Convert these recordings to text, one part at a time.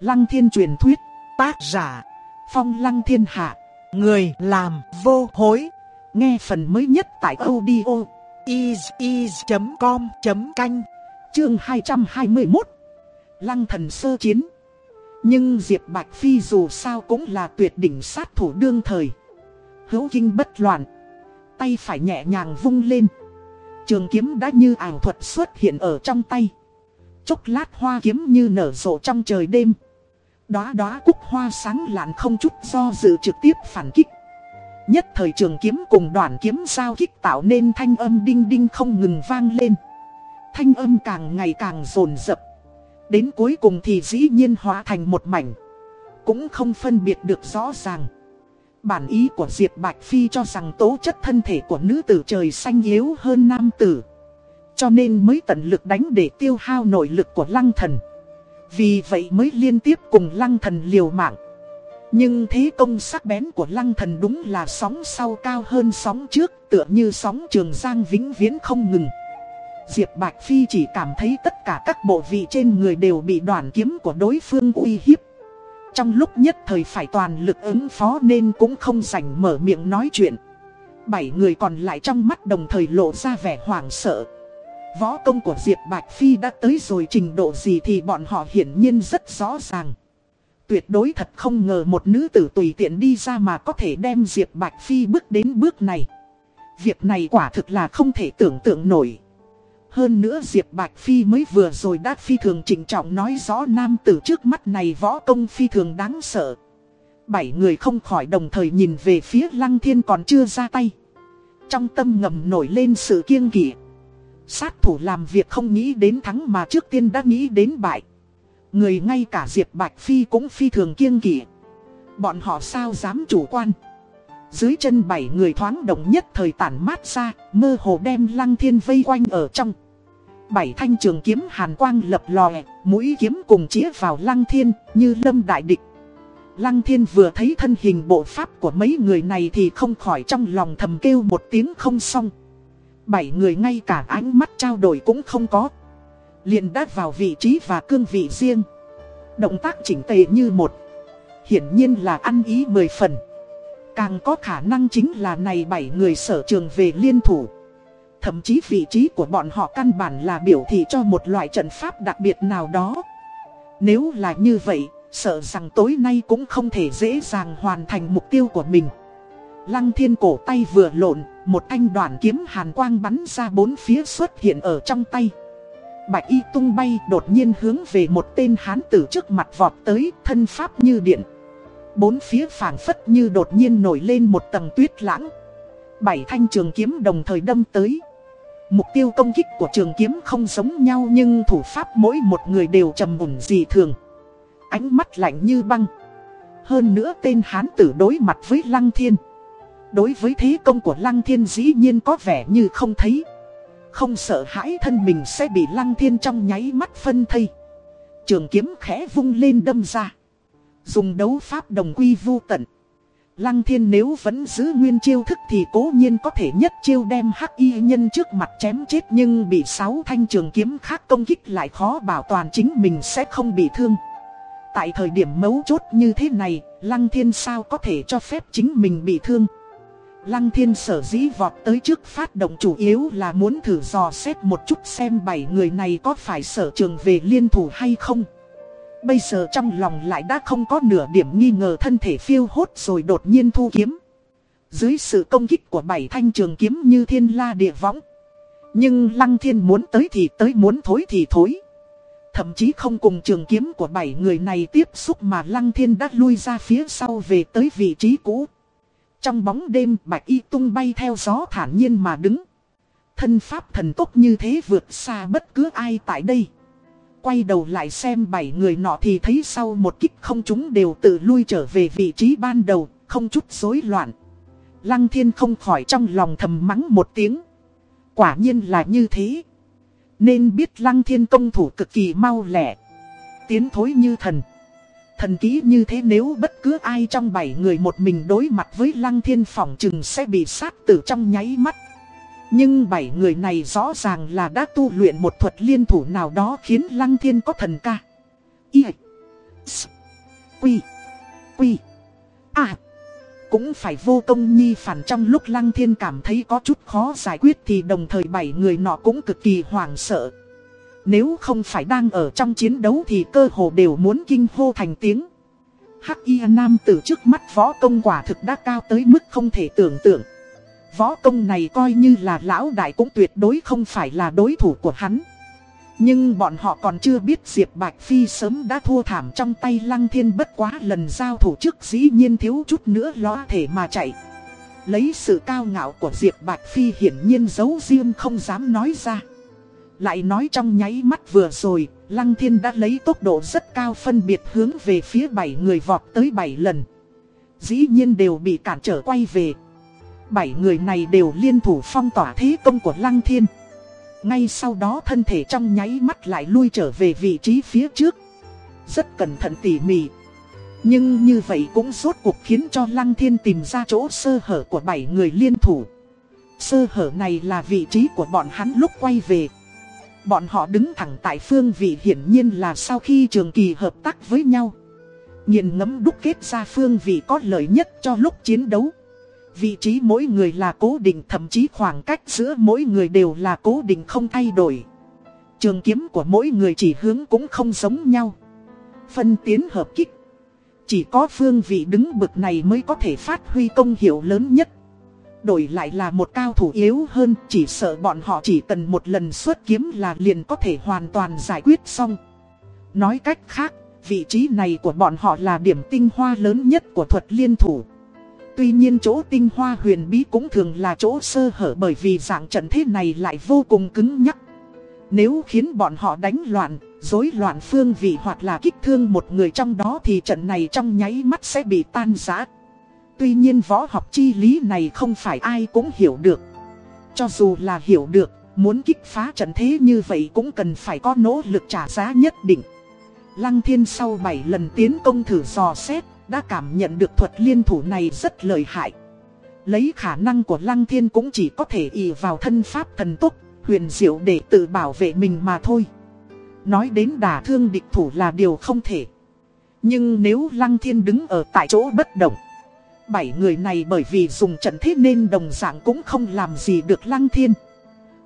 Lăng thiên truyền thuyết, tác giả, phong lăng thiên hạ, người làm vô hối. Nghe phần mới nhất tại audio is.com.canh, chương 221. Lăng thần sơ chiến. Nhưng Diệp Bạch Phi dù sao cũng là tuyệt đỉnh sát thủ đương thời. Hữu kinh bất loạn. Tay phải nhẹ nhàng vung lên. Trường kiếm đã như ảo thuật xuất hiện ở trong tay. Chốc lát hoa kiếm như nở rộ trong trời đêm. Đóa đóa cúc hoa sáng lạn không chút do dự trực tiếp phản kích. Nhất thời trường kiếm cùng đoàn kiếm sao kích tạo nên thanh âm đinh đinh không ngừng vang lên. Thanh âm càng ngày càng rồn rập. Đến cuối cùng thì dĩ nhiên hóa thành một mảnh. Cũng không phân biệt được rõ ràng. Bản ý của Diệp Bạch Phi cho rằng tố chất thân thể của nữ tử trời xanh yếu hơn nam tử. Cho nên mới tận lực đánh để tiêu hao nội lực của lăng thần. Vì vậy mới liên tiếp cùng lăng thần liều mạng. Nhưng thế công sắc bén của lăng thần đúng là sóng sau cao hơn sóng trước, tựa như sóng trường giang vĩnh viễn không ngừng. Diệp Bạch Phi chỉ cảm thấy tất cả các bộ vị trên người đều bị đoàn kiếm của đối phương uy hiếp. Trong lúc nhất thời phải toàn lực ứng phó nên cũng không rảnh mở miệng nói chuyện. Bảy người còn lại trong mắt đồng thời lộ ra vẻ hoảng sợ. Võ công của Diệp Bạch Phi đã tới rồi, trình độ gì thì bọn họ hiển nhiên rất rõ ràng. Tuyệt đối thật không ngờ một nữ tử tùy tiện đi ra mà có thể đem Diệp Bạch Phi bước đến bước này. Việc này quả thực là không thể tưởng tượng nổi. Hơn nữa Diệp Bạch Phi mới vừa rồi đã phi thường chỉnh trọng nói rõ nam tử trước mắt này võ công phi thường đáng sợ. Bảy người không khỏi đồng thời nhìn về phía Lăng Thiên còn chưa ra tay. Trong tâm ngầm nổi lên sự kiêng kỵ. Sát thủ làm việc không nghĩ đến thắng mà trước tiên đã nghĩ đến bại. Người ngay cả Diệp Bạch Phi cũng phi thường kiêng kỵ. Bọn họ sao dám chủ quan. Dưới chân bảy người thoáng động nhất thời tản mát ra, mơ hồ đem lăng thiên vây quanh ở trong. Bảy thanh trường kiếm hàn quang lập lòe, mũi kiếm cùng chĩa vào lăng thiên, như lâm đại địch. Lăng thiên vừa thấy thân hình bộ pháp của mấy người này thì không khỏi trong lòng thầm kêu một tiếng không xong. Bảy người ngay cả ánh mắt trao đổi cũng không có. liền đát vào vị trí và cương vị riêng. Động tác chỉnh tề như một. Hiển nhiên là ăn ý mười phần. Càng có khả năng chính là này bảy người sở trường về liên thủ. Thậm chí vị trí của bọn họ căn bản là biểu thị cho một loại trận pháp đặc biệt nào đó. Nếu là như vậy, sợ rằng tối nay cũng không thể dễ dàng hoàn thành mục tiêu của mình. Lăng thiên cổ tay vừa lộn, một anh đoàn kiếm hàn quang bắn ra bốn phía xuất hiện ở trong tay. Bạch y tung bay đột nhiên hướng về một tên hán tử trước mặt vọt tới, thân pháp như điện. Bốn phía phảng phất như đột nhiên nổi lên một tầng tuyết lãng. Bảy thanh trường kiếm đồng thời đâm tới. Mục tiêu công kích của trường kiếm không giống nhau nhưng thủ pháp mỗi một người đều trầm mùn dị thường. Ánh mắt lạnh như băng. Hơn nữa tên hán tử đối mặt với Lăng Thiên. Đối với thế công của Lăng Thiên dĩ nhiên có vẻ như không thấy. Không sợ hãi thân mình sẽ bị Lăng Thiên trong nháy mắt phân thây. Trường kiếm khẽ vung lên đâm ra. Dùng đấu pháp đồng quy vu tận. Lăng thiên nếu vẫn giữ nguyên chiêu thức thì cố nhiên có thể nhất chiêu đem hắc y nhân trước mặt chém chết nhưng bị sáu thanh trường kiếm khác công kích lại khó bảo toàn chính mình sẽ không bị thương. Tại thời điểm mấu chốt như thế này, Lăng thiên sao có thể cho phép chính mình bị thương. Lăng thiên sở dĩ vọt tới trước phát động chủ yếu là muốn thử dò xét một chút xem bảy người này có phải sở trường về liên thủ hay không. Bây giờ trong lòng lại đã không có nửa điểm nghi ngờ thân thể phiêu hốt rồi đột nhiên thu kiếm. Dưới sự công kích của bảy thanh trường kiếm như thiên la địa võng. Nhưng lăng thiên muốn tới thì tới, muốn thối thì thối. Thậm chí không cùng trường kiếm của bảy người này tiếp xúc mà lăng thiên đã lui ra phía sau về tới vị trí cũ. Trong bóng đêm bạch y tung bay theo gió thản nhiên mà đứng. Thân pháp thần tốc như thế vượt xa bất cứ ai tại đây. Quay đầu lại xem bảy người nọ thì thấy sau một kích không chúng đều tự lui trở về vị trí ban đầu, không chút rối loạn. Lăng thiên không khỏi trong lòng thầm mắng một tiếng. Quả nhiên là như thế. Nên biết lăng thiên công thủ cực kỳ mau lẹ Tiến thối như thần. Thần ký như thế nếu bất cứ ai trong bảy người một mình đối mặt với lăng thiên phỏng chừng sẽ bị sát tử trong nháy mắt. Nhưng bảy người này rõ ràng là đã tu luyện một thuật liên thủ nào đó khiến Lăng Thiên có thần ca. Y. S. Quy. Quy. À. Cũng phải vô công nhi phản trong lúc Lăng Thiên cảm thấy có chút khó giải quyết thì đồng thời bảy người nọ cũng cực kỳ hoảng sợ. Nếu không phải đang ở trong chiến đấu thì cơ hồ đều muốn kinh hô thành tiếng. Hắc y nam từ trước mắt võ công quả thực đã cao tới mức không thể tưởng tượng. Võ công này coi như là lão đại cũng tuyệt đối không phải là đối thủ của hắn. Nhưng bọn họ còn chưa biết Diệp Bạch Phi sớm đã thua thảm trong tay Lăng Thiên bất quá lần giao thủ trước dĩ nhiên thiếu chút nữa lo thể mà chạy. Lấy sự cao ngạo của Diệp Bạch Phi hiển nhiên giấu riêng không dám nói ra. Lại nói trong nháy mắt vừa rồi, Lăng Thiên đã lấy tốc độ rất cao phân biệt hướng về phía bảy người vọt tới bảy lần. Dĩ nhiên đều bị cản trở quay về. Bảy người này đều liên thủ phong tỏa thế công của Lăng Thiên. Ngay sau đó thân thể trong nháy mắt lại lui trở về vị trí phía trước. Rất cẩn thận tỉ mỉ. Nhưng như vậy cũng rốt cuộc khiến cho Lăng Thiên tìm ra chỗ sơ hở của bảy người liên thủ. Sơ hở này là vị trí của bọn hắn lúc quay về. Bọn họ đứng thẳng tại phương vị hiển nhiên là sau khi trường kỳ hợp tác với nhau. Nhìn ngấm đúc kết ra phương vị có lợi nhất cho lúc chiến đấu. Vị trí mỗi người là cố định, thậm chí khoảng cách giữa mỗi người đều là cố định không thay đổi. Trường kiếm của mỗi người chỉ hướng cũng không giống nhau. Phân tiến hợp kích. Chỉ có phương vị đứng bực này mới có thể phát huy công hiệu lớn nhất. Đổi lại là một cao thủ yếu hơn, chỉ sợ bọn họ chỉ cần một lần xuất kiếm là liền có thể hoàn toàn giải quyết xong. Nói cách khác, vị trí này của bọn họ là điểm tinh hoa lớn nhất của thuật liên thủ. Tuy nhiên chỗ tinh hoa huyền bí cũng thường là chỗ sơ hở bởi vì dạng trận thế này lại vô cùng cứng nhắc. Nếu khiến bọn họ đánh loạn, rối loạn phương vị hoặc là kích thương một người trong đó thì trận này trong nháy mắt sẽ bị tan rã. Tuy nhiên võ học chi lý này không phải ai cũng hiểu được. Cho dù là hiểu được, muốn kích phá trận thế như vậy cũng cần phải có nỗ lực trả giá nhất định. Lăng thiên sau 7 lần tiến công thử dò xét, đã cảm nhận được thuật liên thủ này rất lợi hại. Lấy khả năng của Lăng Thiên cũng chỉ có thể ỷ vào thân pháp thần túc huyền diệu để tự bảo vệ mình mà thôi. Nói đến đả thương địch thủ là điều không thể. Nhưng nếu Lăng Thiên đứng ở tại chỗ bất động, bảy người này bởi vì dùng trận thế nên đồng dạng cũng không làm gì được Lăng Thiên.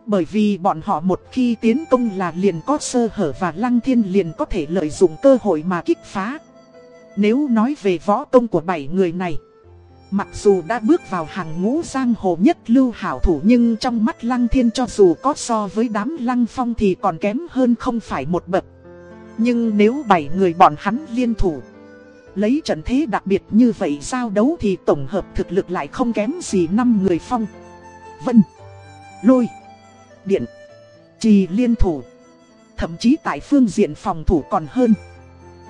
Bởi vì bọn họ một khi tiến công là liền có sơ hở và Lăng Thiên liền có thể lợi dụng cơ hội mà kích phá. Nếu nói về võ công của bảy người này, Mặc dù đã bước vào hàng ngũ giang hồ nhất lưu hảo thủ Nhưng trong mắt lăng thiên cho dù có so với đám lăng phong thì còn kém hơn không phải một bậc Nhưng nếu bảy người bọn hắn liên thủ Lấy trận thế đặc biệt như vậy giao đấu thì tổng hợp thực lực lại không kém gì năm người phong Vân Lôi Điện Trì liên thủ Thậm chí tại phương diện phòng thủ còn hơn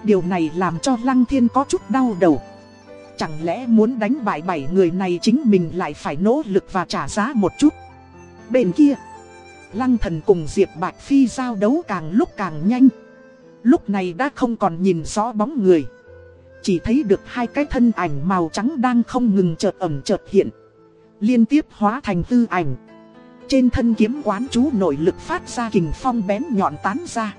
Điều này làm cho Lăng Thiên có chút đau đầu. Chẳng lẽ muốn đánh bại bảy người này chính mình lại phải nỗ lực và trả giá một chút. Bên kia, Lăng Thần cùng Diệp Bạch Phi giao đấu càng lúc càng nhanh. Lúc này đã không còn nhìn rõ bóng người. Chỉ thấy được hai cái thân ảnh màu trắng đang không ngừng chợt ẩm chợt hiện. Liên tiếp hóa thành tư ảnh. Trên thân kiếm quán chú nội lực phát ra kình phong bén nhọn tán ra.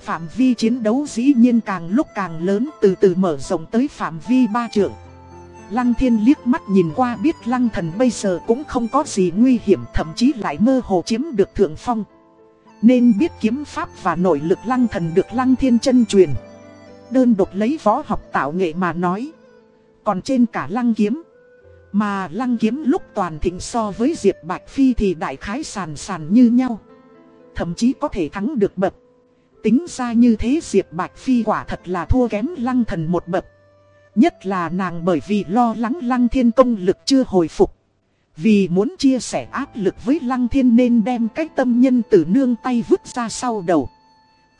Phạm vi chiến đấu dĩ nhiên càng lúc càng lớn, từ từ mở rộng tới phạm vi ba trượng. Lăng thiên liếc mắt nhìn qua biết lăng thần bây giờ cũng không có gì nguy hiểm, thậm chí lại mơ hồ chiếm được thượng phong. Nên biết kiếm pháp và nội lực lăng thần được lăng thiên chân truyền. Đơn độc lấy võ học tạo nghệ mà nói. Còn trên cả lăng kiếm. Mà lăng kiếm lúc toàn thịnh so với Diệp Bạch Phi thì đại khái sàn sàn như nhau. Thậm chí có thể thắng được bậc. Tính ra như thế Diệp Bạch Phi quả thật là thua kém lăng thần một bậc. Nhất là nàng bởi vì lo lắng lăng thiên công lực chưa hồi phục. Vì muốn chia sẻ áp lực với lăng thiên nên đem cái tâm nhân từ nương tay vứt ra sau đầu.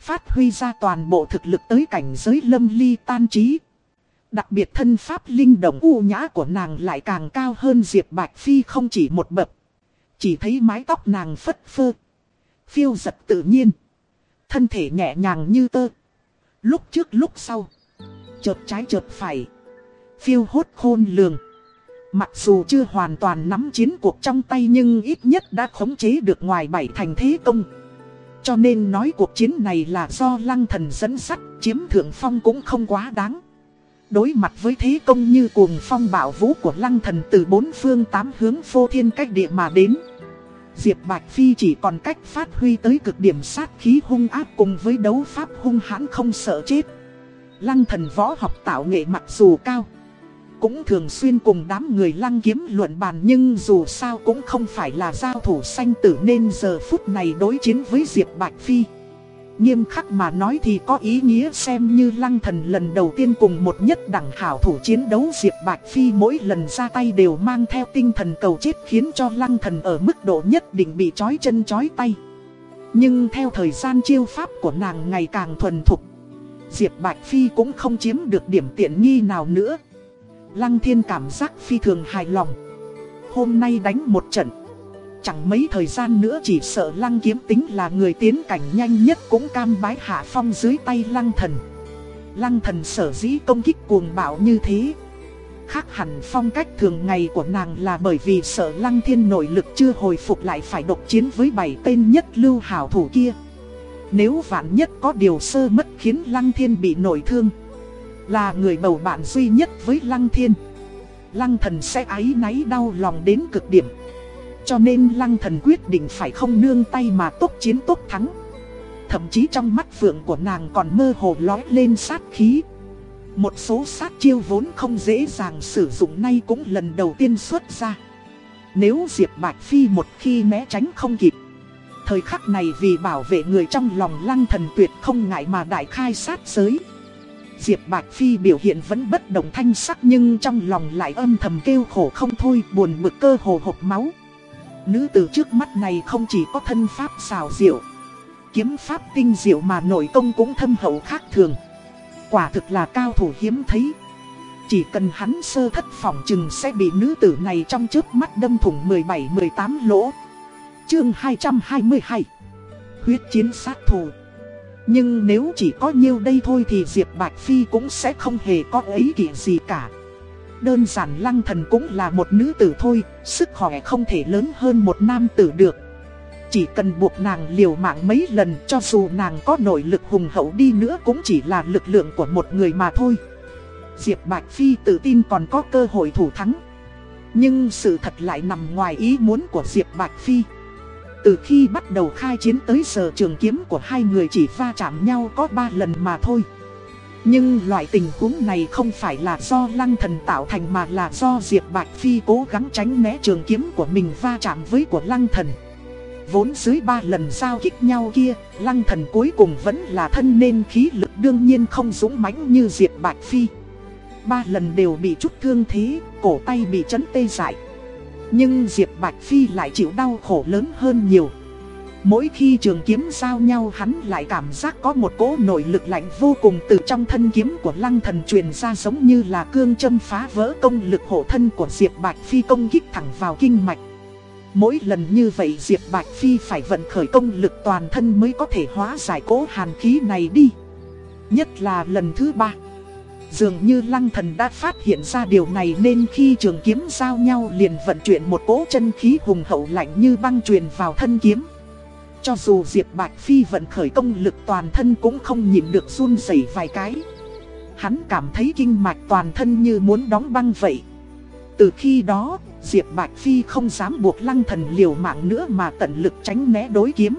Phát huy ra toàn bộ thực lực tới cảnh giới lâm ly tan trí. Đặc biệt thân pháp linh động u nhã của nàng lại càng cao hơn Diệp Bạch Phi không chỉ một bậc. Chỉ thấy mái tóc nàng phất phơ. Phiêu giật tự nhiên. Thân thể nhẹ nhàng như tơ. Lúc trước lúc sau. Chợt trái chợt phải. Phiêu hốt khôn lường. Mặc dù chưa hoàn toàn nắm chiến cuộc trong tay nhưng ít nhất đã khống chế được ngoài bảy thành thế công. Cho nên nói cuộc chiến này là do lăng thần dẫn sắt, chiếm thượng phong cũng không quá đáng. Đối mặt với thế công như cuồng phong bảo vũ của lăng thần từ bốn phương tám hướng phô thiên cách địa mà đến. Diệp Bạch Phi chỉ còn cách phát huy tới cực điểm sát khí hung ác cùng với đấu pháp hung hãn không sợ chết. Lăng thần võ học tạo nghệ mặc dù cao cũng thường xuyên cùng đám người lăng kiếm luận bàn nhưng dù sao cũng không phải là giao thủ sanh tử nên giờ phút này đối chiến với Diệp Bạch Phi. Nghiêm khắc mà nói thì có ý nghĩa xem như lăng thần lần đầu tiên cùng một nhất đẳng hảo thủ chiến đấu Diệp Bạch Phi mỗi lần ra tay đều mang theo tinh thần cầu chết khiến cho lăng thần ở mức độ nhất định bị chói chân chói tay. Nhưng theo thời gian chiêu pháp của nàng ngày càng thuần thục, Diệp Bạch Phi cũng không chiếm được điểm tiện nghi nào nữa. Lăng thiên cảm giác phi thường hài lòng. Hôm nay đánh một trận. Chẳng mấy thời gian nữa chỉ sợ lăng kiếm tính là người tiến cảnh nhanh nhất cũng cam bái hạ phong dưới tay lăng thần. Lăng thần sở dĩ công kích cuồng bạo như thế. Khác hẳn phong cách thường ngày của nàng là bởi vì sợ lăng thiên nội lực chưa hồi phục lại phải độc chiến với bảy tên nhất lưu hảo thủ kia. Nếu vạn nhất có điều sơ mất khiến lăng thiên bị nội thương là người bầu bạn duy nhất với Lăng Thiên. Lăng thần sẽ ái náy đau lòng đến cực điểm. Cho nên Lăng thần quyết định phải không nương tay mà tốt chiến tốt thắng. Thậm chí trong mắt phượng của nàng còn mơ hồ lói lên sát khí. Một số sát chiêu vốn không dễ dàng sử dụng nay cũng lần đầu tiên xuất ra. Nếu Diệp Bạch Phi một khi né tránh không kịp, Thời khắc này vì bảo vệ người trong lòng lăng thần tuyệt không ngại mà đại khai sát giới. Diệp Bạch Phi biểu hiện vẫn bất động thanh sắc nhưng trong lòng lại âm thầm kêu khổ không thôi buồn bực cơ hồ hộp máu. Nữ tử trước mắt này không chỉ có thân pháp xào diệu, kiếm pháp tinh diệu mà nội công cũng thâm hậu khác thường. Quả thực là cao thủ hiếm thấy. Chỉ cần hắn sơ thất phòng chừng sẽ bị nữ tử này trong trước mắt đâm thủng 17-18 lỗ. Chương 222 Huyết chiến sát thủ nhưng nếu chỉ có nhiêu đây thôi thì Diệp Bạch Phi cũng sẽ không hề có ấy kỷ gì cả. Đơn giản lăng thần cũng là một nữ tử thôi, sức khỏe không thể lớn hơn một nam tử được. Chỉ cần buộc nàng liều mạng mấy lần cho dù nàng có nội lực hùng hậu đi nữa cũng chỉ là lực lượng của một người mà thôi. Diệp Bạch Phi tự tin còn có cơ hội thủ thắng. Nhưng sự thật lại nằm ngoài ý muốn của Diệp Bạch Phi. Từ khi bắt đầu khai chiến tới giờ trường kiếm của hai người chỉ va chạm nhau có ba lần mà thôi. Nhưng loại tình huống này không phải là do lăng thần tạo thành mà là do Diệp Bạch Phi cố gắng tránh né trường kiếm của mình va chạm với của lăng thần. Vốn dưới ba lần giao kích nhau kia, lăng thần cuối cùng vẫn là thân nên khí lực đương nhiên không dũng mãnh như Diệp Bạch Phi. Ba lần đều bị chút thương thế, cổ tay bị chấn tê dại. Nhưng Diệp Bạch Phi lại chịu đau khổ lớn hơn nhiều. Mỗi khi trường kiếm giao nhau, hắn lại cảm giác có một cỗ nội lực lạnh vô cùng từ trong thân kiếm của lăng thần truyền ra giống như là cương châm phá vỡ công lực hộ thân của Diệp Bạch Phi công kích thẳng vào kinh mạch. Mỗi lần như vậy, Diệp Bạch Phi phải vận khởi công lực toàn thân mới có thể hóa giải cỗ hàn khí này đi. Nhất là lần thứ ba. Dường như lăng thần đã phát hiện ra điều này nên khi trường kiếm giao nhau liền vận chuyển một cỗ chân khí hùng hậu lạnh như băng truyền vào thân kiếm. Cho dù Diệp Bạch Phi vận khởi công lực toàn thân cũng không nhịn được run rẩy vài cái. Hắn cảm thấy kinh mạch toàn thân như muốn đóng băng vậy. Từ khi đó, Diệp Bạch Phi không dám buộc lăng thần liều mạng nữa mà tận lực tránh né đối kiếm.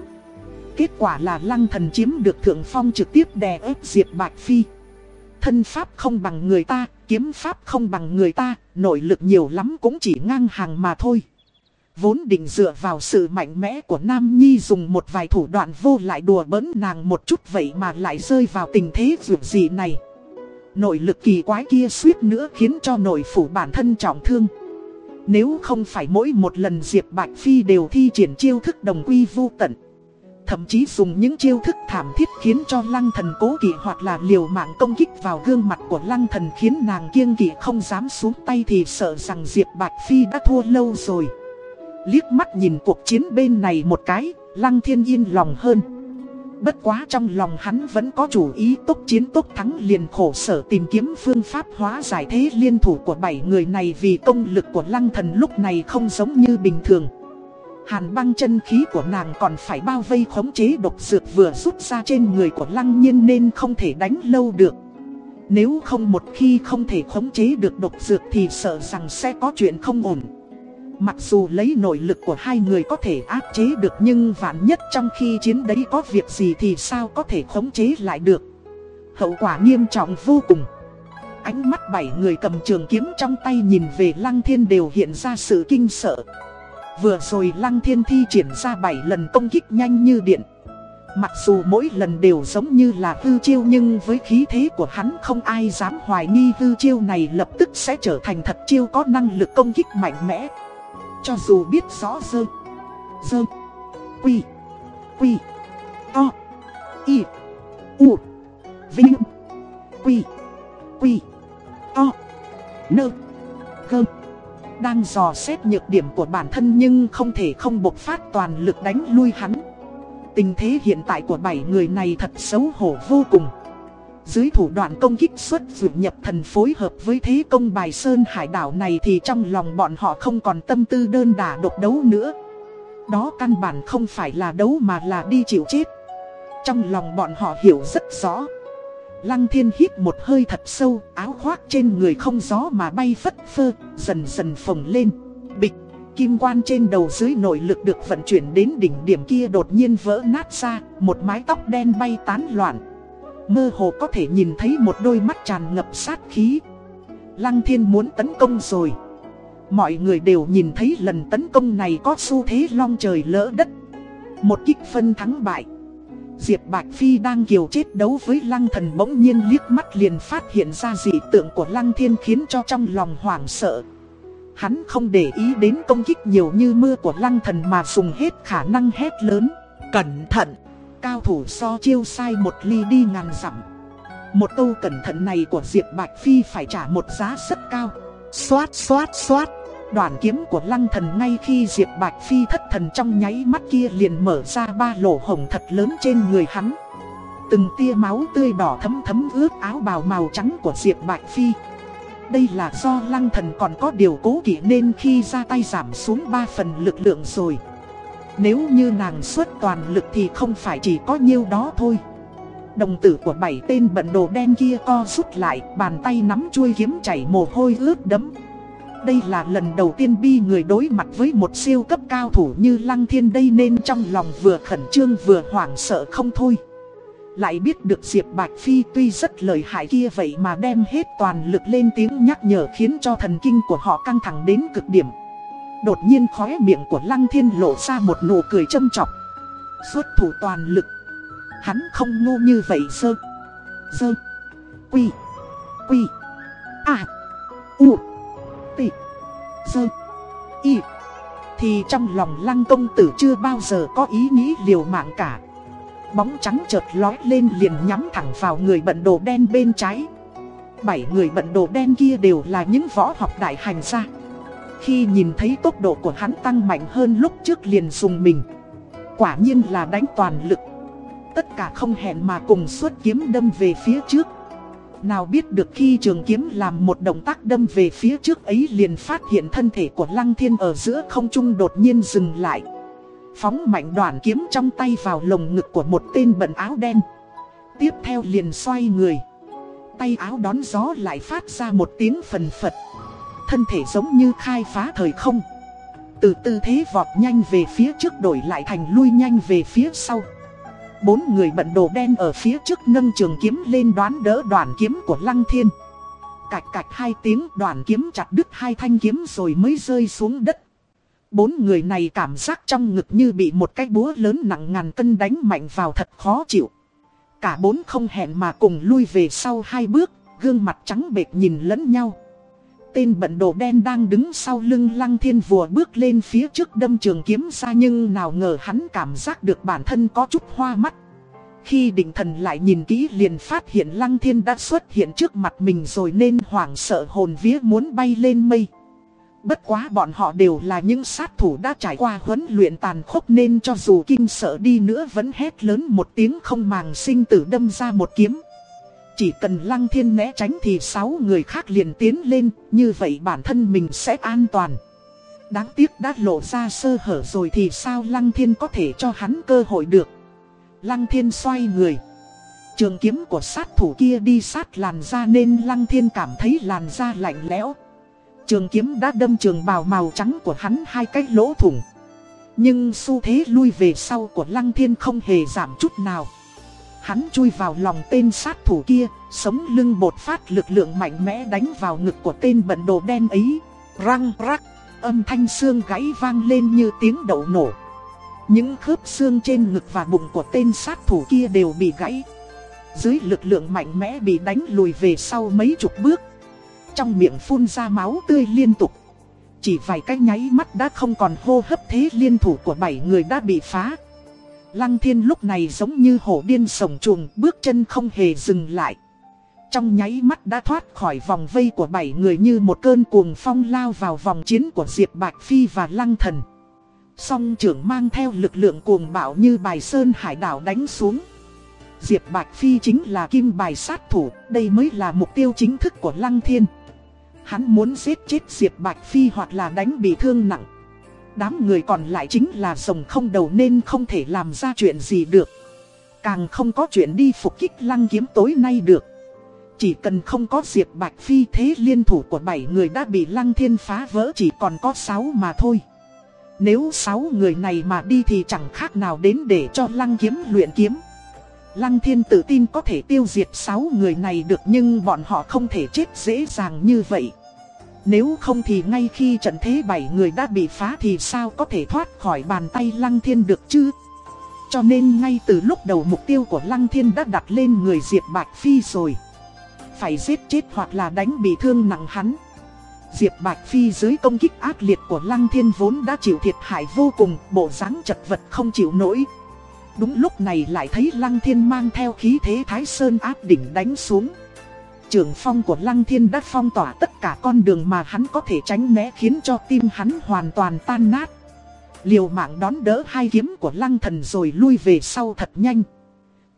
Kết quả là lăng thần chiếm được thượng phong trực tiếp đè ép Diệp Bạch Phi. Thân pháp không bằng người ta, kiếm pháp không bằng người ta, nội lực nhiều lắm cũng chỉ ngang hàng mà thôi. Vốn định dựa vào sự mạnh mẽ của Nam Nhi dùng một vài thủ đoạn vô lại đùa bỡn nàng một chút vậy mà lại rơi vào tình thế vượt gì này. Nội lực kỳ quái kia suýt nữa khiến cho nội phủ bản thân trọng thương. Nếu không phải mỗi một lần Diệp Bạch Phi đều thi triển chiêu thức đồng quy vô tận. Thậm chí dùng những chiêu thức thảm thiết khiến cho lăng thần cố kỵ hoặc là liều mạng công kích vào gương mặt của lăng thần khiến nàng kiêng kỵ không dám xuống tay thì sợ rằng Diệp Bạch Phi đã thua lâu rồi. Liếc mắt nhìn cuộc chiến bên này một cái, lăng thiên yên lòng hơn. Bất quá trong lòng hắn vẫn có chủ ý tốc chiến tốc thắng liền khổ sở tìm kiếm phương pháp hóa giải thế liên thủ của bảy người này vì công lực của lăng thần lúc này không giống như bình thường. Hàn băng chân khí của nàng còn phải bao vây khống chế độc dược vừa rút ra trên người của lăng nhiên nên không thể đánh lâu được. Nếu không một khi không thể khống chế được độc dược thì sợ rằng sẽ có chuyện không ổn. Mặc dù lấy nội lực của hai người có thể áp chế được nhưng vạn nhất trong khi chiến đấy có việc gì thì sao có thể khống chế lại được? Hậu quả nghiêm trọng vô cùng. Ánh mắt bảy người cầm trường kiếm trong tay nhìn về Lăng Thiên đều hiện ra sự kinh sợ. Vừa rồi Lăng Thiên thi triển ra bảy lần công kích nhanh như điện Mặc dù mỗi lần đều giống như là hư chiêu nhưng với khí thế của hắn không ai dám hoài nghi hư chiêu này lập tức sẽ trở thành thật chiêu có năng lực công kích mạnh mẽ. Cho dù biết rõ dơ, dơ, quy, quy, to, y, u, vinh, quy, quy, to, nơ, gơm. Đang dò xét nhược điểm của bản thân nhưng không thể không bộc phát toàn lực đánh lui hắn. Tình thế hiện tại của bảy người này thật xấu hổ vô cùng. Dưới thủ đoạn công kích xuất vượt nhập thần phối hợp với thế công bài sơn hải đảo này thì trong lòng bọn họ không còn tâm tư đơn đả độc đấu nữa. Đó căn bản không phải là đấu mà là đi chịu chết. Trong lòng bọn họ hiểu rất rõ. Lăng thiên hít một hơi thật sâu, áo khoác trên người không gió mà bay phất phơ, dần dần phồng lên. Bịch kim quan trên đầu dưới nội lực được vận chuyển đến đỉnh điểm kia đột nhiên vỡ nát ra, một mái tóc đen bay tán loạn. Mơ hồ có thể nhìn thấy một đôi mắt tràn ngập sát khí. Lăng thiên muốn tấn công rồi. Mọi người đều nhìn thấy lần tấn công này có xu thế long trời lỡ đất. Một kích phân thắng bại. Diệp Bạch Phi đang kiều chết đấu với lăng thần bỗng nhiên liếc mắt liền phát hiện ra dị tượng của lăng thiên khiến cho trong lòng hoảng sợ. Hắn không để ý đến công kích nhiều như mưa của lăng thần mà dùng hết khả năng hét lớn. Cẩn thận! Cao thủ so chiêu sai một ly đi ngàn dặm. Một câu cẩn thận này của Diệp Bạch Phi phải trả một giá rất cao. Xoát xoát xoát. Đoạn kiếm của lăng thần ngay khi Diệp Bạch Phi thất thần trong nháy mắt kia liền mở ra ba lỗ hồng thật lớn trên người hắn. Từng tia máu tươi đỏ thấm thấm ướt áo bào màu trắng của Diệp Bạch Phi. Đây là do lăng thần còn có điều cố kỵ nên khi ra tay giảm xuống 3 phần lực lượng rồi. Nếu như nàng xuất toàn lực thì không phải chỉ có nhiêu đó thôi. Đồng tử của bảy tên bận đồ đen kia co rút lại, bàn tay nắm chuôi kiếm chảy mồ hôi ướt đẫm. Đây là lần đầu tiên bi người đối mặt với một siêu cấp cao thủ như Lăng Thiên đây nên trong lòng vừa khẩn trương vừa hoảng sợ không thôi. Lại biết được Diệp Bạch Phi tuy rất lợi hại kia vậy mà đem hết toàn lực lên tiếng nhắc nhở khiến cho thần kinh của họ căng thẳng đến cực điểm. Đột nhiên khóe miệng của Lăng Thiên lộ ra một nụ cười châm chọc. Xuất thủ toàn lực. Hắn không ngu như vậy sơ. Sơ. Quy. Quy. À. U tị Sơ. Y. Thì trong lòng Lăng công tử chưa bao giờ có ý nghĩ liều mạng cả. Bóng trắng chợt lói lên liền nhắm thẳng vào người bận đồ đen bên trái Bảy người bận đồ đen kia đều là những võ học đại hành gia Khi nhìn thấy tốc độ của hắn tăng mạnh hơn lúc trước liền dùng mình Quả nhiên là đánh toàn lực Tất cả không hẹn mà cùng xuất kiếm đâm về phía trước nào biết được khi trường kiếm làm một động tác đâm về phía trước ấy liền phát hiện thân thể của Lăng Thiên ở giữa không trung đột nhiên dừng lại. Phóng mạnh đoàn kiếm trong tay vào lồng ngực của một tên bận áo đen. Tiếp theo liền xoay người. Tay áo đón gió lại phát ra một tiếng phần phật. Thân thể giống như khai phá thời không. Từ tư thế vọt nhanh về phía trước đổi lại thành lui nhanh về phía sau. Bốn người bận đồ đen ở phía trước nâng trường kiếm lên đoán đỡ đoàn kiếm của Lăng Thiên Cạch cạch hai tiếng đoàn kiếm chặt đứt hai thanh kiếm rồi mới rơi xuống đất Bốn người này cảm giác trong ngực như bị một cái búa lớn nặng ngàn cân đánh mạnh vào thật khó chịu. Cả bốn không hẹn mà cùng lui về sau hai bước, gương mặt trắng bệch nhìn lẫn nhau. Tên bận đồ đen đang đứng sau lưng lăng thiên vùa bước lên phía trước đâm trường kiếm ra nhưng nào ngờ hắn cảm giác được bản thân có chút hoa mắt. Khi định thần lại nhìn kỹ liền phát hiện lăng thiên đã xuất hiện trước mặt mình rồi nên hoảng sợ hồn vía muốn bay lên mây. Bất quá bọn họ đều là những sát thủ đã trải qua huấn luyện tàn khốc nên cho dù kinh sợ đi nữa vẫn hét lớn một tiếng không màng sinh tử đâm ra một kiếm. Chỉ cần lăng thiên né tránh thì sáu người khác liền tiến lên, như vậy bản thân mình sẽ an toàn. Đáng tiếc đã lộ ra sơ hở rồi thì sao lăng thiên có thể cho hắn cơ hội được. Lăng thiên xoay người. Trường kiếm của sát thủ kia đi sát làn da nên Lăng Thiên cảm thấy làn da lạnh lẽo. Trường kiếm đã đâm trường bào màu trắng của hắn hai cái lỗ thủng. Nhưng xu thế lui về sau của Lăng Thiên không hề giảm chút nào. Hắn chui vào lòng tên sát thủ kia, sống lưng bột phát lực lượng mạnh mẽ đánh vào ngực của tên bận đồ đen ấy. Răng rắc, âm thanh xương gãy vang lên như tiếng đậu nổ. Những khớp xương trên ngực và bụng của tên sát thủ kia đều bị gãy. Dưới lực lượng mạnh mẽ bị đánh lùi về sau mấy chục bước. Trong miệng phun ra máu tươi liên tục. Chỉ vài cái nháy mắt đã không còn hô hấp thế liên thủ của bảy người đã bị phá. Lăng thiên lúc này giống như hổ điên sổng chuồng bước chân không hề dừng lại. Trong nháy mắt đã thoát khỏi vòng vây của bảy người như một cơn cuồng phong lao vào vòng chiến của Diệp Bạch Phi và Lăng Thần. Song trưởng mang theo lực lượng cuồng bạo như bài sơn hải đảo đánh xuống. Diệp Bạch Phi chính là kim bài sát thủ, đây mới là mục tiêu chính thức của Lăng Thiên. Hắn muốn giết chết Diệp Bạch Phi hoặc là đánh bị thương nặng. Đám người còn lại chính là rồng không đầu nên không thể làm ra chuyện gì được. Càng không có chuyện đi phục kích Lăng kiếm tối nay được. Chỉ cần không có Diệp Bạch Phi thế liên thủ của 7 người đã bị Lăng Thiên phá vỡ chỉ còn có 6 mà thôi. Nếu 6 người này mà đi thì chẳng khác nào đến để cho Lăng kiếm luyện kiếm. Lăng Thiên tự tin có thể tiêu diệt 6 người này được nhưng bọn họ không thể chết dễ dàng như vậy. Nếu không thì ngay khi trận thế bảy người đã bị phá thì sao có thể thoát khỏi bàn tay Lăng Thiên được chứ? Cho nên ngay từ lúc đầu mục tiêu của Lăng Thiên đã đặt lên người Diệp Bạch Phi rồi. Phải giết chết hoặc là đánh bị thương nặng hắn. Diệp Bạch Phi dưới công kích ác liệt của Lăng Thiên vốn đã chịu thiệt hại vô cùng, bộ dáng chật vật không chịu nổi. Đúng lúc này lại thấy Lăng Thiên mang theo khí thế Thái Sơn áp đỉnh đánh xuống. Trường phong của Lăng Thiên đã phong tỏa tất cả con đường mà hắn có thể tránh né khiến cho tim hắn hoàn toàn tan nát. Liều mạng đón đỡ hai kiếm của Lăng Thần rồi lui về sau thật nhanh.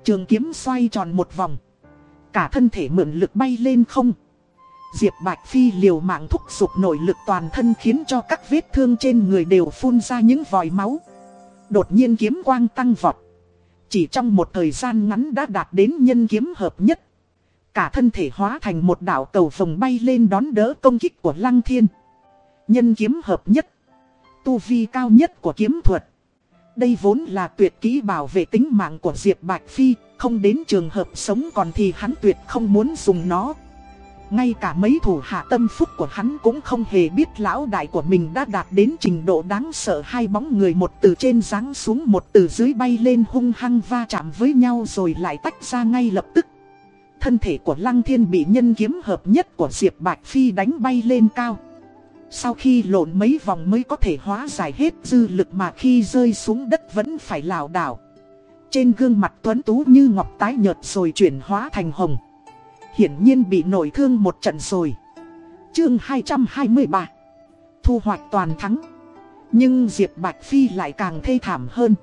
Trường kiếm xoay tròn một vòng. Cả thân thể mượn lực bay lên không. Diệp Bạch Phi liều mạng thúc giục nội lực toàn thân khiến cho các vết thương trên người đều phun ra những vòi máu. Đột nhiên kiếm quang tăng vọt. Chỉ trong một thời gian ngắn đã đạt đến nhân kiếm hợp nhất. Cả thân thể hóa thành một đảo cầu vồng bay lên đón đỡ công kích của Lăng Thiên. Nhân kiếm hợp nhất. Tu vi cao nhất của kiếm thuật. Đây vốn là tuyệt kỹ bảo vệ tính mạng của Diệp Bạch Phi, không đến trường hợp sống còn thì hắn tuyệt không muốn dùng nó. Ngay cả mấy thủ hạ tâm phúc của hắn cũng không hề biết lão đại của mình đã đạt đến trình độ đáng sợ hai bóng người một từ trên giáng xuống một từ dưới bay lên hung hăng va chạm với nhau rồi lại tách ra ngay lập tức. Thân thể của Lăng Thiên bị nhân kiếm hợp nhất của Diệp Bạch Phi đánh bay lên cao. Sau khi lộn mấy vòng mới có thể hóa giải hết dư lực mà khi rơi xuống đất vẫn phải lảo đảo. Trên gương mặt tuấn tú như ngọc tái nhợt rồi chuyển hóa thành hồng. Hiển nhiên bị nổi thương một trận rồi. Chương 223 Thu hoạch toàn thắng. Nhưng Diệp Bạch Phi lại càng thê thảm hơn.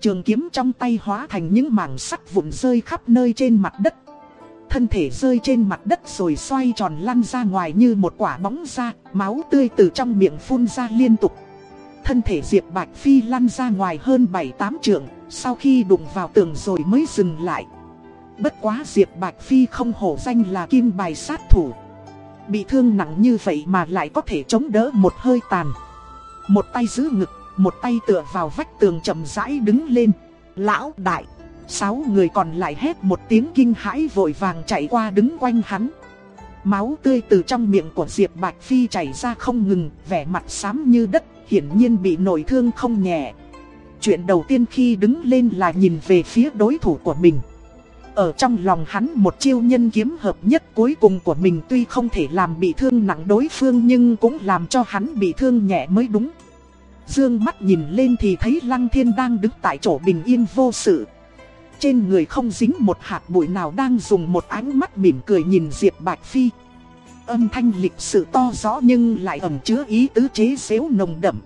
Trường kiếm trong tay hóa thành những mảng sắt vụn rơi khắp nơi trên mặt đất thân thể rơi trên mặt đất rồi xoay tròn lăn ra ngoài như một quả bóng ra, máu tươi từ trong miệng phun ra liên tục. Thân thể Diệp Bạch Phi lăn ra ngoài hơn 7-8 trượng, sau khi đụng vào tường rồi mới dừng lại. Bất quá Diệp Bạch Phi không hổ danh là kim bài sát thủ. Bị thương nặng như vậy mà lại có thể chống đỡ một hơi tàn. Một tay giữ ngực, một tay tựa vào vách tường chậm rãi đứng lên. Lão đại! Sáu người còn lại hét một tiếng kinh hãi vội vàng chạy qua đứng quanh hắn. Máu tươi từ trong miệng của Diệp Bạch Phi chảy ra không ngừng, vẻ mặt xám như đất, hiển nhiên bị nổi thương không nhẹ. Chuyện đầu tiên khi đứng lên là nhìn về phía đối thủ của mình. Ở trong lòng hắn một chiêu nhân kiếm hợp nhất cuối cùng của mình tuy không thể làm bị thương nặng đối phương nhưng cũng làm cho hắn bị thương nhẹ mới đúng. Dương mắt nhìn lên thì thấy Lăng Thiên đang đứng tại chỗ bình yên vô sự. Trên người không dính một hạt bụi nào đang dùng một ánh mắt mỉm cười nhìn Diệp Bạch Phi. Âm thanh lịch sự to rõ nhưng lại ẩn chứa ý tứ chế xếu nồng đậm.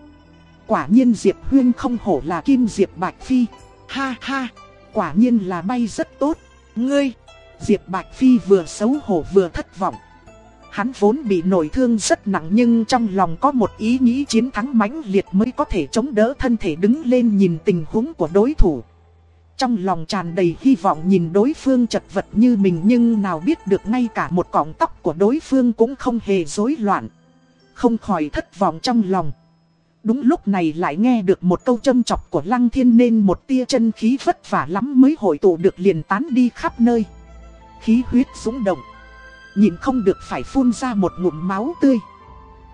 Quả nhiên Diệp Huyên không hổ là kim Diệp Bạch Phi. Ha ha, quả nhiên là bay rất tốt. Ngươi, Diệp Bạch Phi vừa xấu hổ vừa thất vọng. Hắn vốn bị nổi thương rất nặng nhưng trong lòng có một ý nghĩ chiến thắng mãnh liệt mới có thể chống đỡ thân thể đứng lên nhìn tình huống của đối thủ. Trong lòng tràn đầy hy vọng nhìn đối phương chật vật như mình nhưng nào biết được ngay cả một cọng tóc của đối phương cũng không hề rối loạn. Không khỏi thất vọng trong lòng. Đúng lúc này lại nghe được một câu châm chọc của Lăng Thiên nên một tia chân khí vất vả lắm mới hội tụ được liền tán đi khắp nơi. Khí huyết súng động. Nhìn không được phải phun ra một ngụm máu tươi.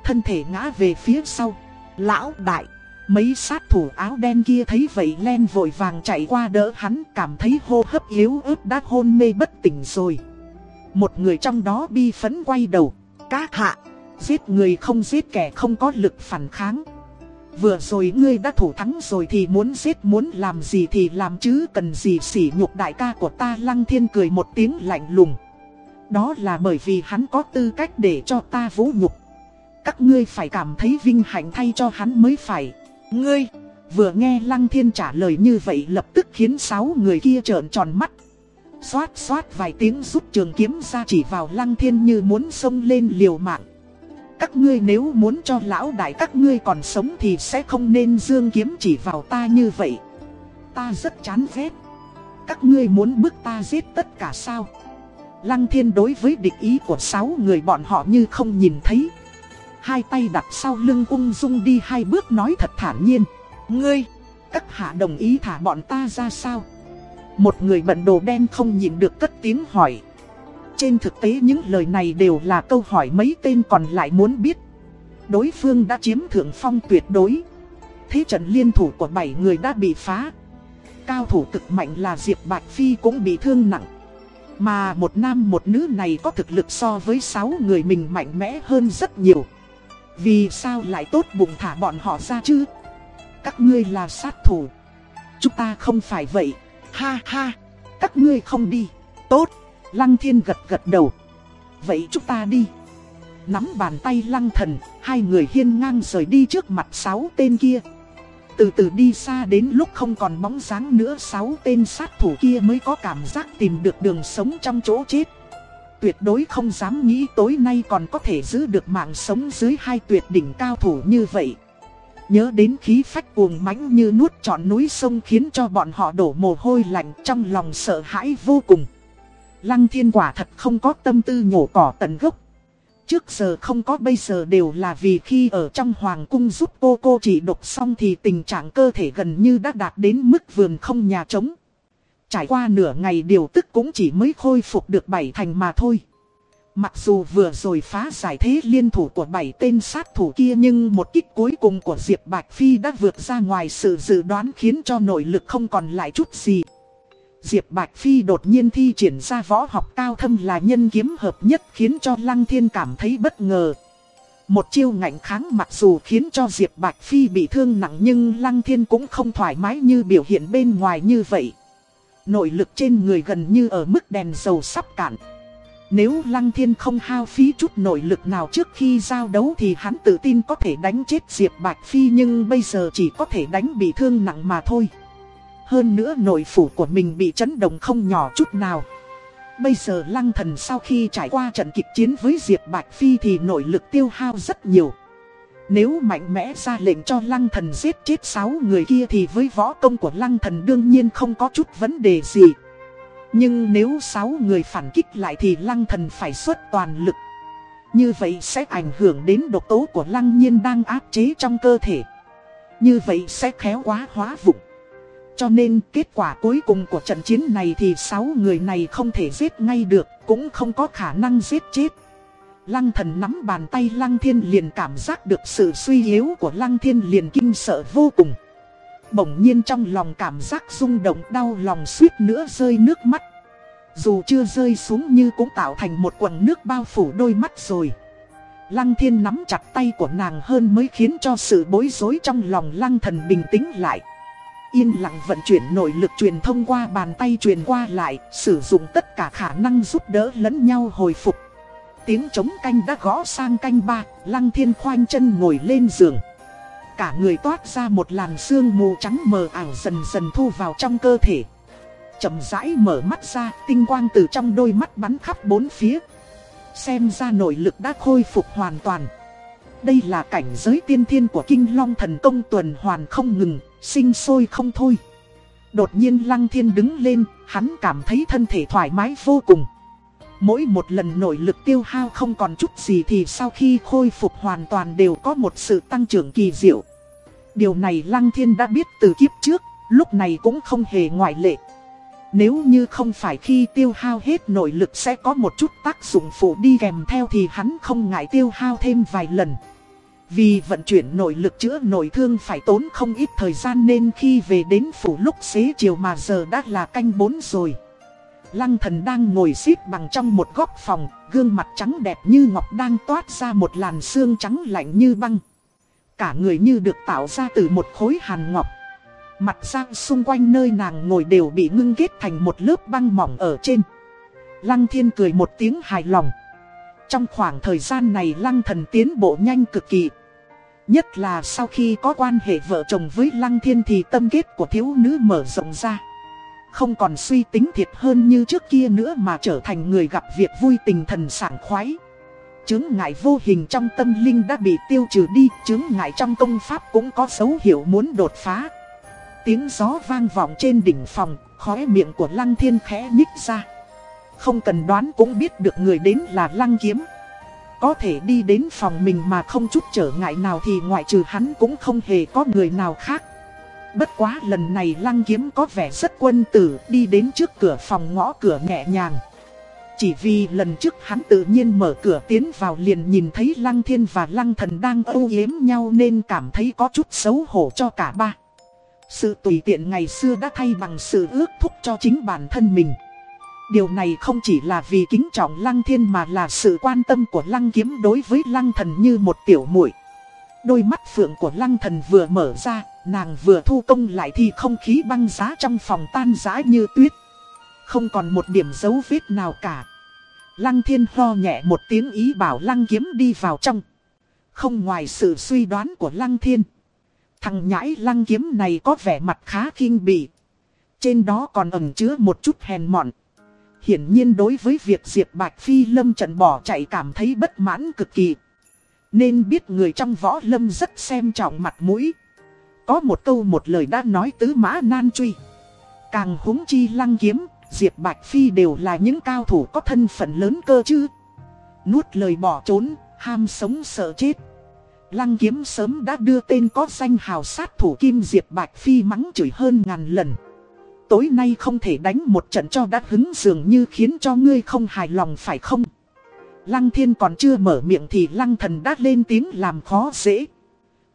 Thân thể ngã về phía sau. Lão đại. Mấy sát thủ áo đen kia thấy vậy len vội vàng chạy qua đỡ hắn cảm thấy hô hấp yếu ớt đã hôn mê bất tỉnh rồi. Một người trong đó bi phấn quay đầu. Các hạ, giết người không giết kẻ không có lực phản kháng. Vừa rồi ngươi đã thủ thắng rồi thì muốn giết muốn làm gì thì làm chứ cần gì sỉ nhục đại ca của ta lăng thiên cười một tiếng lạnh lùng. Đó là bởi vì hắn có tư cách để cho ta vũ nhục. Các ngươi phải cảm thấy vinh hạnh thay cho hắn mới phải. Ngươi, vừa nghe lăng thiên trả lời như vậy lập tức khiến sáu người kia trợn tròn mắt. Xoát xoát vài tiếng rút trường kiếm ra chỉ vào lăng thiên như muốn xông lên liều mạng. Các ngươi nếu muốn cho lão đại các ngươi còn sống thì sẽ không nên dương kiếm chỉ vào ta như vậy. Ta rất chán ghét. Các ngươi muốn bức ta giết tất cả sao? Lăng thiên đối với địch ý của sáu người bọn họ như không nhìn thấy. Hai tay đặt sau lưng ung dung đi hai bước nói thật thản nhiên. Ngươi, các hạ đồng ý thả bọn ta ra sao? Một người bận đồ đen không nhìn được cất tiếng hỏi. Trên thực tế những lời này đều là câu hỏi mấy tên còn lại muốn biết. Đối phương đã chiếm thượng phong tuyệt đối. Thế trận liên thủ của bảy người đã bị phá. Cao thủ cực mạnh là Diệp Bạch Phi cũng bị thương nặng. Mà một nam một nữ này có thực lực so với sáu người mình mạnh mẽ hơn rất nhiều. Vì sao lại tốt bụng thả bọn họ ra chứ? Các ngươi là sát thủ. Chúng ta không phải vậy. Ha ha, các ngươi không đi. Tốt. Lăng thiên gật gật đầu. Vậy chúng ta đi. Nắm bàn tay lăng thần, hai người hiên ngang rời đi trước mặt sáu tên kia. Từ từ đi xa đến lúc không còn bóng dáng nữa sáu tên sát thủ kia mới có cảm giác tìm được đường sống trong chỗ chết. Tuyệt đối không dám nghĩ tối nay còn có thể giữ được mạng sống dưới hai tuyệt đỉnh cao thủ như vậy. Nhớ đến khí phách cuồng mãnh như nuốt trọn núi sông khiến cho bọn họ đổ mồ hôi lạnh trong lòng sợ hãi vô cùng. Lăng thiên quả thật không có tâm tư nhổ cỏ tận gốc. Trước giờ không có, bây giờ đều là vì khi ở trong hoàng cung giúp cô cô chỉ độc xong thì tình trạng cơ thể gần như đã đạt đến mức vườn không nhà trống. Trải qua nửa ngày điều tức cũng chỉ mới khôi phục được bảy thành mà thôi. Mặc dù vừa rồi phá giải thế liên thủ của bảy tên sát thủ kia nhưng một kích cuối cùng của Diệp Bạch Phi đã vượt ra ngoài sự dự đoán khiến cho nội lực không còn lại chút gì. Diệp Bạch Phi đột nhiên thi triển ra võ học cao thâm là nhân kiếm hợp nhất khiến cho Lăng Thiên cảm thấy bất ngờ. Một chiêu ngạnh kháng mặc dù khiến cho Diệp Bạch Phi bị thương nặng nhưng Lăng Thiên cũng không thoải mái như biểu hiện bên ngoài như vậy. Nội lực trên người gần như ở mức đèn dầu sắp cạn. Nếu Lăng Thiên không hao phí chút nội lực nào trước khi giao đấu thì hắn tự tin có thể đánh chết Diệp Bạch Phi nhưng bây giờ chỉ có thể đánh bị thương nặng mà thôi. Hơn nữa nội phủ của mình bị chấn động không nhỏ chút nào. Bây giờ lăng thần sau khi trải qua trận kịch chiến với Diệp Bạch Phi thì nội lực tiêu hao rất nhiều. Nếu mạnh mẽ ra lệnh cho lăng thần giết chết 6 người kia thì với võ công của lăng thần đương nhiên không có chút vấn đề gì. Nhưng nếu 6 người phản kích lại thì lăng thần phải xuất toàn lực. Như vậy sẽ ảnh hưởng đến độc tố của lăng nhiên đang áp chế trong cơ thể. Như vậy sẽ khéo quá hóa vụng. Cho nên kết quả cuối cùng của trận chiến này thì 6 người này không thể giết ngay được, cũng không có khả năng giết chết. Lăng thần nắm bàn tay Lăng Thiên liền cảm giác được sự suy yếu của Lăng Thiên liền kinh sợ vô cùng. Bỗng nhiên trong lòng cảm giác rung động đau lòng suýt nữa rơi nước mắt. Dù chưa rơi xuống như cũng tạo thành một quần nước bao phủ đôi mắt rồi. Lăng Thiên nắm chặt tay của nàng hơn mới khiến cho sự bối rối trong lòng Lăng thần bình tĩnh lại. Yên lặng vận chuyển nội lực truyền thông qua bàn tay truyền qua lại, sử dụng tất cả khả năng giúp đỡ lẫn nhau hồi phục. Tiếng trống canh đã gõ sang canh ba, lăng thiên khoanh chân ngồi lên giường. Cả người toát ra một làn sương mù trắng mờ ảo dần dần thu vào trong cơ thể. chậm rãi mở mắt ra, tinh quang từ trong đôi mắt bắn khắp bốn phía. Xem ra nội lực đã khôi phục hoàn toàn. Đây là cảnh giới tiên thiên của kinh long thần công tuần hoàn không ngừng, sinh sôi không thôi. Đột nhiên Lăng Thiên đứng lên, hắn cảm thấy thân thể thoải mái vô cùng. Mỗi một lần nội lực tiêu hao không còn chút gì thì sau khi khôi phục hoàn toàn đều có một sự tăng trưởng kỳ diệu. Điều này Lăng Thiên đã biết từ kiếp trước, lúc này cũng không hề ngoại lệ. Nếu như không phải khi tiêu hao hết nội lực sẽ có một chút tác dụng phụ đi kèm theo thì hắn không ngại tiêu hao thêm vài lần. Vì vận chuyển nội lực chữa nội thương phải tốn không ít thời gian nên khi về đến phủ lúc xế chiều mà giờ đã là canh bốn rồi. Lăng thần đang ngồi xếp bằng trong một góc phòng, gương mặt trắng đẹp như ngọc đang toát ra một làn xương trắng lạnh như băng. Cả người như được tạo ra từ một khối hàn ngọc. Mặt sang xung quanh nơi nàng ngồi đều bị ngưng kết thành một lớp băng mỏng ở trên. Lăng thiên cười một tiếng hài lòng. Trong khoảng thời gian này lăng thần tiến bộ nhanh cực kỳ. Nhất là sau khi có quan hệ vợ chồng với lăng thiên thì tâm kết của thiếu nữ mở rộng ra. Không còn suy tính thiệt hơn như trước kia nữa mà trở thành người gặp việc vui tình thần sảng khoái. Chứng ngại vô hình trong tâm linh đã bị tiêu trừ đi, chứng ngại trong công pháp cũng có dấu hiệu muốn đột phá. Tiếng gió vang vọng trên đỉnh phòng, khóe miệng của lăng thiên khẽ nhích ra. Không cần đoán cũng biết được người đến là lăng kiếm. Có thể đi đến phòng mình mà không chút trở ngại nào thì ngoại trừ hắn cũng không hề có người nào khác. Bất quá lần này lăng kiếm có vẻ rất quân tử, đi đến trước cửa phòng ngõ cửa nhẹ nhàng. Chỉ vì lần trước hắn tự nhiên mở cửa tiến vào liền nhìn thấy lăng thiên và lăng thần đang âu yếm nhau nên cảm thấy có chút xấu hổ cho cả ba. Sự tùy tiện ngày xưa đã thay bằng sự ước thúc cho chính bản thân mình. Điều này không chỉ là vì kính trọng lăng thiên mà là sự quan tâm của lăng kiếm đối với lăng thần như một tiểu muội. Đôi mắt phượng của lăng thần vừa mở ra, nàng vừa thu công lại thì không khí băng giá trong phòng tan giá như tuyết. Không còn một điểm dấu vết nào cả. Lăng thiên ho nhẹ một tiếng ý bảo lăng kiếm đi vào trong. Không ngoài sự suy đoán của lăng thiên. Thằng nhãi lăng kiếm này có vẻ mặt khá kinh bỉ. Trên đó còn ẩn chứa một chút hèn mọn. Hiển nhiên đối với việc Diệp Bạch Phi lâm trận bỏ chạy cảm thấy bất mãn cực kỳ. Nên biết người trong võ lâm rất xem trọng mặt mũi. Có một câu một lời đã nói tứ mã nan truy. Càng húng chi lăng kiếm, Diệp Bạch Phi đều là những cao thủ có thân phận lớn cơ chứ. Nuốt lời bỏ trốn, ham sống sợ chết. Lăng kiếm sớm đã đưa tên có danh hào sát thủ Kim Diệp Bạch Phi mắng chửi hơn ngàn lần. Tối nay không thể đánh một trận cho đã hứng dường như khiến cho ngươi không hài lòng phải không? Lăng thiên còn chưa mở miệng thì lăng thần đã lên tiếng làm khó dễ.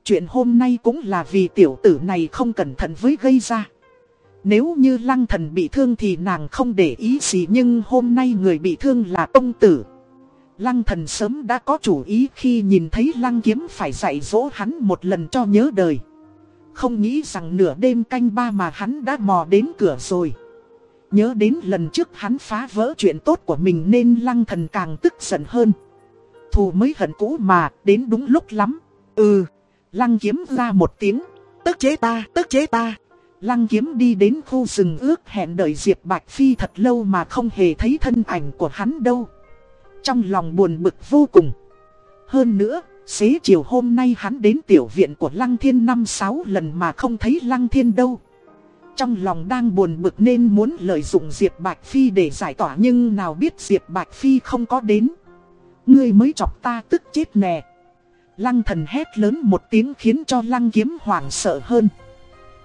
Chuyện hôm nay cũng là vì tiểu tử này không cẩn thận với gây ra. Nếu như lăng thần bị thương thì nàng không để ý gì, nhưng hôm nay người bị thương là công tử. Lăng thần sớm đã có chủ ý khi nhìn thấy lăng kiếm phải dạy dỗ hắn một lần cho nhớ đời. Không nghĩ rằng nửa đêm canh ba mà hắn đã mò đến cửa rồi. Nhớ đến lần trước hắn phá vỡ chuyện tốt của mình nên lăng thần càng tức giận hơn. Thù mới hận cũ mà, đến đúng lúc lắm. Ừ, lăng kiếm ra một tiếng. Tức chế ta, tức chế ta. Lăng kiếm đi đến khu rừng ước hẹn đợi Diệp Bạch Phi thật lâu mà không hề thấy thân ảnh của hắn đâu. Trong lòng buồn bực vô cùng. Hơn nữa, xế chiều hôm nay hắn đến tiểu viện của Lăng Thiên năm sáu lần mà không thấy Lăng Thiên đâu. Trong lòng đang buồn bực nên muốn lợi dụng Diệp Bạch Phi để giải tỏa, nhưng nào biết Diệp Bạch Phi không có đến. Ngươi mới chọc ta tức chết nè. Lăng thần hét lớn một tiếng khiến cho lăng kiếm hoảng sợ hơn.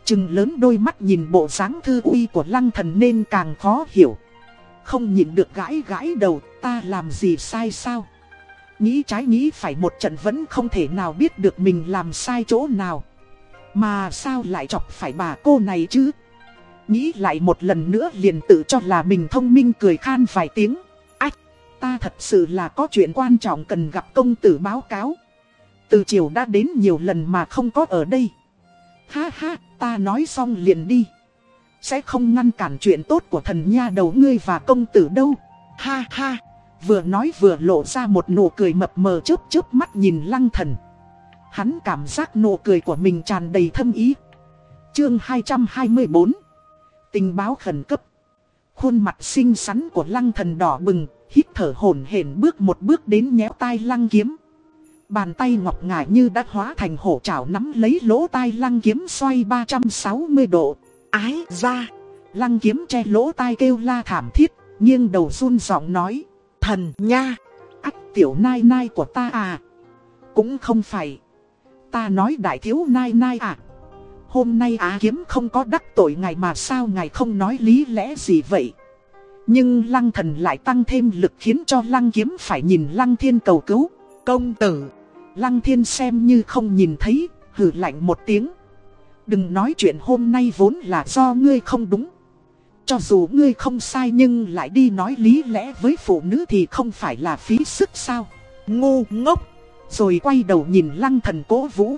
Trừng lớn đôi mắt nhìn bộ dáng thư uy của lăng thần nên càng khó hiểu. Không nhìn được gãi gãi đầu, ta làm gì sai sao. Nghĩ trái nghĩ phải một trận vẫn không thể nào biết được mình làm sai chỗ nào. Mà sao lại chọc phải bà cô này chứ? Nghĩ lại một lần nữa liền tự cho là mình thông minh cười khan vài tiếng. Ách, ta thật sự là có chuyện quan trọng cần gặp công tử báo cáo. Từ chiều đã đến nhiều lần mà không có ở đây. Ha ha, ta nói xong liền đi. Sẽ không ngăn cản chuyện tốt của thần nha đầu ngươi và công tử đâu. Ha ha, vừa nói vừa lộ ra một nụ cười mập mờ chớp chớp mắt nhìn lăng thần. Hắn cảm giác nụ cười của mình tràn đầy thâm ý. Chương 224 Tình báo khẩn cấp Khuôn mặt xinh xắn của lăng thần đỏ bừng, hít thở hổn hển bước một bước đến nhéo tai lăng kiếm. Bàn tay ngọc ngải như đã hóa thành hổ chảo nắm lấy lỗ tai lăng kiếm xoay 360 độ. ái ra. Lăng kiếm che lỗ tai kêu la thảm thiết, nghiêng đầu run giọng nói. Thần nha. Ách tiểu nai nai của ta à. Cũng không phải. Ta nói đại thiếu nai nai à. Hôm nay á kiếm không có đắc tội ngài mà sao ngài không nói lý lẽ gì vậy. Nhưng lăng thần lại tăng thêm lực khiến cho lăng kiếm phải nhìn lăng thiên cầu cứu. Công tử. Lăng thiên xem như không nhìn thấy, hử lạnh một tiếng. Đừng nói chuyện hôm nay vốn là do ngươi không đúng. Cho dù ngươi không sai nhưng lại đi nói lý lẽ với phụ nữ thì không phải là phí sức sao. Ngu ngốc. Rồi quay đầu nhìn lăng thần cố vũ.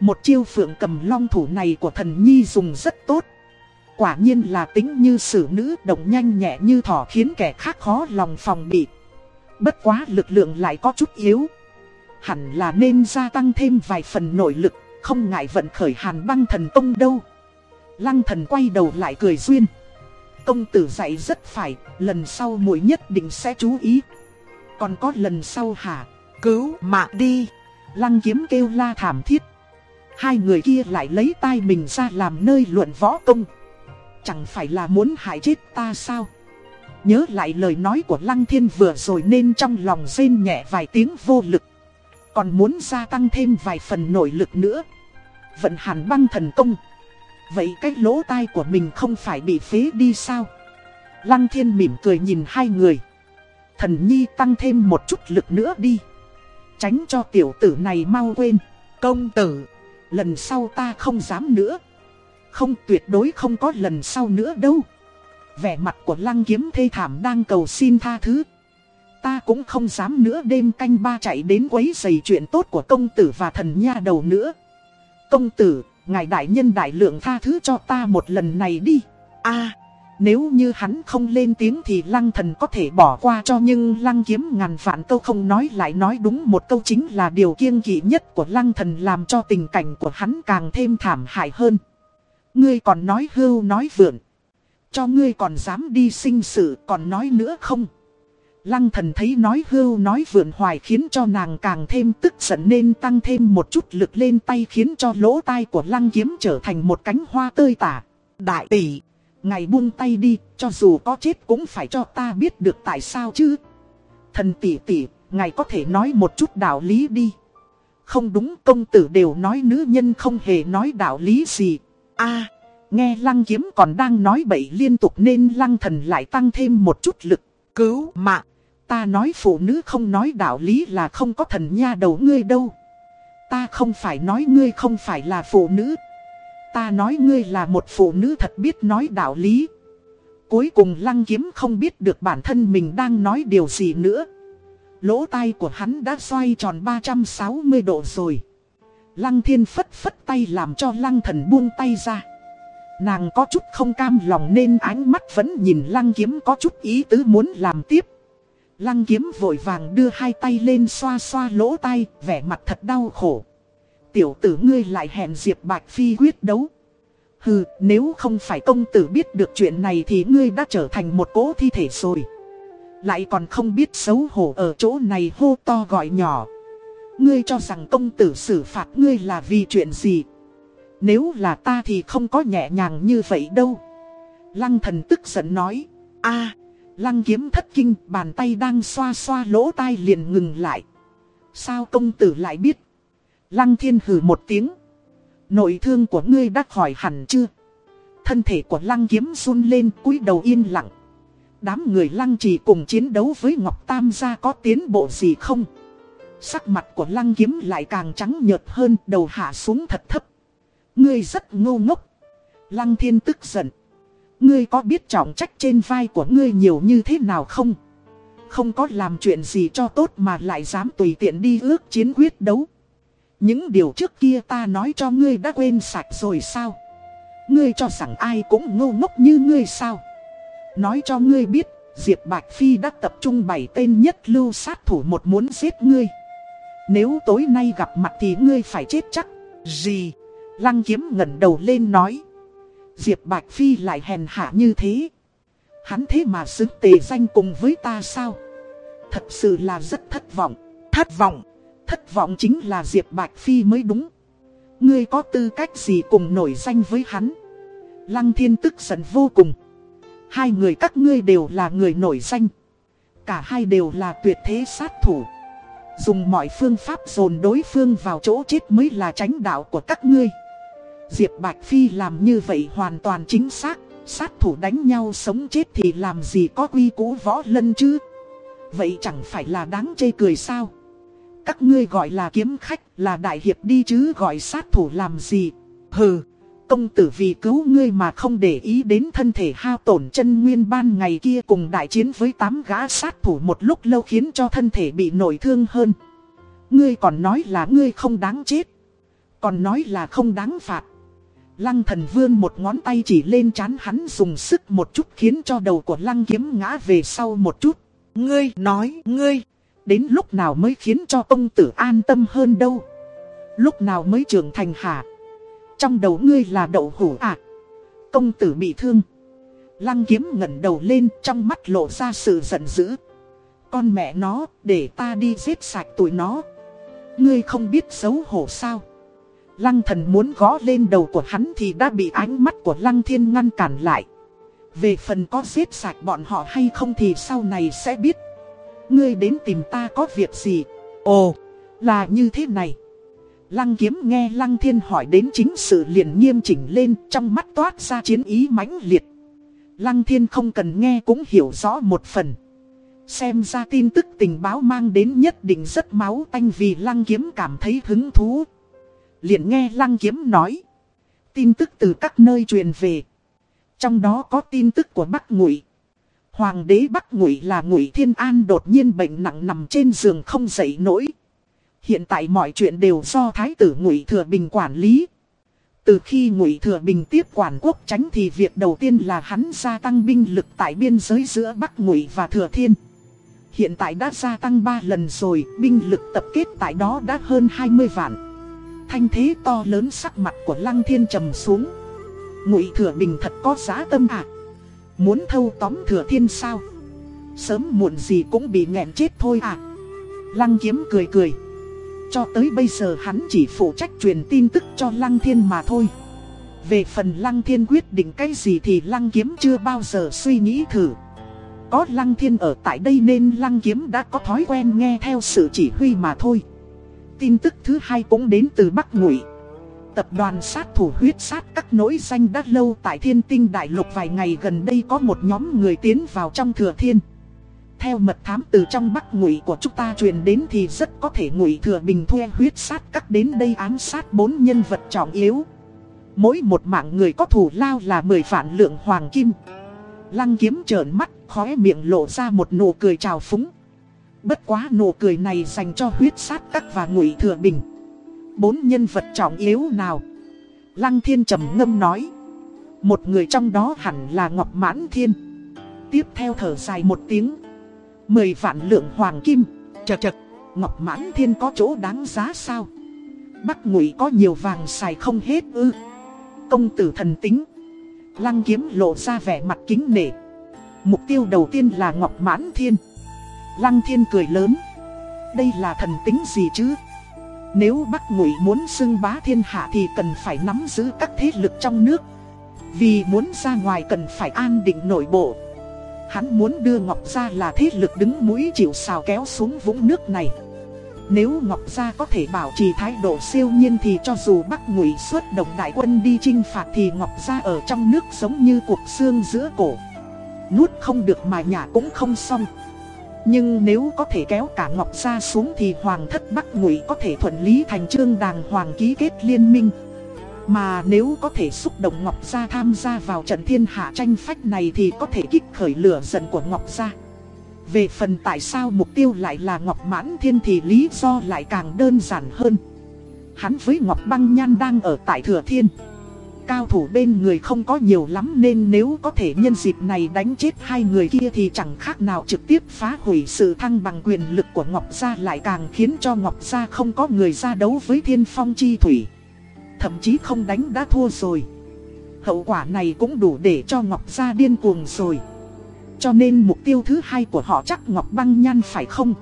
Một chiêu phượng cầm long thủ này của thần nhi dùng rất tốt. Quả nhiên là tính như sử nữ động nhanh nhẹ như thỏ khiến kẻ khác khó lòng phòng bị. Bất quá lực lượng lại có chút yếu. Hẳn là nên gia tăng thêm vài phần nội lực, không ngại vận khởi hàn băng thần tông đâu. Lăng thần quay đầu lại cười duyên. Công tử dạy rất phải, lần sau muội nhất định sẽ chú ý. Còn có lần sau hả? Cứu mạng đi. Lăng kiếm kêu la thảm thiết. Hai người kia lại lấy tai mình ra làm nơi luận võ công. Chẳng phải là muốn hại chết ta sao? Nhớ lại lời nói của Lăng Thiên vừa rồi nên trong lòng rên nhẹ vài tiếng vô lực. Còn muốn gia tăng thêm vài phần nội lực nữa. Vận hàn băng thần công. Vậy cái lỗ tai của mình không phải bị phế đi sao? Lăng Thiên mỉm cười nhìn hai người. Thần Nhi tăng thêm một chút lực nữa đi. Tránh cho tiểu tử này mau quên. Công tử lần sau ta không dám nữa. Không tuyệt đối không có lần sau nữa đâu. Vẻ mặt của lăng kiếm thê thảm đang cầu xin tha thứ. Ta cũng không dám nữa đêm canh ba chạy đến quấy giày chuyện tốt của công tử và thần nha đầu nữa. Công tử, ngài đại nhân đại lượng tha thứ cho ta một lần này đi. a nếu như hắn không lên tiếng thì lăng thần có thể bỏ qua cho nhưng lăng kiếm ngàn vạn câu không nói lại nói đúng một câu chính là điều kiêng kỵ nhất của lăng thần làm cho tình cảnh của hắn càng thêm thảm hại hơn. Ngươi còn nói hưu nói vượn. Cho ngươi còn dám đi sinh sự còn nói nữa không? Lăng thần thấy nói hưu nói vượn hoài khiến cho nàng càng thêm tức giận nên tăng thêm một chút lực lên tay khiến cho lỗ tai của lăng kiếm trở thành một cánh hoa tươi tả. Đại tỷ! Ngài buông tay đi, cho dù có chết cũng phải cho ta biết được tại sao chứ. Thần tỷ tỷ, ngài có thể nói một chút đạo lý đi. Không đúng công tử đều nói nữ nhân không hề nói đạo lý gì. a nghe lăng kiếm còn đang nói bậy liên tục nên lăng thần lại tăng thêm một chút lực. Cứu mạng, ta nói phụ nữ không nói đạo lý là không có thần nha đầu ngươi đâu. Ta không phải nói ngươi không phải là phụ nữ. Ta nói ngươi là một phụ nữ thật biết nói đạo lý. Cuối cùng lăng kiếm không biết được bản thân mình đang nói điều gì nữa. Lỗ tai của hắn đã xoay tròn 360 độ rồi. Lăng thiên phất phất tay làm cho lăng thần buông tay ra. Nàng có chút không cam lòng nên ánh mắt vẫn nhìn lăng kiếm có chút ý tứ muốn làm tiếp. Lăng kiếm vội vàng đưa hai tay lên xoa xoa lỗ tai, vẻ mặt thật đau khổ tiểu tử ngươi lại hẹn Diệp Bạch Phi quyết đấu. Hừ, nếu không phải công tử biết được chuyện này thì ngươi đã trở thành một cố thi thể rồi. Lại còn không biết xấu hổ ở chỗ này hô to gọi nhỏ. Ngươi cho rằng công tử xử phạt ngươi là vì chuyện gì? Nếu là ta thì không có nhẹ nhàng như vậy đâu. Lăng thần tức giận nói. a lăng kiếm thất kinh, bàn tay đang xoa xoa lỗ tai liền ngừng lại. Sao công tử lại biết? Lăng thiên hử một tiếng. Nội thương của ngươi đã khỏi hẳn chưa? Thân thể của lăng kiếm run lên, cúi đầu yên lặng. Đám người lăng chỉ cùng chiến đấu với Ngọc Tam gia có tiến bộ gì không? Sắc mặt của lăng kiếm lại càng trắng nhợt hơn, đầu hạ xuống thật thấp. Ngươi rất ngô ngốc. Lăng thiên tức giận. Ngươi có biết trọng trách trên vai của ngươi nhiều như thế nào không? Không có làm chuyện gì cho tốt mà lại dám tùy tiện đi ước chiến quyết đấu. Những điều trước kia ta nói cho ngươi đã quên sạch rồi sao? Ngươi cho rằng ai cũng ngu ngốc như ngươi sao? Nói cho ngươi biết, Diệp Bạch Phi đã tập trung bảy tên nhất lưu sát thủ một muốn giết ngươi. Nếu tối nay gặp mặt thì ngươi phải chết chắc. Gì? Lăng kiếm ngẩng đầu lên nói. Diệp Bạch Phi lại hèn hạ như thế. Hắn thế mà xứng tề danh cùng với ta sao? Thật sự là rất thất vọng. Thất vọng. Thất vọng chính là Diệp Bạch Phi mới đúng. Ngươi có tư cách gì cùng nổi danh với hắn? Lăng thiên tức giận vô cùng. Hai người các ngươi đều là người nổi danh. Cả hai đều là tuyệt thế sát thủ. Dùng mọi phương pháp dồn đối phương vào chỗ chết mới là tránh đạo của các ngươi. Diệp Bạch Phi làm như vậy hoàn toàn chính xác. Sát thủ đánh nhau sống chết thì làm gì có quy cũ võ lân chứ. Vậy chẳng phải là đáng chê cười sao. Các ngươi gọi là kiếm khách là đại hiệp đi chứ gọi sát thủ làm gì. Hừ, công tử vì cứu ngươi mà không để ý đến thân thể hao tổn chân nguyên ban ngày kia cùng đại chiến với tám gã sát thủ một lúc lâu khiến cho thân thể bị nổi thương hơn. Ngươi còn nói là ngươi không đáng chết. Còn nói là không đáng phạt. Lăng thần vươn một ngón tay chỉ lên chán hắn dùng sức một chút khiến cho đầu của lăng kiếm ngã về sau một chút. Ngươi nói ngươi, đến lúc nào mới khiến cho công tử an tâm hơn đâu. Lúc nào mới trưởng thành hả? Trong đầu ngươi là đậu hủ à? Công tử bị thương. Lăng kiếm ngẩng đầu lên trong mắt lộ ra sự giận dữ. Con mẹ nó, để ta đi giết sạch tụi nó. Ngươi không biết xấu hổ sao? Lăng thần muốn gõ lên đầu của hắn thì đã bị ánh mắt của lăng thiên ngăn cản lại. Về phần có giết sạch bọn họ hay không thì sau này sẽ biết. Ngươi đến tìm ta có việc gì? Ồ, là như thế này. Lăng kiếm nghe lăng thiên hỏi đến chính sự liền nghiêm chỉnh lên trong mắt toát ra chiến ý mãnh liệt. Lăng thiên không cần nghe cũng hiểu rõ một phần. Xem ra tin tức tình báo mang đến nhất định rất máu tanh vì lăng kiếm cảm thấy hứng thú. Liền nghe lăng kiếm nói. Tin tức từ các nơi truyền về. Trong đó có tin tức của Bắc Ngụy. Hoàng đế Bắc Ngụy là Ngụy Thiên An đột nhiên bệnh nặng nằm trên giường không dậy nổi. Hiện tại mọi chuyện đều do Thái tử Ngụy Thừa Bình quản lý. Từ khi Ngụy Thừa Bình tiếp quản quốc tránh thì việc đầu tiên là hắn gia tăng binh lực tại biên giới giữa Bắc Ngụy và Thừa Thiên. Hiện tại đã gia tăng 3 lần rồi, binh lực tập kết tại đó đã hơn 20 vạn. Thanh thế to lớn sắc mặt của Lăng Thiên trầm xuống. Ngụy Thừa Bình thật có giá tâm à? Muốn thâu tóm Thừa Thiên sao? Sớm muộn gì cũng bị nghẹn chết thôi à? Lăng Kiếm cười cười. Cho tới bây giờ hắn chỉ phụ trách truyền tin tức cho Lăng Thiên mà thôi. Về phần Lăng Thiên quyết định cái gì thì Lăng Kiếm chưa bao giờ suy nghĩ thử. Có Lăng Thiên ở tại đây nên Lăng Kiếm đã có thói quen nghe theo sự chỉ huy mà thôi. Tin tức thứ hai cũng đến từ Bắc Ngụy. Tập đoàn sát thủ huyết sát các nỗi danh đã lâu tại thiên tinh đại lục vài ngày gần đây có một nhóm người tiến vào trong thừa thiên. Theo mật thám từ trong Bắc Ngụy của chúng ta truyền đến thì rất có thể Ngụy Thừa Bình thuê huyết sát các đến đây ám sát bốn nhân vật trọng yếu. Mỗi một mạng người có thủ lao là 10 vạn lượng hoàng kim. Lăng kiếm trợn mắt, khóe miệng lộ ra một nụ cười trào phúng. Bất quá nụ cười này dành cho huyết sát các và ngụy thừa bình. Bốn nhân vật trọng yếu nào? Lăng thiên trầm ngâm nói. Một người trong đó hẳn là Ngọc Mãn Thiên. Tiếp theo thở dài một tiếng. Mười vạn lượng hoàng kim. Chật chật, Ngọc Mãn Thiên có chỗ đáng giá sao? Bắc ngụy có nhiều vàng xài không hết ư. Công tử thần tính. Lăng kiếm lộ ra vẻ mặt kính nể. Mục tiêu đầu tiên là Ngọc Mãn Thiên. Lăng thiên cười lớn. Đây là thần tính gì chứ? Nếu Bắc Ngụy muốn xưng bá thiên hạ thì cần phải nắm giữ các thế lực trong nước. Vì muốn ra ngoài cần phải an định nội bộ. Hắn muốn đưa Ngọc Gia là thế lực đứng mũi chịu sào kéo xuống vũng nước này. Nếu Ngọc Gia có thể bảo trì thái độ siêu nhiên thì cho dù Bắc Ngụy xuất động đại quân đi chinh phạt thì Ngọc Gia ở trong nước giống như cuộc xương giữa cổ. Nuốt không được mà nhả cũng không xong. Nhưng nếu có thể kéo cả Ngọc Gia xuống thì Hoàng thất Bắc Ngụy có thể thuận lý thành trương đàng Hoàng ký kết liên minh. Mà nếu có thể xúc động Ngọc Gia tham gia vào trận thiên hạ tranh phách này thì có thể kích khởi lửa giận của Ngọc Gia. Về phần tại sao mục tiêu lại là Ngọc Mãn Thiên thì lý do lại càng đơn giản hơn. Hắn với Ngọc Băng Nhan đang ở tại Thừa Thiên. Cao thủ bên người không có nhiều lắm nên nếu có thể nhân dịp này đánh chết hai người kia thì chẳng khác nào trực tiếp phá hủy sự thăng bằng quyền lực của Ngọc Gia lại càng khiến cho Ngọc Gia không có người ra đấu với thiên phong chi thủy. Thậm chí không đánh đã thua rồi. Hậu quả này cũng đủ để cho Ngọc Gia điên cuồng rồi. Cho nên mục tiêu thứ hai của họ chắc Ngọc Băng Nhan phải không?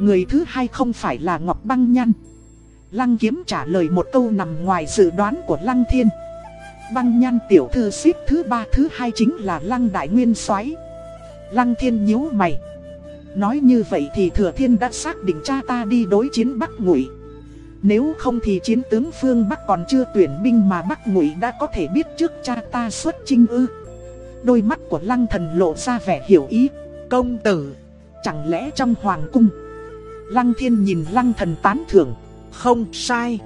Người thứ hai không phải là Ngọc Băng Nhan. Lăng kiếm trả lời một câu nằm ngoài dự đoán của Lăng Thiên băng nhan tiểu thư xếp thứ ba, thứ hai chính là Lăng Đại Nguyên soái Lăng Thiên nhíu mày. Nói như vậy thì Thừa Thiên đã xác định cha ta đi đối chiến Bắc Ngụy. Nếu không thì chiến tướng phương Bắc còn chưa tuyển binh mà Bắc Ngụy đã có thể biết trước cha ta xuất chinh ư. Đôi mắt của Lăng Thần lộ ra vẻ hiểu ý. Công tử. Chẳng lẽ trong Hoàng Cung Lăng Thiên nhìn Lăng Thần tán thưởng Không sai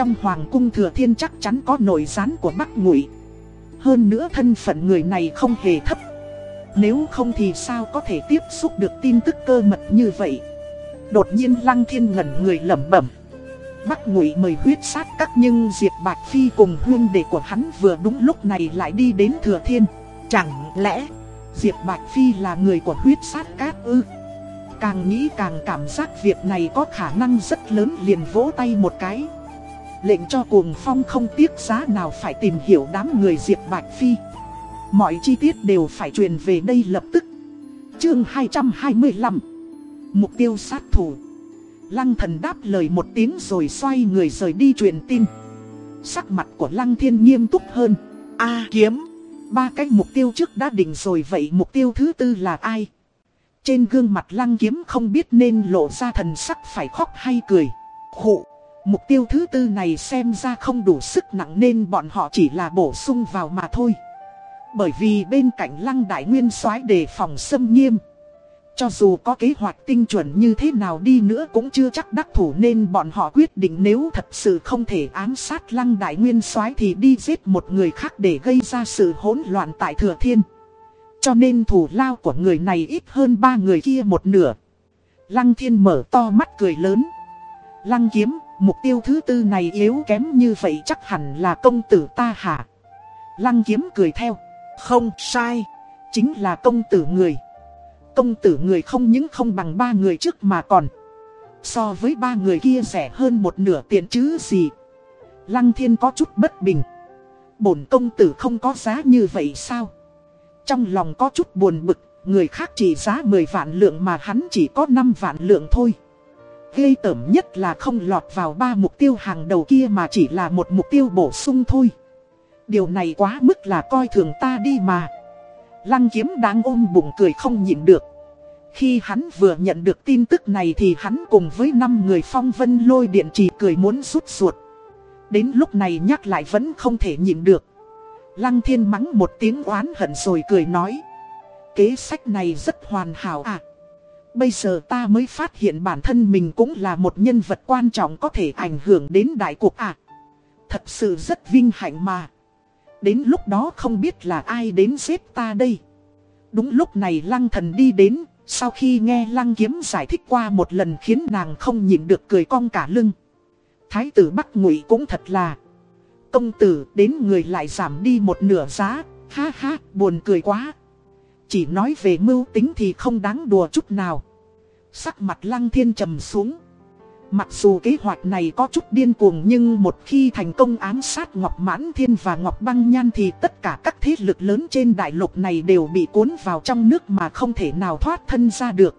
trong Hoàng Cung Thừa Thiên chắc chắn có nội gián của Bắc Ngụy. Hơn nữa thân phận người này không hề thấp. Nếu không thì sao có thể tiếp xúc được tin tức cơ mật như vậy? Đột nhiên Lăng Thiên ngẩn người lẩm bẩm. Bắc Ngụy mời huyết sát các nhưng Diệp Bạch Phi cùng huyên đệ của hắn vừa đúng lúc này lại đi đến Thừa Thiên. Chẳng lẽ Diệp Bạch Phi là người của huyết sát cát ư? Càng nghĩ càng cảm giác việc này có khả năng rất lớn liền vỗ tay một cái. Lệnh cho cuồng phong không tiếc giá nào phải tìm hiểu đám người Diệp Bạch Phi. Mọi chi tiết đều phải truyền về đây lập tức. Chương 225 Mục tiêu sát thủ. Lăng thần đáp lời một tiếng rồi xoay người rời đi truyền tin. Sắc mặt của Lăng thiên nghiêm túc hơn. A kiếm. Ba cái mục tiêu trước đã định rồi vậy mục tiêu thứ tư là ai? Trên gương mặt lăng kiếm không biết nên lộ ra thần sắc phải khóc hay cười. Khụ, mục tiêu thứ tư này xem ra không đủ sức nặng nên bọn họ chỉ là bổ sung vào mà thôi. Bởi vì bên cạnh lăng đại nguyên soái đề phòng xâm nghiêm. Cho dù có kế hoạch tinh chuẩn như thế nào đi nữa cũng chưa chắc đắc thủ nên bọn họ quyết định nếu thật sự không thể ám sát lăng đại nguyên soái thì đi giết một người khác để gây ra sự hỗn loạn tại thừa thiên. Cho nên thủ lao của người này ít hơn ba người kia một nửa. Lăng thiên mở to mắt cười lớn. Lăng kiếm, mục tiêu thứ tư này yếu kém như vậy chắc hẳn là công tử ta hả? Lăng kiếm cười theo. Không sai, chính là công tử người. Công tử người không những không bằng ba người trước mà còn. So với ba người kia rẻ hơn một nửa tiền chứ gì. Lăng thiên có chút bất bình. Bổn công tử không có giá như vậy sao? Trong lòng có chút buồn bực, người khác chỉ giá 10 vạn lượng mà hắn chỉ có 5 vạn lượng thôi. Gây tởm nhất là không lọt vào ba mục tiêu hàng đầu kia mà chỉ là một mục tiêu bổ sung thôi. Điều này quá mức là coi thường ta đi mà. Lăng kiếm đang ôm bụng cười không nhịn được. Khi hắn vừa nhận được tin tức này thì hắn cùng với năm người phong vân lôi điện trì cười muốn rút ruột. Đến lúc này nhắc lại vẫn không thể nhịn được. Lăng thiên mắng một tiếng oán hận rồi cười nói. Kế sách này rất hoàn hảo à. Bây giờ ta mới phát hiện bản thân mình cũng là một nhân vật quan trọng có thể ảnh hưởng đến đại cuộc à. Thật sự rất vinh hạnh mà. Đến lúc đó không biết là ai đến xếp ta đây. Đúng lúc này lăng thần đi đến, sau khi nghe lăng kiếm giải thích qua một lần khiến nàng không nhìn được cười cong cả lưng. Thái tử Bắc Ngụy cũng thật là Công tử đến người lại giảm đi một nửa giá, ha ha, buồn cười quá. Chỉ nói về mưu tính thì không đáng đùa chút nào. Sắc mặt lăng thiên trầm xuống. Mặc dù kế hoạch này có chút điên cuồng nhưng một khi thành công ám sát Ngọc Mãn Thiên và Ngọc Băng Nhan thì tất cả các thế lực lớn trên đại lục này đều bị cuốn vào trong nước mà không thể nào thoát thân ra được.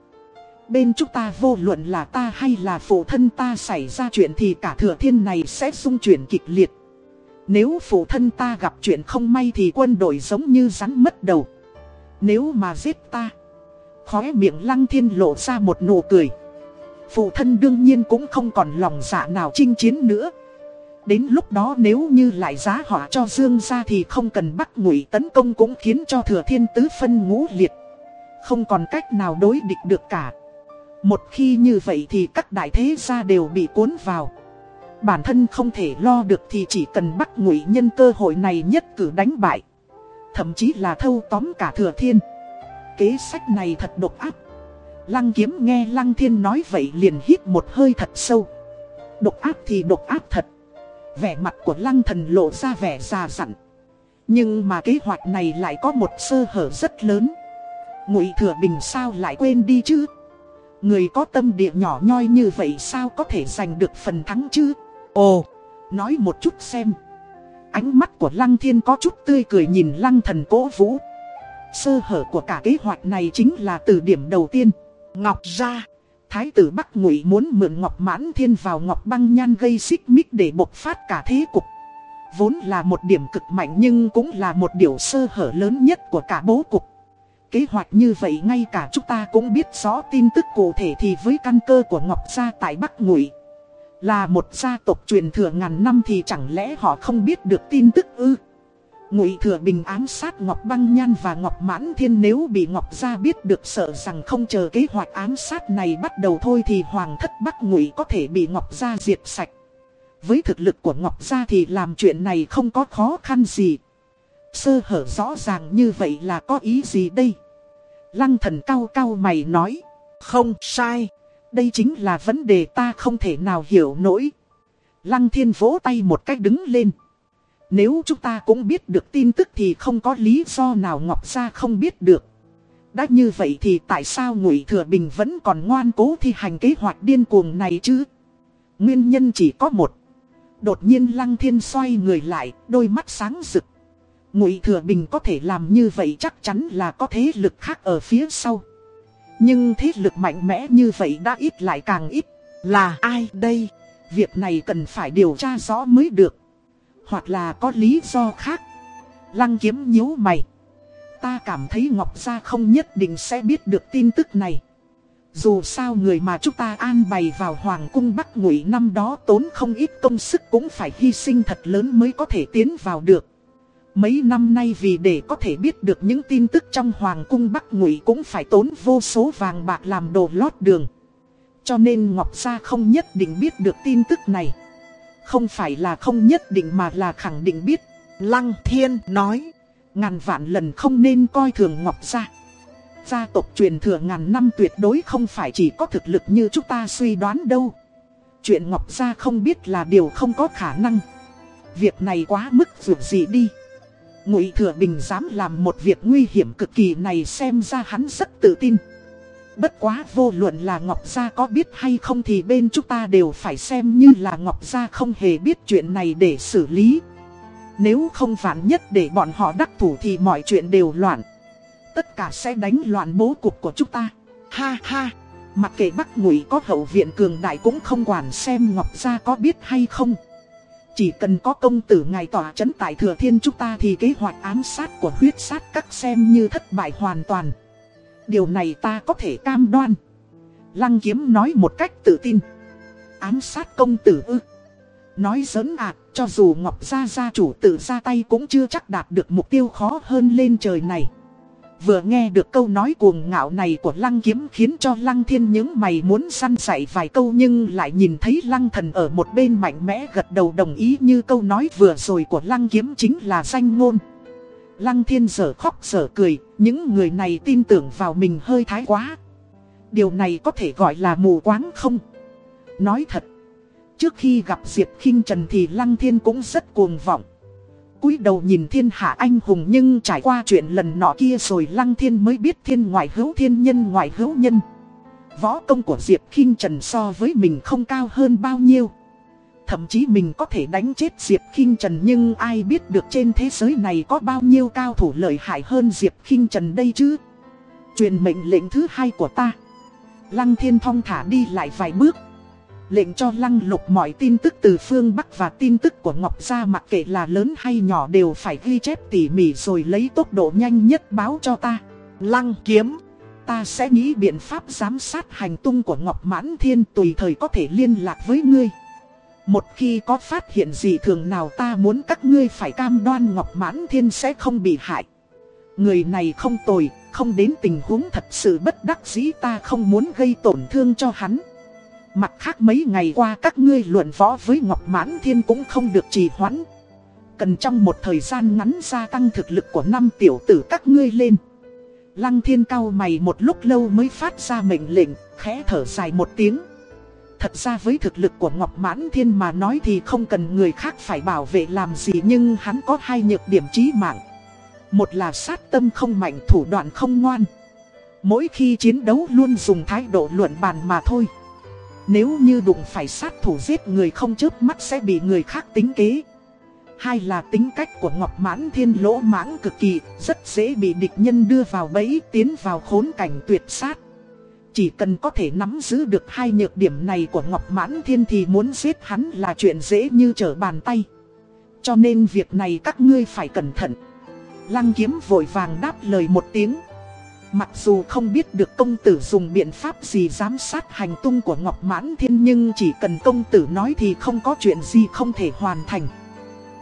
Bên chúng ta vô luận là ta hay là phụ thân ta xảy ra chuyện thì cả thừa thiên này sẽ xung chuyển kịch liệt. Nếu phụ thân ta gặp chuyện không may thì quân đội giống như rắn mất đầu. Nếu mà giết ta, khóe miệng lăng thiên lộ ra một nụ cười. Phụ thân đương nhiên cũng không còn lòng dạ nào chinh chiến nữa. Đến lúc đó nếu như lại giá họa cho Dương ra thì không cần bắt ngụy tấn công cũng khiến cho thừa thiên tứ phân ngũ liệt. Không còn cách nào đối địch được cả. Một khi như vậy thì các đại thế gia đều bị cuốn vào. Bản thân không thể lo được thì chỉ cần bắt ngụy nhân cơ hội này nhất cử đánh bại. Thậm chí là thâu tóm cả thừa thiên. Kế sách này thật độc áp. Lăng kiếm nghe Lăng Thiên nói vậy liền hít một hơi thật sâu. Độc áp thì độc áp thật. Vẻ mặt của Lăng thần lộ ra vẻ già dặn. Nhưng mà kế hoạch này lại có một sơ hở rất lớn. Ngụy Thừa Bình sao lại quên đi chứ? Người có tâm địa nhỏ nhoi như vậy sao có thể giành được phần thắng chứ? Ồ, nói một chút xem. Ánh mắt của Lăng Thiên có chút tươi cười nhìn Lăng thần cố vũ. Sơ hở của cả kế hoạch này chính là từ điểm đầu tiên. Ngọc ra. Thái tử Bắc Ngụy muốn mượn Ngọc Mãn Thiên vào Ngọc Băng Nhan gây xích mích để bộc phát cả thế cục. Vốn là một điểm cực mạnh nhưng cũng là một điều sơ hở lớn nhất của cả bố cục. Kế hoạch như vậy ngay cả chúng ta cũng biết rõ tin tức cụ thể thì với căn cơ của Ngọc Gia tại Bắc Ngụy là một gia tộc truyền thừa ngàn năm thì chẳng lẽ họ không biết được tin tức ư Ngụy Thừa Bình ám sát Ngọc Băng Nhan và Ngọc Mãn Thiên nếu bị Ngọc Gia biết được sợ rằng không chờ kế hoạch ám sát này bắt đầu thôi thì Hoàng thất Bắc Ngụy có thể bị Ngọc Gia diệt sạch. Với thực lực của Ngọc Gia thì làm chuyện này không có khó khăn gì. Sơ hở rõ ràng như vậy là có ý gì đây? Lăng thần cao cao mày nói. Không sai. Đây chính là vấn đề ta không thể nào hiểu nổi. Lăng thiên vỗ tay một cách đứng lên. Nếu chúng ta cũng biết được tin tức thì không có lý do nào Ngọc Gia không biết được. Đã như vậy thì tại sao Ngụy Thừa Bình vẫn còn ngoan cố thi hành kế hoạch điên cuồng này chứ? Nguyên nhân chỉ có một. Đột nhiên Lăng Thiên xoay người lại, đôi mắt sáng rực. Ngụy Thừa Bình có thể làm như vậy chắc chắn là có thế lực khác ở phía sau. Nhưng thế lực mạnh mẽ như vậy đã ít lại càng ít. Là ai đây? Việc này cần phải điều tra rõ mới được. Hoặc là có lý do khác. Lăng kiếm nhíu mày. Ta cảm thấy Ngọc Gia không nhất định sẽ biết được tin tức này. Dù sao người mà chúng ta an bày vào Hoàng cung Bắc Ngụy năm đó tốn không ít công sức cũng phải hy sinh thật lớn mới có thể tiến vào được. Mấy năm nay vì để có thể biết được những tin tức trong Hoàng cung Bắc Ngụy cũng phải tốn vô số vàng bạc làm đồ lót đường. Cho nên Ngọc Gia không nhất định biết được tin tức này. Không phải là không nhất định mà là khẳng định biết. Lăng Thiên nói, ngàn vạn lần không nên coi thường Ngọc Gia. Gia tộc truyền thừa ngàn năm tuyệt đối không phải chỉ có thực lực như chúng ta suy đoán đâu. Chuyện Ngọc Gia không biết là điều không có khả năng. Việc này quá mức vượt gì đi. Ngụy Thừa Bình dám làm một việc nguy hiểm cực kỳ này xem ra hắn rất tự tin. Bất quá vô luận là Ngọc Gia có biết hay không thì bên chúng ta đều phải xem như là Ngọc Gia không hề biết chuyện này để xử lý. Nếu không phản nhất để bọn họ đắc thủ thì mọi chuyện đều loạn. Tất cả sẽ đánh loạn bố cục của chúng ta. Ha ha, mặc kệ Bắc Ngụy có hậu viện cường đại cũng không quản xem Ngọc Gia có biết hay không. Chỉ cần có công tử ngài tỏa chấn tại thừa thiên chúng ta thì kế hoạch ám sát của huyết sát các xem như thất bại hoàn toàn. Điều này ta có thể cam đoan. Lăng kiếm nói một cách tự tin. Ám sát công tử ư. Nói giỡn à, cho dù Ngọc Gia gia chủ tự ra tay cũng chưa chắc đạt được mục tiêu khó hơn lên trời này. Vừa nghe được câu nói cuồng ngạo này của Lăng Kiếm khiến cho Lăng Thiên những mày muốn săn dạy vài câu nhưng lại nhìn thấy Lăng Thần ở một bên mạnh mẽ gật đầu đồng ý như câu nói vừa rồi của Lăng Kiếm chính là danh ngôn. Lăng Thiên giờ khóc giờ cười, những người này tin tưởng vào mình hơi thái quá. Điều này có thể gọi là mù quáng không? Nói thật, trước khi gặp Diệp khinh Trần thì Lăng Thiên cũng rất cuồng vọng cúi đầu nhìn thiên hạ anh hùng nhưng trải qua chuyện lần nọ kia rồi lăng thiên mới biết thiên ngoại hữu thiên nhân ngoại hữu nhân. Võ công của Diệp khinh Trần so với mình không cao hơn bao nhiêu. Thậm chí mình có thể đánh chết Diệp khinh Trần nhưng ai biết được trên thế giới này có bao nhiêu cao thủ lợi hại hơn Diệp khinh Trần đây chứ. Truyền mệnh lệnh thứ hai của ta. Lăng thiên thong thả đi lại vài bước lệnh cho lăng lục mọi tin tức từ phương Bắc và tin tức của Ngọc Gia mặc kệ là lớn hay nhỏ đều phải ghi chép tỉ mỉ rồi lấy tốc độ nhanh nhất báo cho ta. Lăng kiếm, ta sẽ nghĩ biện pháp giám sát hành tung của Ngọc Mãn Thiên tùy thời có thể liên lạc với ngươi. Một khi có phát hiện gì thường nào ta muốn các ngươi phải cam đoan Ngọc Mãn Thiên sẽ không bị hại. Người này không tồi, không đến tình huống thật sự bất đắc dĩ ta không muốn gây tổn thương cho hắn. Mặt khác mấy ngày qua các ngươi luận võ với Ngọc Mãn Thiên cũng không được trì hoãn. Cần trong một thời gian ngắn gia tăng thực lực của năm tiểu tử các ngươi lên. Lăng thiên cao mày một lúc lâu mới phát ra mệnh lệnh, khẽ thở dài một tiếng. Thật ra với thực lực của Ngọc Mãn Thiên mà nói thì không cần người khác phải bảo vệ làm gì nhưng hắn có hai nhược điểm chí mạng. Một là sát tâm không mạnh thủ đoạn không ngoan. Mỗi khi chiến đấu luôn dùng thái độ luận bàn mà thôi. Nếu như đụng phải sát thủ giết người không chớp mắt sẽ bị người khác tính kế Hai là tính cách của Ngọc Mãn Thiên lỗ mãng cực kỳ, Rất dễ bị địch nhân đưa vào bẫy, tiến vào khốn cảnh tuyệt sát Chỉ cần có thể nắm giữ được hai nhược điểm này của Ngọc Mãn Thiên thì muốn giết hắn là chuyện dễ như trở bàn tay Cho nên việc này các ngươi phải cẩn thận. Lăng kiếm vội vàng đáp lời một tiếng. Mặc dù không biết được công tử dùng biện pháp gì giám sát hành tung của Ngọc Mãn Thiên nhưng chỉ cần công tử nói thì không có chuyện gì không thể hoàn thành.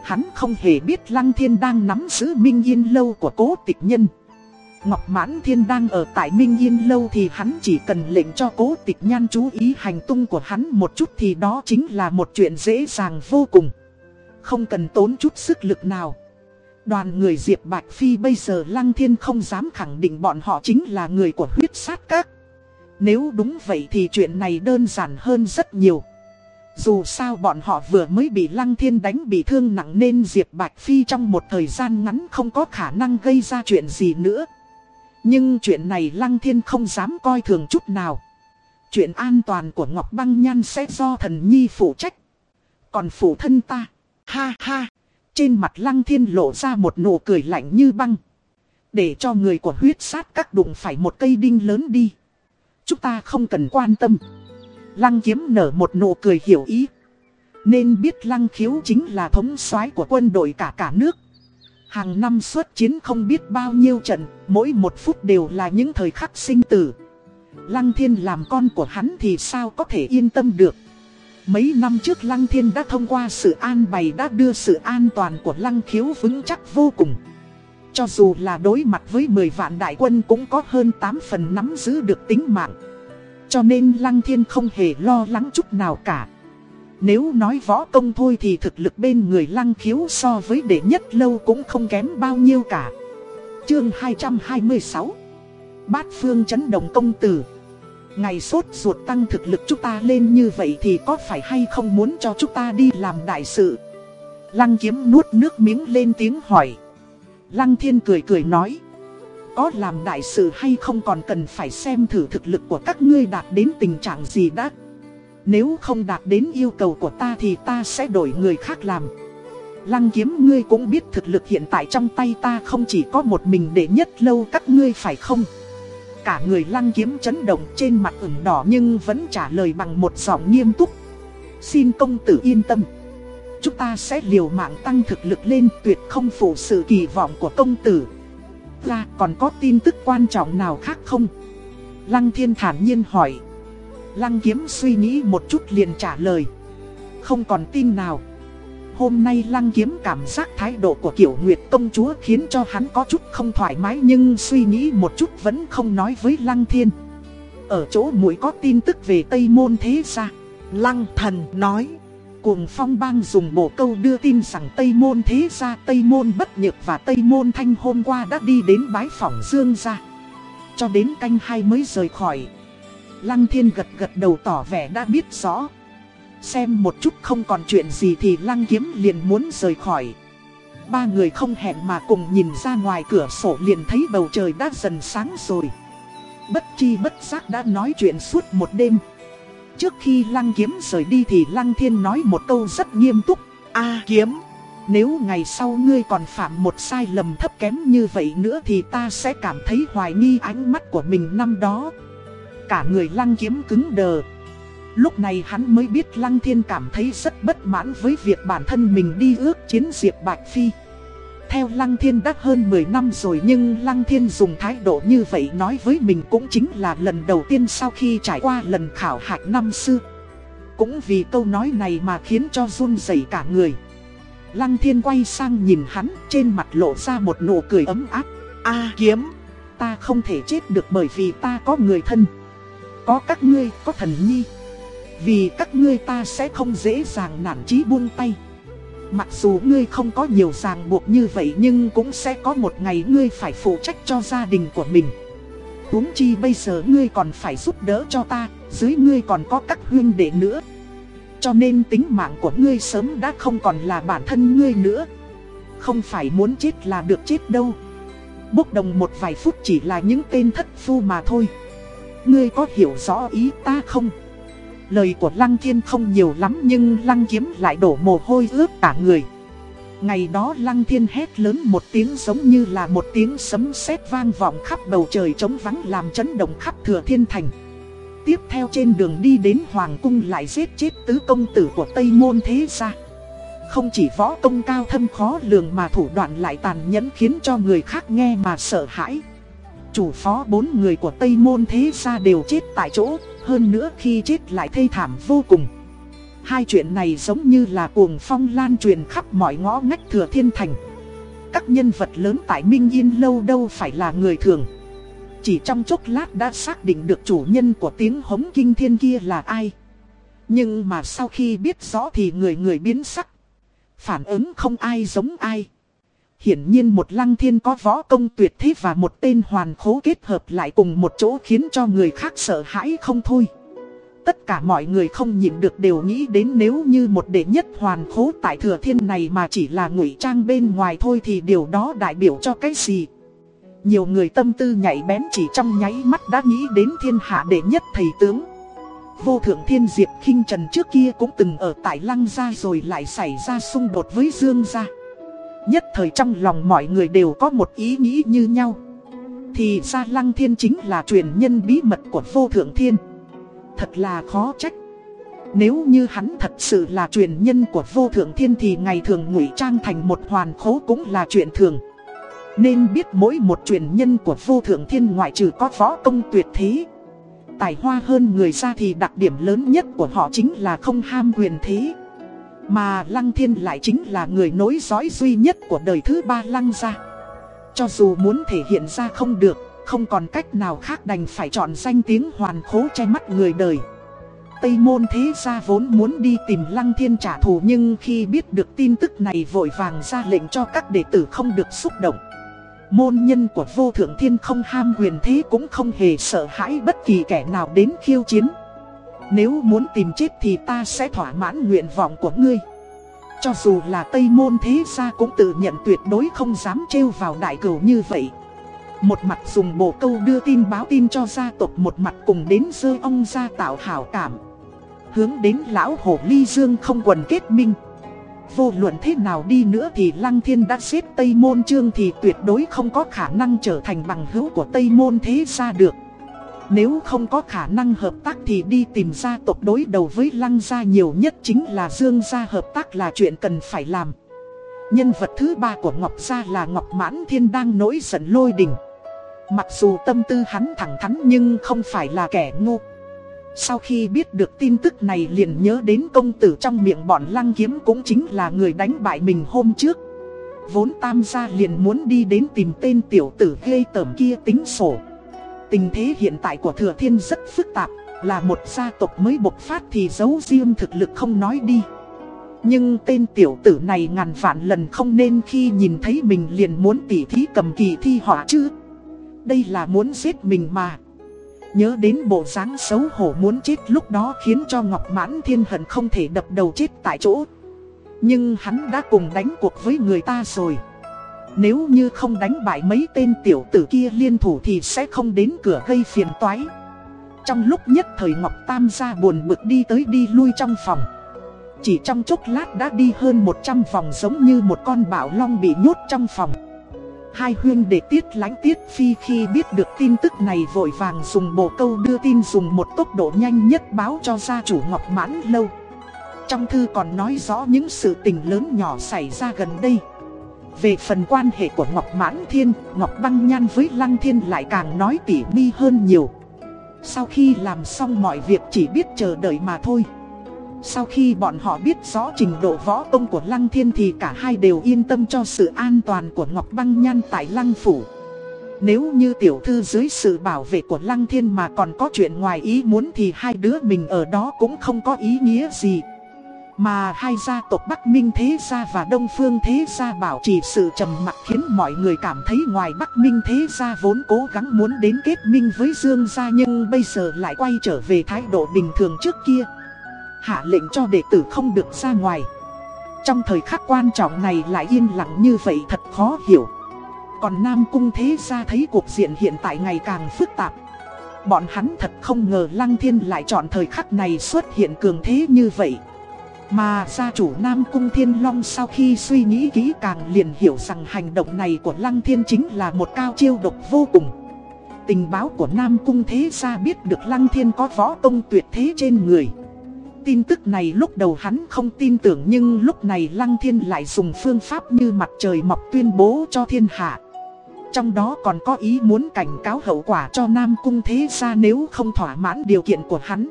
Hắn không hề biết Lăng Thiên đang nắm giữ Minh Yên Lâu của cố tịch nhân. Ngọc Mãn Thiên đang ở tại Minh Yên Lâu thì hắn chỉ cần lệnh cho cố tịch nhan chú ý hành tung của hắn một chút thì đó chính là một chuyện dễ dàng vô cùng. Không cần tốn chút sức lực nào. Đoàn người Diệp Bạch Phi bây giờ Lăng Thiên không dám khẳng định bọn họ chính là người của huyết sát các. Nếu đúng vậy thì chuyện này đơn giản hơn rất nhiều. Dù sao bọn họ vừa mới bị Lăng Thiên đánh bị thương nặng nên Diệp Bạch Phi trong một thời gian ngắn không có khả năng gây ra chuyện gì nữa. Nhưng chuyện này Lăng Thiên không dám coi thường chút nào. Chuyện an toàn của Ngọc Băng Nhan sẽ do thần nhi phụ trách. Còn phụ thân ta, ha ha, trên mặt Lăng Thiên lộ ra một nụ cười lạnh như băng. Để cho người của huyết sát các đụng phải một cây đinh lớn đi. Chúng ta không cần quan tâm. Lăng kiếm nở một nụ cười hiểu ý. Nên biết lăng khiếu chính là thống soái của quân đội cả cả nước. Hàng năm xuất chiến không biết bao nhiêu trận, mỗi một phút đều là những thời khắc sinh tử. Lăng thiên làm con của hắn thì sao có thể yên tâm được. Mấy năm trước Lăng Thiên đã thông qua sự an bày đã đưa sự an toàn của Lăng Khiếu vững chắc vô cùng. Cho dù là đối mặt với 10 vạn đại quân cũng có hơn 8 phần nắm giữ được tính mạng. Cho nên Lăng Thiên không hề lo lắng chút nào cả. Nếu nói võ công thôi thì thực lực bên người Lăng Khiếu so với đệ nhất lâu cũng không kém bao nhiêu cả. Chương 226 Bát Phương chấn động công tử Ngày sốt ruột tăng thực lực chúng ta lên như vậy thì có phải hay không muốn cho chúng ta đi làm đại sự? Lăng kiếm nuốt nước miếng lên tiếng hỏi. Lăng thiên cười cười nói. Có làm đại sự hay không còn cần phải xem thử thực lực của các ngươi đạt đến tình trạng gì đã. Nếu không đạt đến yêu cầu của ta thì ta sẽ đổi người khác làm. Lăng kiếm ngươi cũng biết thực lực hiện tại trong tay ta không chỉ có một mình để nhất lâu các ngươi phải không? Cả người lăng kiếm chấn động trên mặt ửng đỏ nhưng vẫn trả lời bằng một giọng nghiêm túc. Xin công tử yên tâm. Chúng ta sẽ liều mạng tăng thực lực lên tuyệt không phụ sự kỳ vọng của công tử. Ra, còn có tin tức quan trọng nào khác không? Lăng thiên thản nhiên hỏi. Lăng kiếm suy nghĩ một chút liền trả lời. Không còn tin nào. Hôm nay Lăng Kiếm cảm giác thái độ của Kiểu Nguyệt công chúa khiến cho hắn có chút không thoải mái nhưng suy nghĩ một chút vẫn không nói với Lăng Thiên. Ở chỗ mũi có tin tức về Tây Môn thế ra. Lăng thần nói. Cuồng phong bang dùng bộ câu đưa tin rằng Tây Môn thế ra Tây Môn bất nhược và Tây Môn thanh hôm qua đã đi đến bái phỏng Dương ra. Cho đến canh hai mới rời khỏi. Lăng Thiên gật gật đầu tỏ vẻ đã biết rõ. Xem một chút không còn chuyện gì thì lăng kiếm liền muốn rời khỏi. Ba người không hẹn mà cùng nhìn ra ngoài cửa sổ liền thấy bầu trời đã dần sáng rồi. Bất chi bất giác đã nói chuyện suốt một đêm. Trước khi lăng kiếm rời đi thì lăng thiên nói một câu rất nghiêm túc. A kiếm, Nếu ngày sau ngươi còn phạm một sai lầm thấp kém như vậy nữa thì ta sẽ cảm thấy hoài nghi ánh mắt của mình năm đó. Cả người lăng kiếm cứng đờ. Lúc này hắn mới biết Lăng Thiên cảm thấy rất bất mãn với việc bản thân mình đi ước chiến Diệp Bạch Phi. Theo Lăng Thiên đã hơn 10 năm rồi nhưng Lăng Thiên dùng thái độ như vậy nói với mình cũng chính là lần đầu tiên sau khi trải qua lần khảo hạch năm xưa. Cũng vì câu nói này mà khiến cho run rẩy cả người. Lăng Thiên quay sang nhìn hắn trên mặt lộ ra một nụ cười ấm áp. A kiếm, ta không thể chết được bởi vì ta có người thân. Có các ngươi, có thần nhi. Vì các ngươi ta sẽ không dễ dàng nản chí buông tay. Mặc dù ngươi không có nhiều ràng buộc như vậy nhưng cũng sẽ có một ngày ngươi phải phụ trách cho gia đình của mình. Huống chi bây giờ ngươi còn phải giúp đỡ cho ta, dưới ngươi còn có các huyên đệ nữa. Cho nên tính mạng của ngươi sớm đã không còn là bản thân ngươi nữa. Không phải muốn chết là được chết đâu. Bốc đồng một vài phút chỉ là những tên thất phu mà thôi. Ngươi có hiểu rõ ý ta không? Lời của Lăng Thiên không nhiều lắm nhưng Lăng Kiếm lại đổ mồ hôi ướt cả người. Ngày đó Lăng Thiên hét lớn một tiếng giống như là một tiếng sấm sét vang vọng khắp bầu trời trống vắng làm chấn động khắp thừa thiên thành. Tiếp theo trên đường đi đến Hoàng Cung lại giết chết tứ công tử của Tây Môn Thế Gia. không chỉ võ công cao thâm khó lường mà thủ đoạn lại tàn nhẫn khiến cho người khác nghe mà sợ hãi. Chủ phó bốn người của Tây Môn Thế Gia đều chết tại chỗ, hơn nữa khi chết lại thê thảm vô cùng. Hai chuyện này giống như là cuồng phong lan truyền khắp mọi ngõ ngách thừa thiên thành. Các nhân vật lớn tại Minh Yên lâu đâu phải là người thường. Chỉ trong chốc lát đã xác định được chủ nhân của tiếng hống kinh thiên kia là ai. Nhưng mà sau khi biết rõ thì người người biến sắc. Phản ứng không ai giống ai. Hiển nhiên một lăng thiên có võ công tuyệt thế và một tên hoàn khố kết hợp lại cùng một chỗ khiến cho người khác sợ hãi không thôi. Tất cả mọi người không nhìn được đều nghĩ đến nếu như một đệ nhất hoàn khố tại thừa thiên này mà chỉ là ngụy trang bên ngoài thôi thì điều đó đại biểu cho cái gì. Nhiều người tâm tư nhảy bén chỉ trong nháy mắt đã nghĩ đến thiên hạ đệ nhất thầy tướng. Vô thượng thiên diệp khinh trần trước kia cũng từng ở tại lăng gia rồi lại xảy ra xung đột với dương gia. Nhất thời trong lòng mọi người đều có một ý nghĩ như nhau. Thì ra lăng thiên chính là truyền nhân bí mật của vô thượng thiên. Thật là khó trách. Nếu như hắn thật sự là truyền nhân của vô thượng thiên thì ngày thường ngụy trang thành một hoàn khố cũng là chuyện thường. Nên biết mỗi một truyền nhân của vô thượng thiên ngoại trừ có võ công tuyệt thế. Tài hoa hơn người ra thì đặc điểm lớn nhất của họ chính là không ham quyền thế. Mà Lăng Thiên lại chính là người nối dõi duy nhất của đời thứ ba Lăng gia. Cho dù muốn thể hiện ra không được, không còn cách nào khác đành phải chọn danh tiếng hoàn khố che mắt người đời. Tây môn thế gia vốn muốn đi tìm Lăng Thiên trả thù nhưng khi biết được tin tức này vội vàng ra lệnh cho các đệ tử không được xúc động. Môn nhân của vô thượng thiên không ham quyền thế cũng không hề sợ hãi bất kỳ kẻ nào đến khiêu chiến. Nếu muốn tìm chết thì ta sẽ thỏa mãn nguyện vọng của ngươi. Cho dù là Tây Môn thế gia cũng tự nhận tuyệt đối không dám trêu vào đại cửu như vậy. Một mặt dùng bộ câu đưa tin báo tin cho gia tộc, một mặt cùng đến dơ ông gia tạo hảo cảm. Hướng đến lão hồ ly dương không quần kết minh. Vô luận thế nào đi nữa thì Lăng Thiên đã xếp Tây Môn Trương thì tuyệt đối không có khả năng trở thành bằng hữu của Tây Môn thế gia được. Nếu không có khả năng hợp tác thì đi tìm gia tộc đối đầu với Lăng gia nhiều nhất chính là Dương gia hợp tác là chuyện cần phải làm. Nhân vật thứ ba của Ngọc Gia là Ngọc Mãn Thiên đang nổi giận lôi đình. Mặc dù tâm tư hắn thẳng thắn nhưng không phải là kẻ ngu. Sau khi biết được tin tức này liền nhớ đến công tử trong miệng bọn lăng kiếm cũng chính là người đánh bại mình hôm trước. Vốn tam gia liền muốn đi đến tìm tên tiểu tử ghê tởm kia tính sổ. Tình thế hiện tại của thừa thiên rất phức tạp, là một gia tộc mới bộc phát thì giấu riêng thực lực không nói đi. Nhưng tên tiểu tử này ngàn vạn lần không nên khi nhìn thấy mình liền muốn tỉ thí cầm kỳ thi họa chứ. Đây là muốn giết mình mà. Nhớ đến bộ dáng xấu hổ muốn chết lúc đó khiến cho Ngọc Mãn Thiên Hận không thể đập đầu chết tại chỗ. Nhưng hắn đã cùng đánh cuộc với người ta rồi. Nếu như không đánh bại mấy tên tiểu tử kia liên thủ thì sẽ không đến cửa gây phiền toái. Trong lúc nhất thời Ngọc Tam gia buồn bực đi tới đi lui trong phòng. Chỉ trong chốc lát đã đi hơn 100 vòng giống như một con bạo long bị nhốt trong phòng. Hai huyên để tiết lánh tiết phi khi biết được tin tức này vội vàng dùng bộ câu đưa tin dùng một tốc độ nhanh nhất báo cho gia chủ Ngọc Mãn Lâu. Trong thư còn nói rõ những sự tình lớn nhỏ xảy ra gần đây. Về phần quan hệ của Ngọc Mãn Thiên, Ngọc Băng Nhan với Lăng Thiên lại càng nói tỉ mi hơn nhiều. Sau khi làm xong mọi việc chỉ biết chờ đợi mà thôi. Sau khi bọn họ biết rõ trình độ võ công của Lăng Thiên thì cả hai đều yên tâm cho sự an toàn của Ngọc Băng Nhan tại Lăng Phủ. Nếu như tiểu thư dưới sự bảo vệ của Lăng Thiên mà còn có chuyện ngoài ý muốn thì hai đứa mình ở đó cũng không có ý nghĩa gì. Mà hai gia tộc Bắc Minh Thế Gia và Đông Phương Thế Gia bảo trì sự trầm mặc khiến mọi người cảm thấy ngoài Bắc Minh Thế Gia vốn cố gắng muốn đến kết minh với Dương Gia nhưng bây giờ lại quay trở về thái độ bình thường trước kia. Hạ lệnh cho đệ tử không được ra ngoài. Trong thời khắc quan trọng này lại yên lặng như vậy thật khó hiểu. Còn Nam Cung Thế Gia thấy cuộc diện hiện tại ngày càng phức tạp. Bọn hắn thật không ngờ Lăng Thiên lại chọn thời khắc này xuất hiện cường thế như vậy. Mà gia chủ Nam Cung Thiên Long sau khi suy nghĩ kỹ càng liền hiểu rằng hành động này của Lăng Thiên chính là một cao chiêu độc vô cùng. Tình báo của Nam Cung Thế Gia biết được Lăng Thiên có võ công tuyệt thế trên người. Tin tức này lúc đầu hắn không tin tưởng nhưng lúc này Lăng Thiên lại dùng phương pháp như mặt trời mọc tuyên bố cho thiên hạ. Trong đó còn có ý muốn cảnh cáo hậu quả cho Nam Cung Thế Gia nếu không thỏa mãn điều kiện của hắn.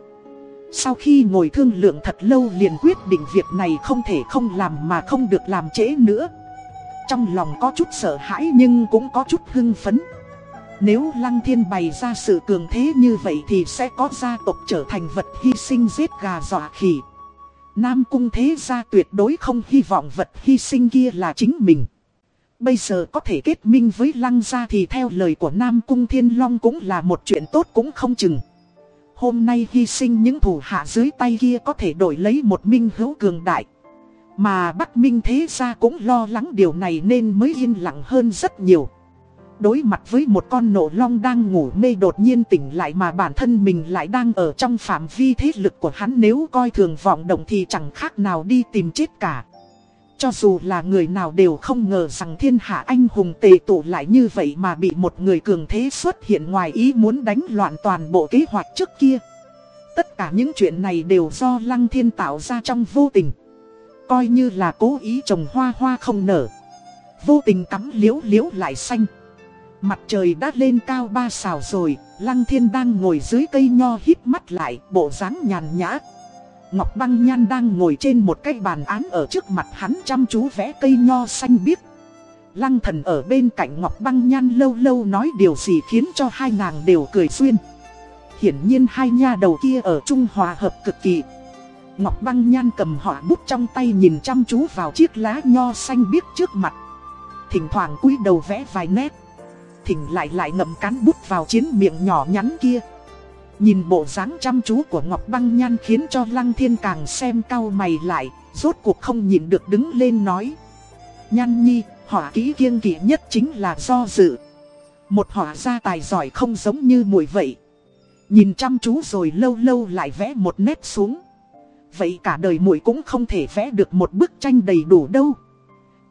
Sau khi ngồi thương lượng thật lâu liền quyết định việc này không thể không làm mà không được làm trễ nữa. Trong lòng có chút sợ hãi nhưng cũng có chút hưng phấn. Nếu Lăng Thiên bày ra sự cường thế như vậy thì sẽ có gia tộc trở thành vật hy sinh giết gà dọa khỉ. Nam Cung Thế Gia tuyệt đối không hy vọng vật hy sinh kia là chính mình. Bây giờ có thể kết minh với Lăng Gia thì theo lời của Nam Cung Thiên Long cũng là một chuyện tốt cũng không chừng. Hôm nay hy sinh những thủ hạ dưới tay kia có thể đổi lấy một minh hữu cường đại. Mà Bắc Minh Thế Gia cũng lo lắng điều này nên mới yên lặng hơn rất nhiều. Đối mặt với một con nổ long đang ngủ mê đột nhiên tỉnh lại mà bản thân mình lại đang ở trong phạm vi thế lực của hắn nếu coi thường vọng động thì chẳng khác nào đi tìm chết cả. Cho dù là người nào đều không ngờ rằng thiên hạ anh hùng tề tụ lại như vậy mà bị một người cường thế xuất hiện ngoài ý muốn đánh loạn toàn bộ kế hoạch trước kia. Tất cả những chuyện này đều do lăng thiên tạo ra trong vô tình. Coi như là cố ý trồng hoa hoa không nở. Vô tình cắm liễu liễu lại xanh. Mặt trời đã lên cao ba xào rồi, Lăng Thiên đang ngồi dưới cây nho hít mắt lại, bộ dáng nhàn nhã. Ngọc Băng Nhan đang ngồi trên một cái bàn án ở trước mặt hắn chăm chú vẽ cây nho xanh biếc. Lăng thần ở bên cạnh Ngọc Băng Nhan lâu lâu nói điều gì khiến cho hai nàng đều cười xuyên. Hiển nhiên hai nha đầu kia ở Trung Hòa hợp cực kỳ. Ngọc Băng Nhan cầm họa bút trong tay nhìn chăm chú vào chiếc lá nho xanh biếc trước mặt. Thỉnh thoảng cúi đầu vẽ vài nét thỉnh lại lại ngậm cán bút vào chiến miệng nhỏ nhắn kia. Nhìn bộ dáng chăm chú của Ngọc Băng Nhan khiến cho Lăng Thiên càng xem cau mày lại, rốt cuộc không nhìn được đứng lên nói. Nhan nhi, họa kỹ kiêng kỵ nhất chính là do dự. Một họa gia tài giỏi không giống như mùi vậy. Nhìn chăm chú rồi lâu lâu lại vẽ một nét xuống. Vậy cả đời muội cũng không thể vẽ được một bức tranh đầy đủ đâu.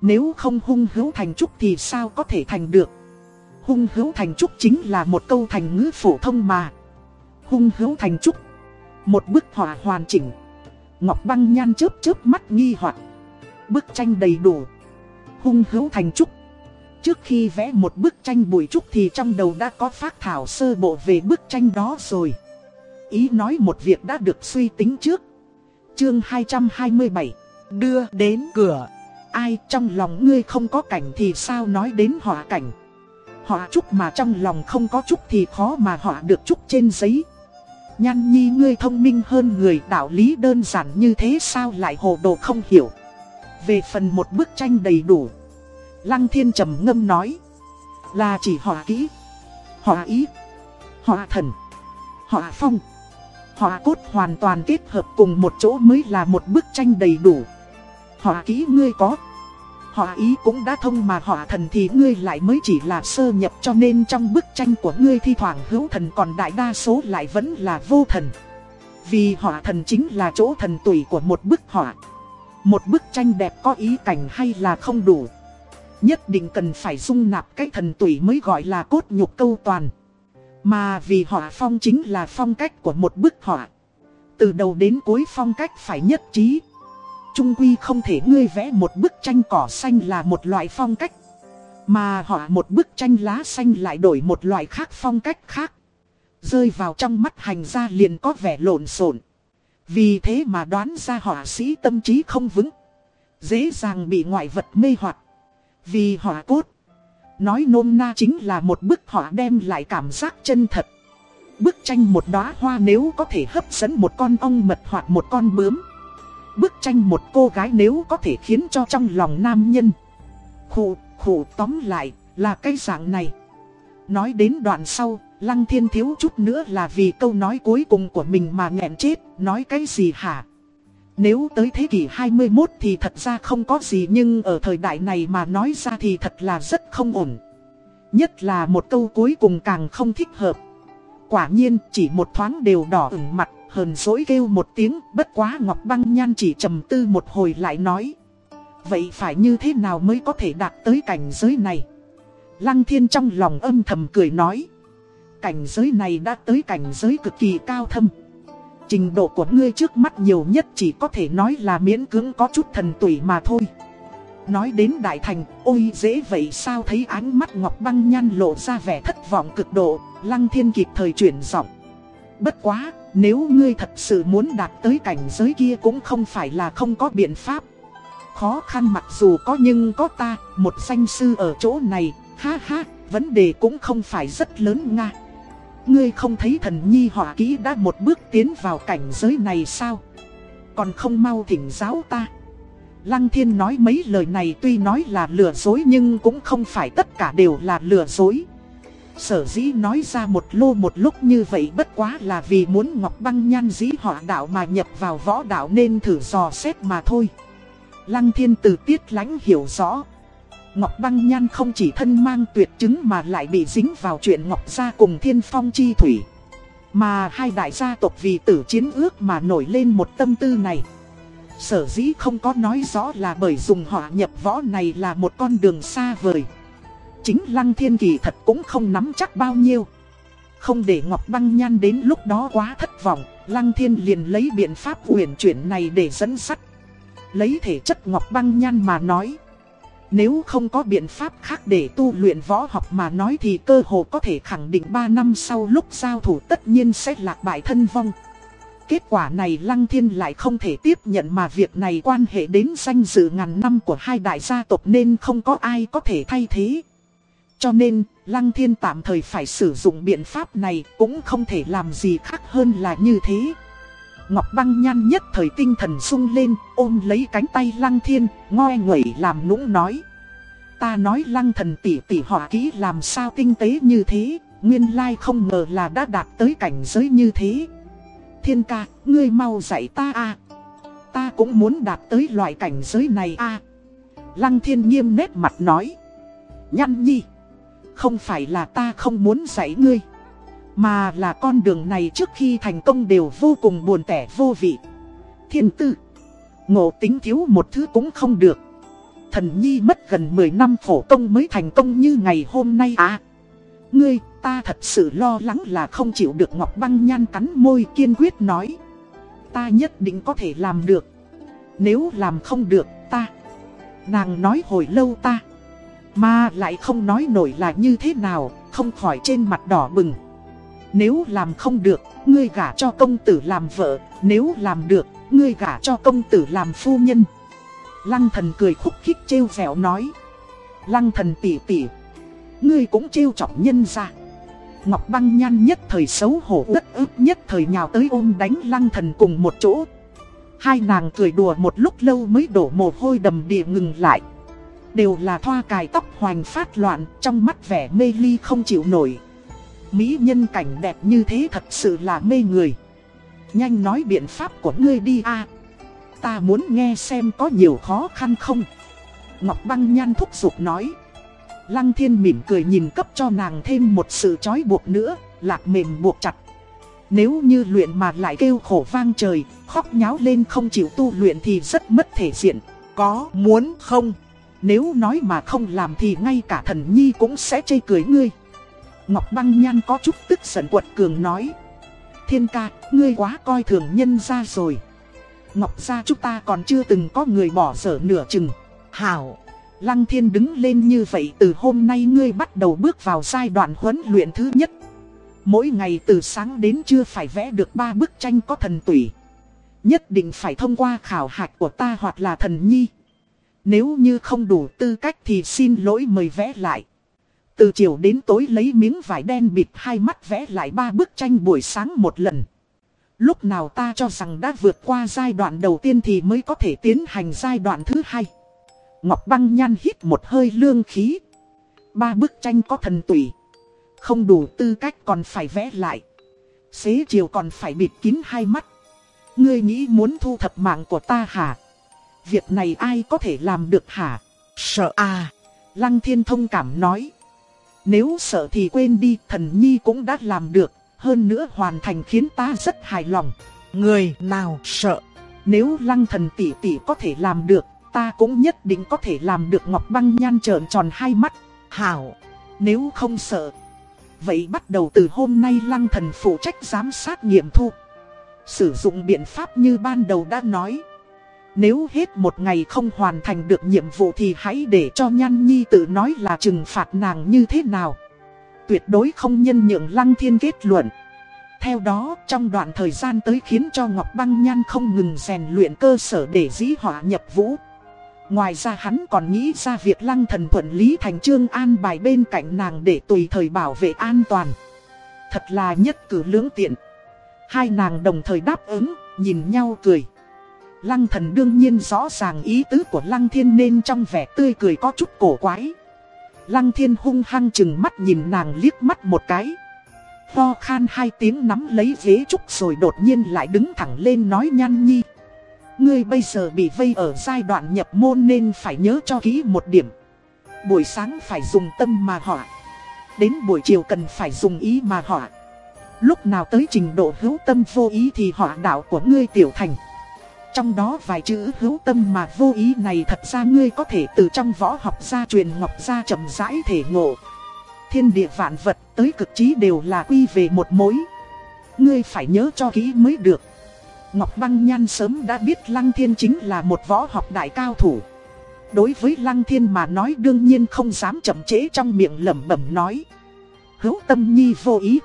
Nếu không hung hữu thành trúc thì sao có thể thành được. Hung hữu thành trúc chính là một câu thành ngữ phổ thông mà. Hung hữu thành trúc. Một bức họa hoàn chỉnh. Ngọc băng nhan chớp chớp mắt nghi hoặc Bức tranh đầy đủ. Hung hữu thành trúc. Trước khi vẽ một bức tranh bụi trúc thì trong đầu đã có phát thảo sơ bộ về bức tranh đó rồi. Ý nói một việc đã được suy tính trước. Chương 227 Đưa đến cửa Ai trong lòng ngươi không có cảnh thì sao nói đến họa cảnh Họa trúc mà trong lòng không có trúc thì khó mà họa được trúc trên giấy. Nhan nhi ngươi thông minh hơn người, đạo lý đơn giản như thế sao lại hồ đồ không hiểu. Về phần một bức tranh đầy đủ. Lăng thiên trầm ngâm nói. Là chỉ họ kỹ. họ ý. họ thần. họ phong. họ cốt hoàn toàn kết hợp cùng một chỗ mới là một bức tranh đầy đủ. họ kỹ ngươi có. Họa ý cũng đã thông mà họa thần thì ngươi lại mới chỉ là sơ nhập cho nên trong bức tranh của ngươi thi thoảng hữu thần còn đại đa số lại vẫn là vô thần. Vì họa thần chính là chỗ thần tùy của một bức họa. Một bức tranh đẹp có ý cảnh hay là không đủ. Nhất định cần phải dung nạp cái thần tùy mới gọi là cốt nhục câu toàn. Mà vì họa phong chính là phong cách của một bức họa. Từ đầu đến cuối phong cách phải nhất trí trung quy không thể ngươi vẽ một bức tranh cỏ xanh là một loại phong cách. Mà họ một bức tranh lá xanh lại đổi một loại khác phong cách khác. Rơi vào trong mắt hành gia liền có vẻ lộn xộn. Vì thế mà đoán ra họa sĩ tâm trí không vững. Dễ dàng bị ngoại vật mê hoặc. Vì họa cốt. Nói nôm na chính là một bức họa đem lại cảm giác chân thật. Bức tranh một đóa hoa nếu có thể hấp dẫn một con ong mật hoặc một con bướm bức tranh một cô gái nếu có thể khiến cho trong lòng nam nhân. Khủ, khủ tóm lại, là cái dạng này. Nói đến đoạn sau, Lăng Thiên thiếu chút nữa là vì câu nói cuối cùng của mình mà nghẹn chết, nói cái gì hả? Nếu tới thế kỷ 21 thì thật ra không có gì nhưng ở thời đại này mà nói ra thì thật là rất không ổn. Nhất là một câu cuối cùng càng không thích hợp. Quả nhiên chỉ một thoáng đều đỏ ửng mặt hờn dỗi kêu một tiếng, bất quá Ngọc Băng Nhan chỉ trầm tư một hồi lại nói. Vậy phải như thế nào mới có thể đạt tới cảnh giới này? Lăng thiên trong lòng âm thầm cười nói. Cảnh giới này đã tới cảnh giới cực kỳ cao thâm. Trình độ của ngươi trước mắt nhiều nhất chỉ có thể nói là miễn cưỡng có chút thần tủy mà thôi Nói đến đại thành, ôi dễ vậy sao thấy ánh mắt Ngọc Băng Nhan lộ ra vẻ thất vọng cực độ, Lăng Thiên kịp thời chuyển giọng. Bất quá, nếu ngươi thật sự muốn đạt tới cảnh giới kia cũng không phải là không có biện pháp. Khó khăn mặc dù có nhưng có ta, một danh sư ở chỗ này, ha ha, vấn đề cũng không phải rất lớn nga. Ngươi không thấy thần nhi họa kỹ đã một bước tiến vào cảnh giới này sao? Còn không mau thỉnh giáo ta. Lăng thiên nói mấy lời này tuy nói là lừa dối nhưng cũng không phải tất cả đều là lừa dối. Sở dĩ nói ra một lô một lúc như vậy bất quá là vì muốn Ngọc Băng nhan dĩ họa đạo mà nhập vào võ đạo nên thử dò xét mà thôi. Lăng thiên từ tiết lãnh hiểu rõ. Ngọc Băng Nhan không chỉ thân mang tuyệt chứng mà lại bị dính vào chuyện Ngọc Gia cùng Thiên Phong Chi Thủy. Mà hai đại gia tộc vì tử chiến ước mà nổi lên một tâm tư này. Sở dĩ không có nói rõ là bởi dùng họa nhập võ này là một con đường xa vời. Chính Lăng Thiên Kỳ thật cũng không nắm chắc bao nhiêu. Không để Ngọc Băng Nhan đến lúc đó quá thất vọng, Lăng Thiên liền lấy biện pháp uyển chuyển này để dẫn sắt. Lấy thể chất Ngọc Băng Nhan mà nói. Nếu không có biện pháp khác để tu luyện võ học mà nói thì cơ hồ có thể khẳng định 3 năm sau lúc giao thủ tất nhiên sẽ lạc bại thân vong. Kết quả này Lăng Thiên lại không thể tiếp nhận mà việc này quan hệ đến danh dự ngàn năm của hai đại gia tộc nên không có ai có thể thay thế. Cho nên, Lăng Thiên tạm thời phải sử dụng biện pháp này cũng không thể làm gì khác hơn là như thế. Ngọc Băng Nhan nhất thời tinh thần sung lên, ôm lấy cánh tay Lăng Thiên, ngoe nguẩy làm nũng nói. Ta nói Lăng thần tỷ tỷ họ kỹ làm sao tinh tế như thế, nguyên lai không ngờ là đã đạt tới cảnh giới như thế. Thiên ca, ngươi mau dạy ta a Ta cũng muốn đạt tới loại cảnh giới này a Lăng thiên nghiêm nét mặt nói. Nhăn nhi. Không phải là ta không muốn dạy ngươi. Mà là con đường này trước khi thành công đều vô cùng buồn tẻ vô vị. Thiên tư. Ngộ tính thiếu một thứ cũng không được. Thần nhi mất gần 10 năm phổ công mới thành công như ngày hôm nay à. Ngươi, ta thật sự lo lắng là không chịu được Ngọc Băng Nhan cắn môi kiên quyết nói. Ta nhất định có thể làm được. Nếu làm không được, ta. Nàng nói hồi lâu ta. Mà lại không nói nổi là như thế nào, không khỏi trên mặt đỏ bừng. Nếu làm không được, ngươi gả cho công tử làm vợ, nếu làm được, ngươi gả cho công tử làm phu nhân. Lăng thần cười khúc khích trêu vẻo nói. Lăng thần tỉ tỉ, ngươi cũng trêu trọng nhân ra. Ngọc băng nhan nhất thời xấu hổ đất ức nhất thời nhào tới ôm đánh lăng thần cùng một chỗ. Hai nàng cười đùa một lúc lâu mới đổ mồ hôi đầm địa ngừng lại. Đều là thoa cài tóc hoành phát loạn trong mắt vẻ mê ly không chịu nổi. Mỹ nhân cảnh đẹp như thế thật sự là mê người. Nhanh nói biện pháp của ngươi đi a Ta muốn nghe xem có nhiều khó khăn không. Ngọc băng nhan thúc giục nói. Lăng thiên mỉm cười nhìn cấp cho nàng thêm một sự trói buộc nữa, lạc mềm buộc chặt. Nếu như luyện mà lại kêu khổ vang trời, khóc nháo lên không chịu tu luyện thì rất mất thể diện. Có muốn không? Nếu nói mà không làm thì ngay cả thần nhi cũng sẽ chê cười ngươi. Ngọc băng nhan có chút tức giận quật cường nói. Thiên ca, ngươi quá coi thường nhân ra rồi. Ngọc gia chúng ta còn chưa từng có người bỏ dở nửa chừng. Hảo! Lăng thiên đứng lên như vậy từ hôm nay ngươi bắt đầu bước vào giai đoạn huấn luyện thứ nhất. Mỗi ngày từ sáng đến trưa phải vẽ được ba bức tranh có thần tủy. Nhất định phải thông qua khảo hạch của ta hoặc là thần nhi. Nếu như không đủ tư cách thì xin lỗi mời vẽ lại. Từ chiều đến tối lấy miếng vải đen bịt hai mắt vẽ lại ba bức tranh buổi sáng một lần. Lúc nào ta cho rằng đã vượt qua giai đoạn đầu tiên thì mới có thể tiến hành giai đoạn thứ hai. Ngọc băng nhan hít một hơi lương khí. Ba bức tranh có thần tủy. Không đủ tư cách còn phải vẽ lại. Xế chiều còn phải bịt kín hai mắt. Ngươi nghĩ muốn thu thập mạng của ta hả? Việc này ai có thể làm được hả? Sợ à? Lăng thiên thông cảm nói. Nếu sợ thì quên đi, thần nhi cũng đã làm được. Hơn nữa hoàn thành khiến ta rất hài lòng. Người nào sợ? Nếu lăng thần tỷ tỷ có thể làm được, ta cũng nhất định có thể làm được Ngọc Băng Nhan trợn tròn hai mắt. Hảo, nếu không sợ. Vậy bắt đầu từ hôm nay lăng thần phụ trách giám sát nghiệm thu. Sử dụng biện pháp như ban đầu đã nói nếu hết một ngày không hoàn thành được nhiệm vụ thì hãy để cho Nhan Nhi tự nói là trừng phạt nàng như thế nào Tuyệt đối không nhân nhượng Lăng Thiên kết luận Theo đó trong đoạn thời gian tới khiến cho Ngọc Băng Nhan không ngừng rèn luyện cơ sở để dĩ họa nhập vũ Ngoài ra hắn còn nghĩ ra việc lăng thần thuận lý thành trương an bài bên cạnh nàng để tùy thời bảo vệ an toàn. Thật là nhất cử lưỡng tiện. Hai nàng đồng thời đáp ứng, nhìn nhau cười. Lăng thần đương nhiên rõ ràng ý tứ của lăng thiên nên trong vẻ tươi cười có chút cổ quái. Lăng thiên hung hăng chừng mắt nhìn nàng liếc mắt một cái. Ho khan hai tiếng nắm lấy ghế trúc rồi đột nhiên lại đứng thẳng lên nói nhan nhi. Ngươi bây giờ bị vây ở giai đoạn nhập môn nên phải nhớ cho kỹ một điểm. Buổi sáng phải dùng tâm mà họa. Đến buổi chiều cần phải dùng ý mà họa. Lúc nào tới trình độ hữu tâm vô ý thì họa đạo của ngươi tiểu thành. Trong đó vài chữ hữu tâm mà vô ý này thật ra ngươi có thể từ trong võ học gia truyền ngọc gia chậm rãi thể ngộ. Thiên địa vạn vật tới cực trí đều là quy về một mối. Ngươi phải nhớ cho kỹ mới được. Ngọc Băng Nhan sớm đã biết Lăng Thiên chính là một võ học đại cao thủ. Đối với Lăng Thiên mà nói đương nhiên không dám chậm trễ trong miệng lẩm bẩm nói. Hữu tâm nhi vô ý.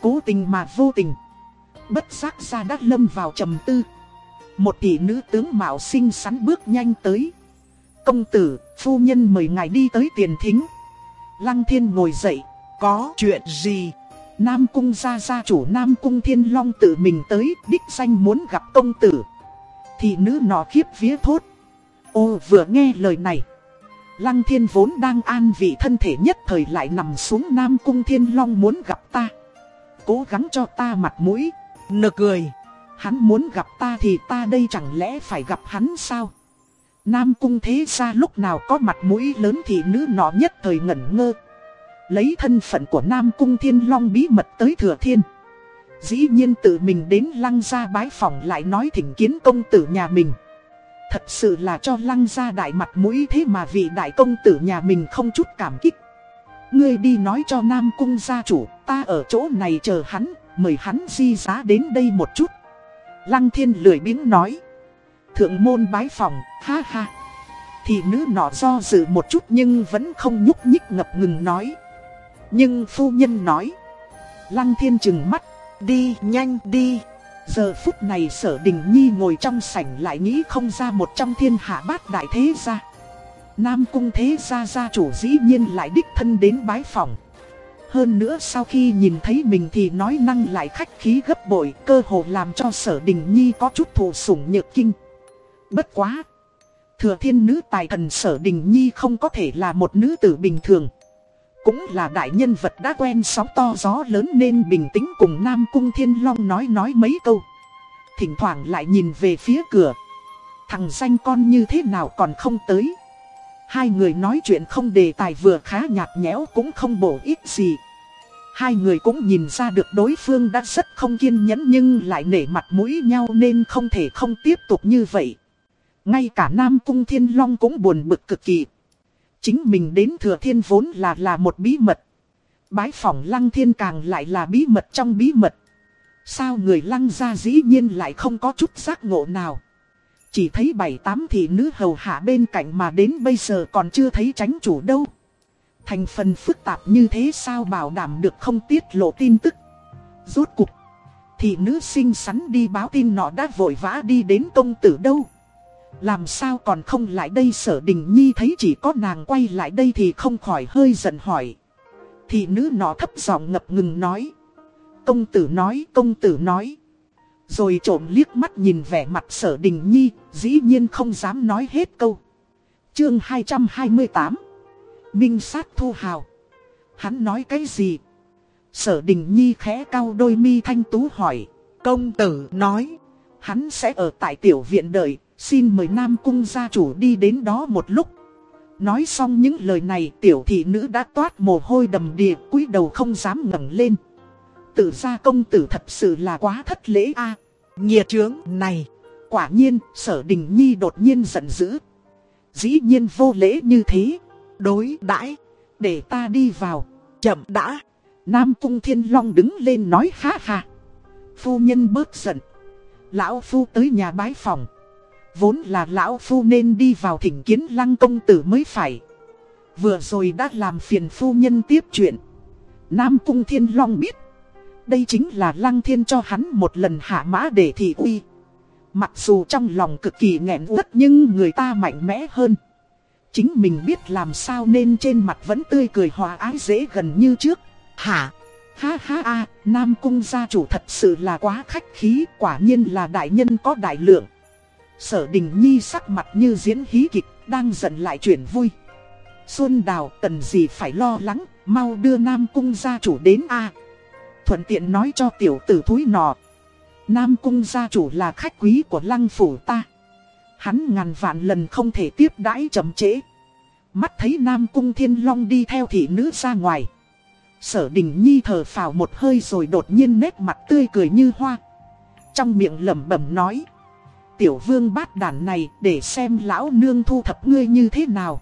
Cố tình mà vô tình. Bất giác ra đã lâm vào trầm tư. Một tỷ nữ tướng mạo xinh xắn bước nhanh tới. Công tử, phu nhân mời ngài đi tới tiền thính. Lăng Thiên ngồi dậy. Có chuyện gì? Nam Cung gia gia chủ Nam Cung Thiên Long tự mình tới, đích danh muốn gặp công tử. Thì nữ nọ khiếp vía thốt. Ô vừa nghe lời này. Lăng Thiên vốn đang an vị thân thể nhất thời lại nằm xuống Nam Cung Thiên Long muốn gặp ta. Cố gắng cho ta mặt mũi. Nực cười. Hắn muốn gặp ta thì ta đây chẳng lẽ phải gặp hắn sao? Nam Cung thế gia lúc nào có mặt mũi lớn thì nữ nọ nhất thời ngẩn ngơ. Lấy thân phận của Nam Cung Thiên Long bí mật tới Thừa Thiên Dĩ nhiên tự mình đến lăng gia bái phòng lại nói thỉnh kiến công tử nhà mình Thật sự là cho lăng gia đại mặt mũi thế mà vị đại công tử nhà mình không chút cảm kích Ngươi đi nói cho Nam Cung gia chủ, ta ở chỗ này chờ hắn, Mời hắn di giá đến đây một chút Lăng thiên lười biếng nói Thượng môn bái phòng ha ha Thì nữ nọ do dự một chút nhưng vẫn không nhúc nhích ngập ngừng nói nhưng phu nhân nói. Lăng thiên chừng mắt, đi nhanh đi. Giờ phút này sở đình nhi ngồi trong sảnh lại nghĩ không ra một trong thiên hạ bát đại thế gia. Nam cung thế gia gia chủ dĩ nhiên lại đích thân đến bái phòng. Hơn nữa sau khi nhìn thấy mình thì nói năng lại khách khí gấp bội, cơ hồ làm cho sở đình nhi có chút thụ sủng nhược kinh. Bất quá! Thừa thiên nữ tài thần sở đình nhi không có thể là một nữ tử bình thường. Cũng là đại nhân vật đã quen sóng to gió lớn nên bình tĩnh cùng Nam Cung Thiên Long nói nói mấy câu. Thỉnh thoảng lại nhìn về phía cửa. Thằng danh con như thế nào còn không tới. Hai người nói chuyện không đề tài vừa khá nhạt nhẽo cũng không bổ ích gì. Hai người cũng nhìn ra được đối phương đã rất không kiên nhẫn nhưng lại nể mặt mũi nhau nên không thể không tiếp tục như vậy. Ngay cả Nam Cung Thiên Long cũng buồn bực cực kỳ. Chính mình đến thừa thiên vốn là là một bí mật. Bái phỏng lăng thiên càng lại là bí mật trong bí mật. Sao người lăng gia dĩ nhiên lại không có chút giác ngộ nào. Chỉ thấy bảy tám thị nữ hầu hạ bên cạnh mà đến bây giờ còn chưa thấy tránh chủ đâu. Thành phần phức tạp như thế sao bảo đảm được không tiết lộ tin tức. Rốt cục. Thị nữ xinh xắn đi báo tin nọ đã vội vã đi đến công tử đâu. Làm sao còn không lại đây sở đình nhi thấy chỉ có nàng quay lại đây thì không khỏi hơi giận hỏi. thị nữ nọ thấp giọng ngập ngừng nói. Công tử nói, công tử nói. Rồi trộm liếc mắt nhìn vẻ mặt sở đình nhi, dĩ nhiên không dám nói hết câu. Chương 228 Minh sát thu hào Hắn nói cái gì? Sở đình nhi khẽ cau đôi mi thanh tú hỏi. Công tử nói. Hắn sẽ ở tại tiểu viện đợi, Xin mời Nam Cung gia chủ đi đến đó một lúc. Nói xong những lời này tiểu thị nữ đã toát mồ hôi đầm đìa cúi đầu không dám ngẩng lên. Tự gia công tử thật sự là quá thất lễ a Nhiệt trướng này. Quả nhiên, sở đình nhi đột nhiên giận dữ. Dĩ nhiên vô lễ như thế. Đối đãi, Để ta đi vào. Chậm đã. Nam cung thiên long đứng lên nói, ha ha. Phu nhân bớt giận. Lão Phu tới nhà bái phòng. Vốn là Lão Phu nên đi vào thỉnh kiến lăng công tử mới phải. Vừa rồi đã làm phiền phu nhân tiếp chuyện. Nam Cung Thiên Long biết. Đây chính là lăng thiên cho hắn một lần hạ mã để thị uy. Mặc dù trong lòng cực kỳ nghẹn uất nhưng người ta mạnh mẽ hơn. Chính mình biết làm sao nên trên mặt vẫn tươi cười hòa ái dễ gần như trước. Hả? Ha ha a, Nam Cung gia chủ thật sự là quá khách khí, quả nhiên là đại nhân có đại lượng. Sở Đình Nhi sắc mặt như diễn hí kịch, đang giận lại chuyển vui. Xuân Đào cần gì phải lo lắng, mau đưa Nam Cung gia chủ đến a. Thuận tiện nói cho tiểu tử thúi nọ. Nam Cung gia chủ là khách quý của lăng phủ ta. Hắn ngàn vạn lần không thể tiếp đãi chậm trễ. Mắt thấy Nam Cung Thiên Long đi theo thị nữ ra ngoài. Sở Đình Nhi thở phào một hơi rồi đột nhiên nét mặt tươi cười như hoa. Trong miệng lẩm bẩm nói. Tiểu vương bát đàn này để xem lão nương thu thập ngươi như thế nào.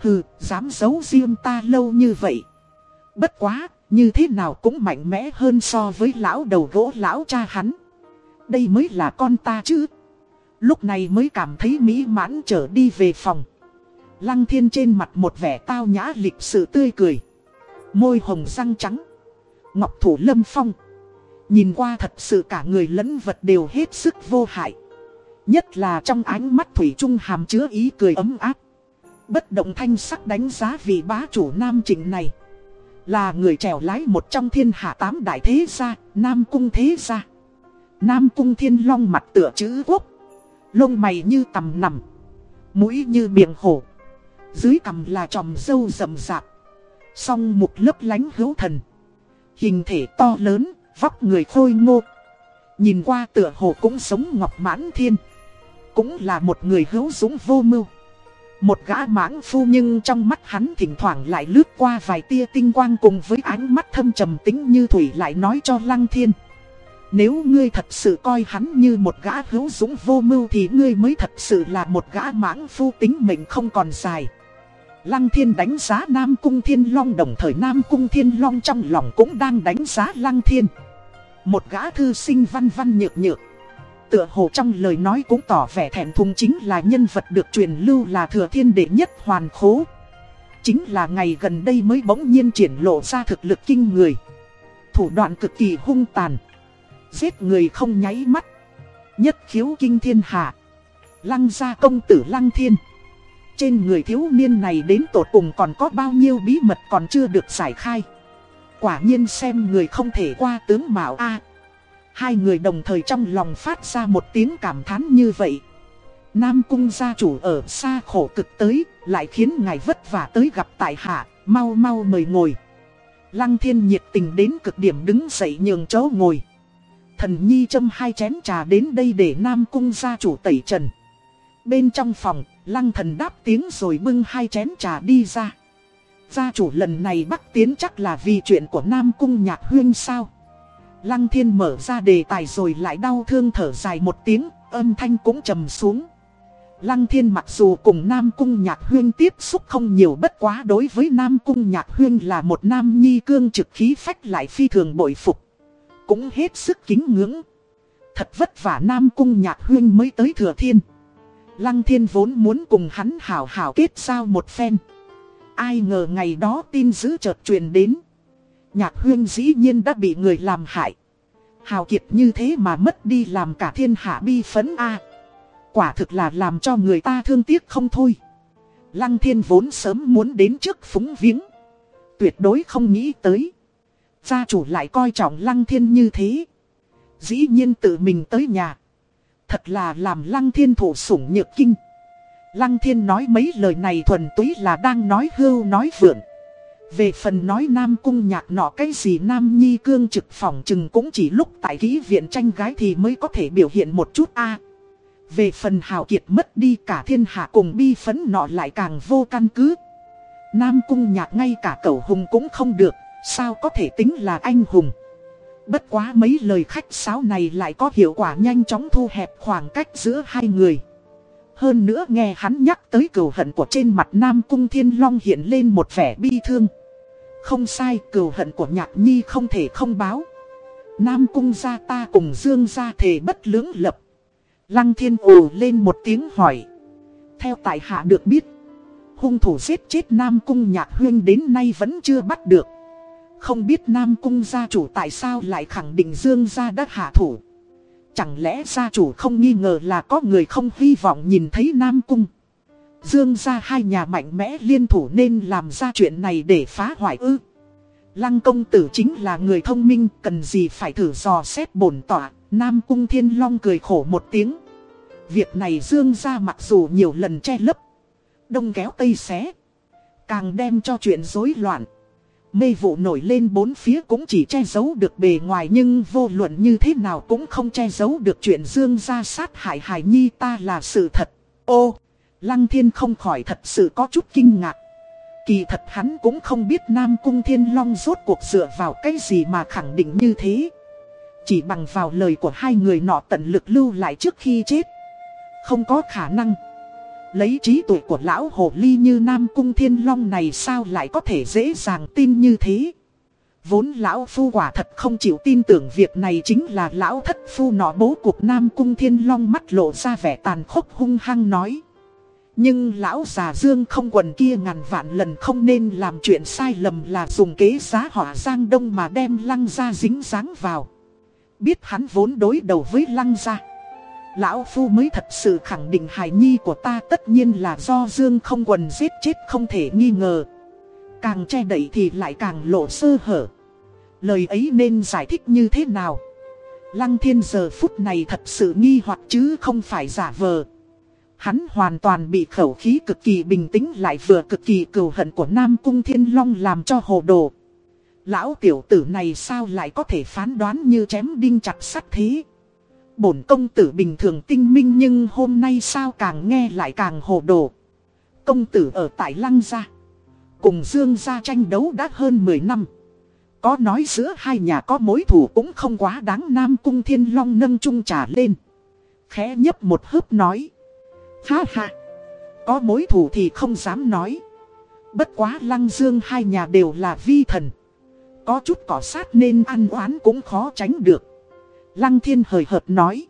Hừ, dám giấu riêng ta lâu như vậy. Bất quá, như thế nào cũng mạnh mẽ hơn so với lão đầu gỗ lão cha hắn. Đây mới là con ta chứ. Lúc này mới cảm thấy mỹ mãn trở đi về phòng. Lăng thiên trên mặt một vẻ tao nhã lịch sự tươi cười. Môi hồng răng trắng. Ngọc thủ lâm phong. Nhìn qua thật sự cả người lẫn vật đều hết sức vô hại. Nhất là trong ánh mắt Thủy Trung hàm chứa ý cười ấm áp. Bất động thanh sắc đánh giá vị bá chủ nam trình này. Là người trèo lái một trong thiên hạ tám đại thế gia, Nam Cung thế gia. Nam Cung thiên long mặt tựa chữ quốc. Lông mày như tầm nằm. Mũi như miệng hổ. Dưới cằm là tròm dâu rậm rạp. Song mục lấp lánh hữu thần. Hình thể to lớn, vóc người khôi ngô. Nhìn qua tựa hồ cũng sống ngọc mãn thiên. Cũng là một người hữu dũng vô mưu. Một gã mãng phu nhưng trong mắt hắn thỉnh thoảng lại lướt qua vài tia tinh quang cùng với ánh mắt thâm trầm tính như thủy lại nói cho lăng thiên. Nếu ngươi thật sự coi hắn như một gã hữu dũng vô mưu thì ngươi mới thật sự là một gã mãng phu tính mình không còn dài. Lăng thiên đánh giá Nam Cung Thiên Long đồng thời Nam Cung Thiên Long trong lòng cũng đang đánh giá Lăng thiên. Một gã thư sinh văn văn nhược nhược. Tựa hồ trong lời nói cũng tỏ vẻ thẹn thùng chính là nhân vật được truyền lưu là thừa thiên đệ nhất hoàn khố. Chính là ngày gần đây mới bỗng nhiên triển lộ ra thực lực kinh người. Thủ đoạn cực kỳ hung tàn. Giết người không nháy mắt. Nhất khiếu kinh thiên hạ. Lăng gia công tử lăng thiên. Trên người thiếu niên này đến tột cùng còn có bao nhiêu bí mật còn chưa được giải khai. Quả nhiên xem người không thể qua tướng mạo A. Hai người đồng thời trong lòng phát ra một tiếng cảm thán như vậy. Nam cung gia chủ ở xa khổ cực tới, lại khiến ngài vất vả tới gặp tại hạ, mau mau mời ngồi. Lăng thiên nhiệt tình đến cực điểm đứng dậy nhường chỗ ngồi. Thần nhi châm hai chén trà đến đây để Nam cung gia chủ tẩy trần. Bên trong phòng, lăng thần đáp tiếng rồi bưng hai chén trà đi ra. Gia chủ lần này bắt tiến chắc là vì chuyện của Nam cung nhạc huyên sao. Lăng thiên mở ra đề tài rồi lại đau thương thở dài một tiếng, âm thanh cũng trầm xuống. Lăng thiên mặc dù cùng Nam Cung Nhạc Huyên tiếp xúc không nhiều bất quá đối với Nam Cung Nhạc Huyên là một nam nhi cương trực khí phách lại phi thường bội phục. Cũng hết sức kính ngưỡng. Thật vất vả Nam Cung Nhạc Huyên mới tới Thừa Thiên. Lăng thiên vốn muốn cùng hắn hảo hảo kết giao một phen. Ai ngờ ngày đó tin dữ chợt truyền đến. Nhạc huyên dĩ nhiên đã bị người làm hại. Hào kiệt như thế mà mất đi làm cả thiên hạ bi phấn a Quả thực là làm cho người ta thương tiếc không thôi. Lăng thiên vốn sớm muốn đến trước phúng viếng. Tuyệt đối không nghĩ tới. Gia chủ lại coi trọng lăng thiên như thế. Dĩ nhiên tự mình tới nhà. Thật là làm lăng thiên thủ sủng nhược kinh. Lăng thiên nói mấy lời này thuần túy là đang nói hưu nói vượng về phần nói Nam Cung nhạc nọ cái gì Nam Nhi cương trực phòng chừng cũng chỉ lúc tại ký viện tranh gái thì mới có thể biểu hiện một chút a Về phần hào kiệt mất đi cả thiên hạ cùng bi phấn nọ lại càng vô căn cứ. Nam Cung nhạc ngay cả cẩu hùng cũng không được, sao có thể tính là anh hùng. Bất quá mấy lời khách sáo này lại có hiệu quả nhanh chóng thu hẹp khoảng cách giữa hai người. Hơn nữa nghe hắn nhắc tới cừu hận của trên mặt Nam Cung Thiên Long hiện lên một vẻ bi thương. Không sai, cừu hận của nhạc nhi không thể không báo. Nam cung gia ta cùng Dương gia thề bất lưỡng lập. Lăng thiên ồ lên một tiếng hỏi. Theo tại hạ được biết, hung thủ giết chết Nam cung nhạc huyên đến nay vẫn chưa bắt được. Không biết Nam cung gia chủ tại sao lại khẳng định Dương gia đã hạ thủ. Chẳng lẽ gia chủ không nghi ngờ là có người không hy vọng nhìn thấy Nam cung. Dương gia hai nhà mạnh mẽ liên thủ nên làm ra chuyện này để phá hoại ư. Lăng công tử chính là người thông minh, cần gì phải thử dò xét bổn tỏa, Nam Cung Thiên Long cười khổ một tiếng. Việc này Dương ra mặc dù nhiều lần che lấp, đông kéo tây xé, càng đem cho chuyện rối loạn. Mê vụ nổi lên bốn phía cũng chỉ che giấu được bề ngoài nhưng vô luận như thế nào cũng không che giấu được chuyện Dương ra sát hại Hải Nhi ta là sự thật. Ô, Lăng Thiên không khỏi thật sự có chút kinh ngạc. Kỳ thật hắn cũng không biết Nam Cung Thiên Long rốt cuộc dựa vào cái gì mà khẳng định như thế. Chỉ bằng vào lời của hai người nọ tận lực lưu lại trước khi chết. Không có khả năng. Lấy trí tuệ của lão hồ ly như Nam Cung Thiên Long này sao lại có thể dễ dàng tin như thế. Vốn lão phu quả thật không chịu tin tưởng việc này chính là lão thất phu nọ bố cuộc Nam Cung Thiên Long mắt lộ ra vẻ tàn khốc hung hăng nói. Nhưng lão già dương không quần kia ngàn vạn lần không nên làm chuyện sai lầm là dùng kế giá hỏa giang đông mà đem lăng ra dính dáng vào. Biết hắn vốn đối đầu với lăng ra. Lão Phu mới thật sự khẳng định hài nhi của ta tất nhiên là do dương không quần giết chết không thể nghi ngờ. Càng che đậy thì lại càng lộ sơ hở. Lời ấy nên giải thích như thế nào? Lăng thiên giờ phút này thật sự nghi hoặc chứ không phải giả vờ. Hắn hoàn toàn bị khẩu khí cực kỳ bình tĩnh lại vừa cực kỳ cừu hận của Nam Cung Thiên Long làm cho hồ đồ. Lão tiểu tử này sao lại có thể phán đoán như chém đinh chặt sắt thế? Bổn công tử bình thường tinh minh nhưng hôm nay sao càng nghe lại càng hồ đồ. Công tử ở tại Lăng Gia. Cùng Dương Gia tranh đấu đã hơn 10 năm. Có nói giữa hai nhà có mối thù cũng không quá đáng Nam Cung Thiên Long nâng chung trà lên. Khẽ nhấp một hớp nói. Ha ha. Có mối thù thì không dám nói. Bất quá lăng dương hai nhà đều là vi thần. Có chút cỏ sát nên ăn oán cũng khó tránh được. Lăng thiên hời hợt nói.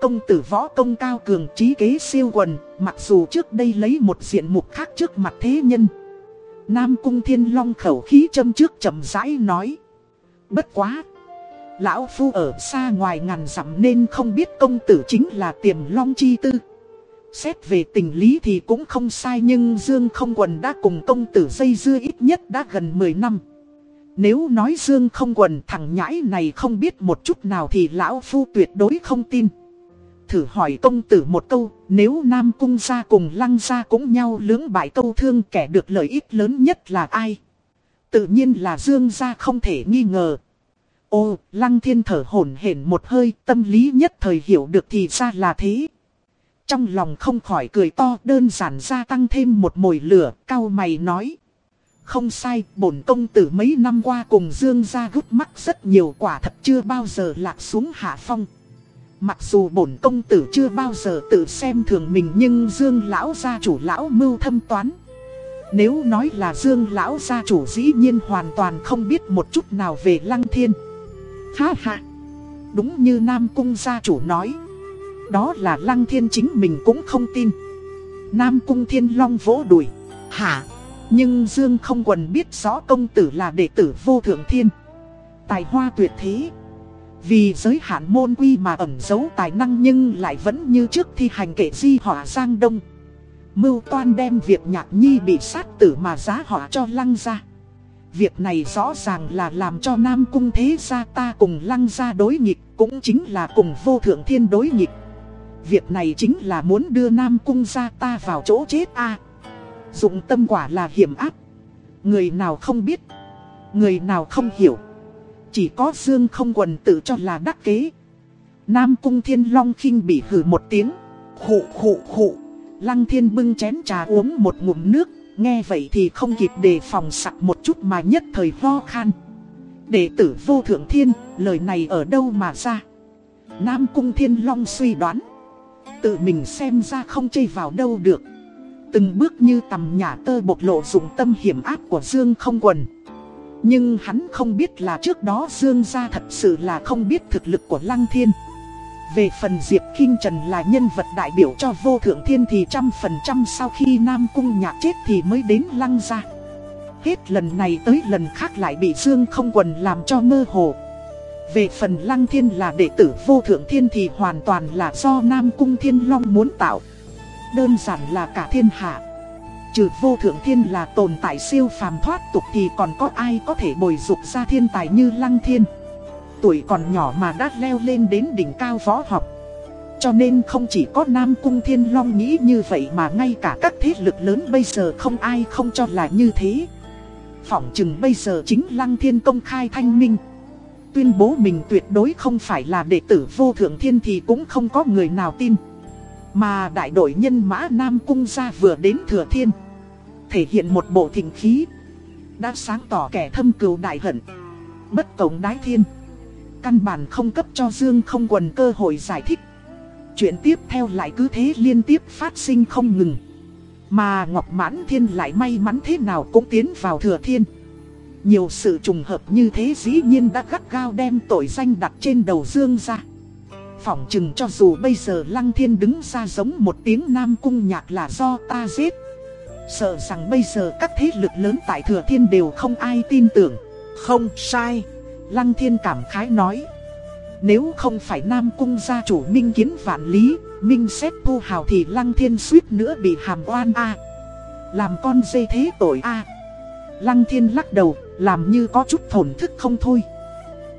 Công tử võ công cao cường trí kế siêu quần, mặc dù trước đây lấy một diện mục khác trước mặt thế nhân. Nam cung thiên long khẩu khí châm trước chậm rãi nói. Bất quá. Lão phu ở xa ngoài ngàn dặm nên không biết công tử chính là tiềm long chi tư. Xét về tình lý thì cũng không sai nhưng Dương không quần đã cùng công tử dây dưa ít nhất đã gần 10 năm. Nếu nói Dương không quần thằng nhãi này không biết một chút nào thì lão phu tuyệt đối không tin. Thử hỏi công tử một câu, nếu Nam Cung gia cùng Lăng gia cũng nhau lưỡng bại câu thương kẻ được lợi ích lớn nhất là ai? Tự nhiên là Dương gia không thể nghi ngờ. Ô, Lăng thiên thở hổn hển một hơi, tâm lý nhất thời hiểu được thì ra là thế. Trong lòng không khỏi cười to đơn giản gia tăng thêm một mồi lửa, cao mày nói. Không sai, bổn công tử mấy năm qua cùng Dương gia gút mắt rất nhiều quả thật chưa bao giờ lạc xuống hạ phong. Mặc dù bổn công tử chưa bao giờ tự xem thường mình nhưng Dương lão gia chủ lão mưu thâm toán. Nếu nói là Dương lão gia chủ dĩ nhiên hoàn toàn không biết một chút nào về lăng thiên. Ha ha! Đúng như Nam Cung gia chủ nói. Đó là lăng thiên chính mình cũng không tin. Nam cung thiên long vỗ đùi. Hả? Nhưng Dương không quần biết rõ công tử là đệ tử vô thượng thiên. Tài hoa tuyệt thế. Vì giới hạn môn quy mà ẩn giấu tài năng nhưng lại vẫn như trước thi hành kệ di họa Giang Đông. Mưu toan đem việc nhạc nhi bị sát tử mà giá họa cho lăng ra Việc này rõ ràng là làm cho Nam Cung thế gia ta cùng lăng ra đối nghịch Cũng chính là cùng vô thượng thiên đối nghịch. Việc này chính là muốn đưa Nam Cung ra ta vào chỗ chết a. Dụng tâm quả là hiểm áp Người nào không biết, Người nào không hiểu. Chỉ có Dương không quần tự cho là đắc kế. Nam Cung Thiên Long khinh bị hử một tiếng. Khụ khụ khụ. Lăng Thiên bưng chén trà uống một ngụm nước. Nghe vậy thì không kịp đề phòng sặc một chút mà nhất thời ho khan. Đệ tử vô thượng thiên, Lời này ở đâu mà ra? Nam Cung Thiên Long suy đoán. Tự mình xem ra không chây vào đâu được. Từng bước như tầm nhà tơ bộc lộ dụng tâm hiểm áp của Dương không quần. Nhưng hắn không biết là trước đó Dương gia thật sự là không biết thực lực của Lăng Thiên. Về phần Diệp Kinh Trần là nhân vật đại biểu cho vô thượng thiên thì trăm phần trăm sau khi Nam Cung nhạc chết thì mới đến Lăng gia. Hết lần này tới lần khác lại bị Dương không quần làm cho mơ hồ. Về phần Lăng Thiên là đệ tử vô thượng thiên thì hoàn toàn là do Nam Cung Thiên Long muốn tạo. Đơn giản là cả thiên hạ. Trừ vô thượng thiên là tồn tại siêu phàm thoát tục thì còn có ai có thể bồi dục ra thiên tài như Lăng Thiên? Tuổi còn nhỏ mà đã leo lên đến đỉnh cao võ học. Cho nên không chỉ có Nam Cung Thiên Long nghĩ như vậy mà ngay cả các thế lực lớn bây giờ không ai không cho là như thế. Phỏng chừng bây giờ chính Lăng Thiên công khai thanh minh. Tuyên bố mình tuyệt đối không phải là đệ tử vô thượng thiên thì cũng không có người nào tin. Mà đại đội nhân mã Nam Cung gia vừa đến thừa thiên, Thể hiện một bộ thịnh khí, Đã sáng tỏ kẻ thâm cừu đại hận, Bất cổng đái thiên. Căn bản không cấp cho Dương không quần cơ hội giải thích. Chuyện tiếp theo lại cứ thế liên tiếp phát sinh không ngừng. Mà Ngọc Mãn Thiên lại may mắn thế nào cũng tiến vào thừa thiên. Nhiều sự trùng hợp như thế dĩ nhiên đã gắt gao đem tội danh đặt trên đầu Dương ra Phỏng chừng cho dù bây giờ Lăng Thiên đứng ra giống một tiếng Nam Cung nhạc là do ta giết. Sợ rằng bây giờ các thế lực lớn tại Thừa Thiên đều không ai tin tưởng. Không sai. Lăng Thiên cảm khái nói. Nếu không phải Nam Cung gia chủ Minh Kiến Vạn Lý Minh Xét Thu Hào thì Lăng Thiên suýt nữa bị hàm oan A. Làm con dê thế tội A Lăng Thiên lắc đầu Làm như có chút thổn thức không thôi.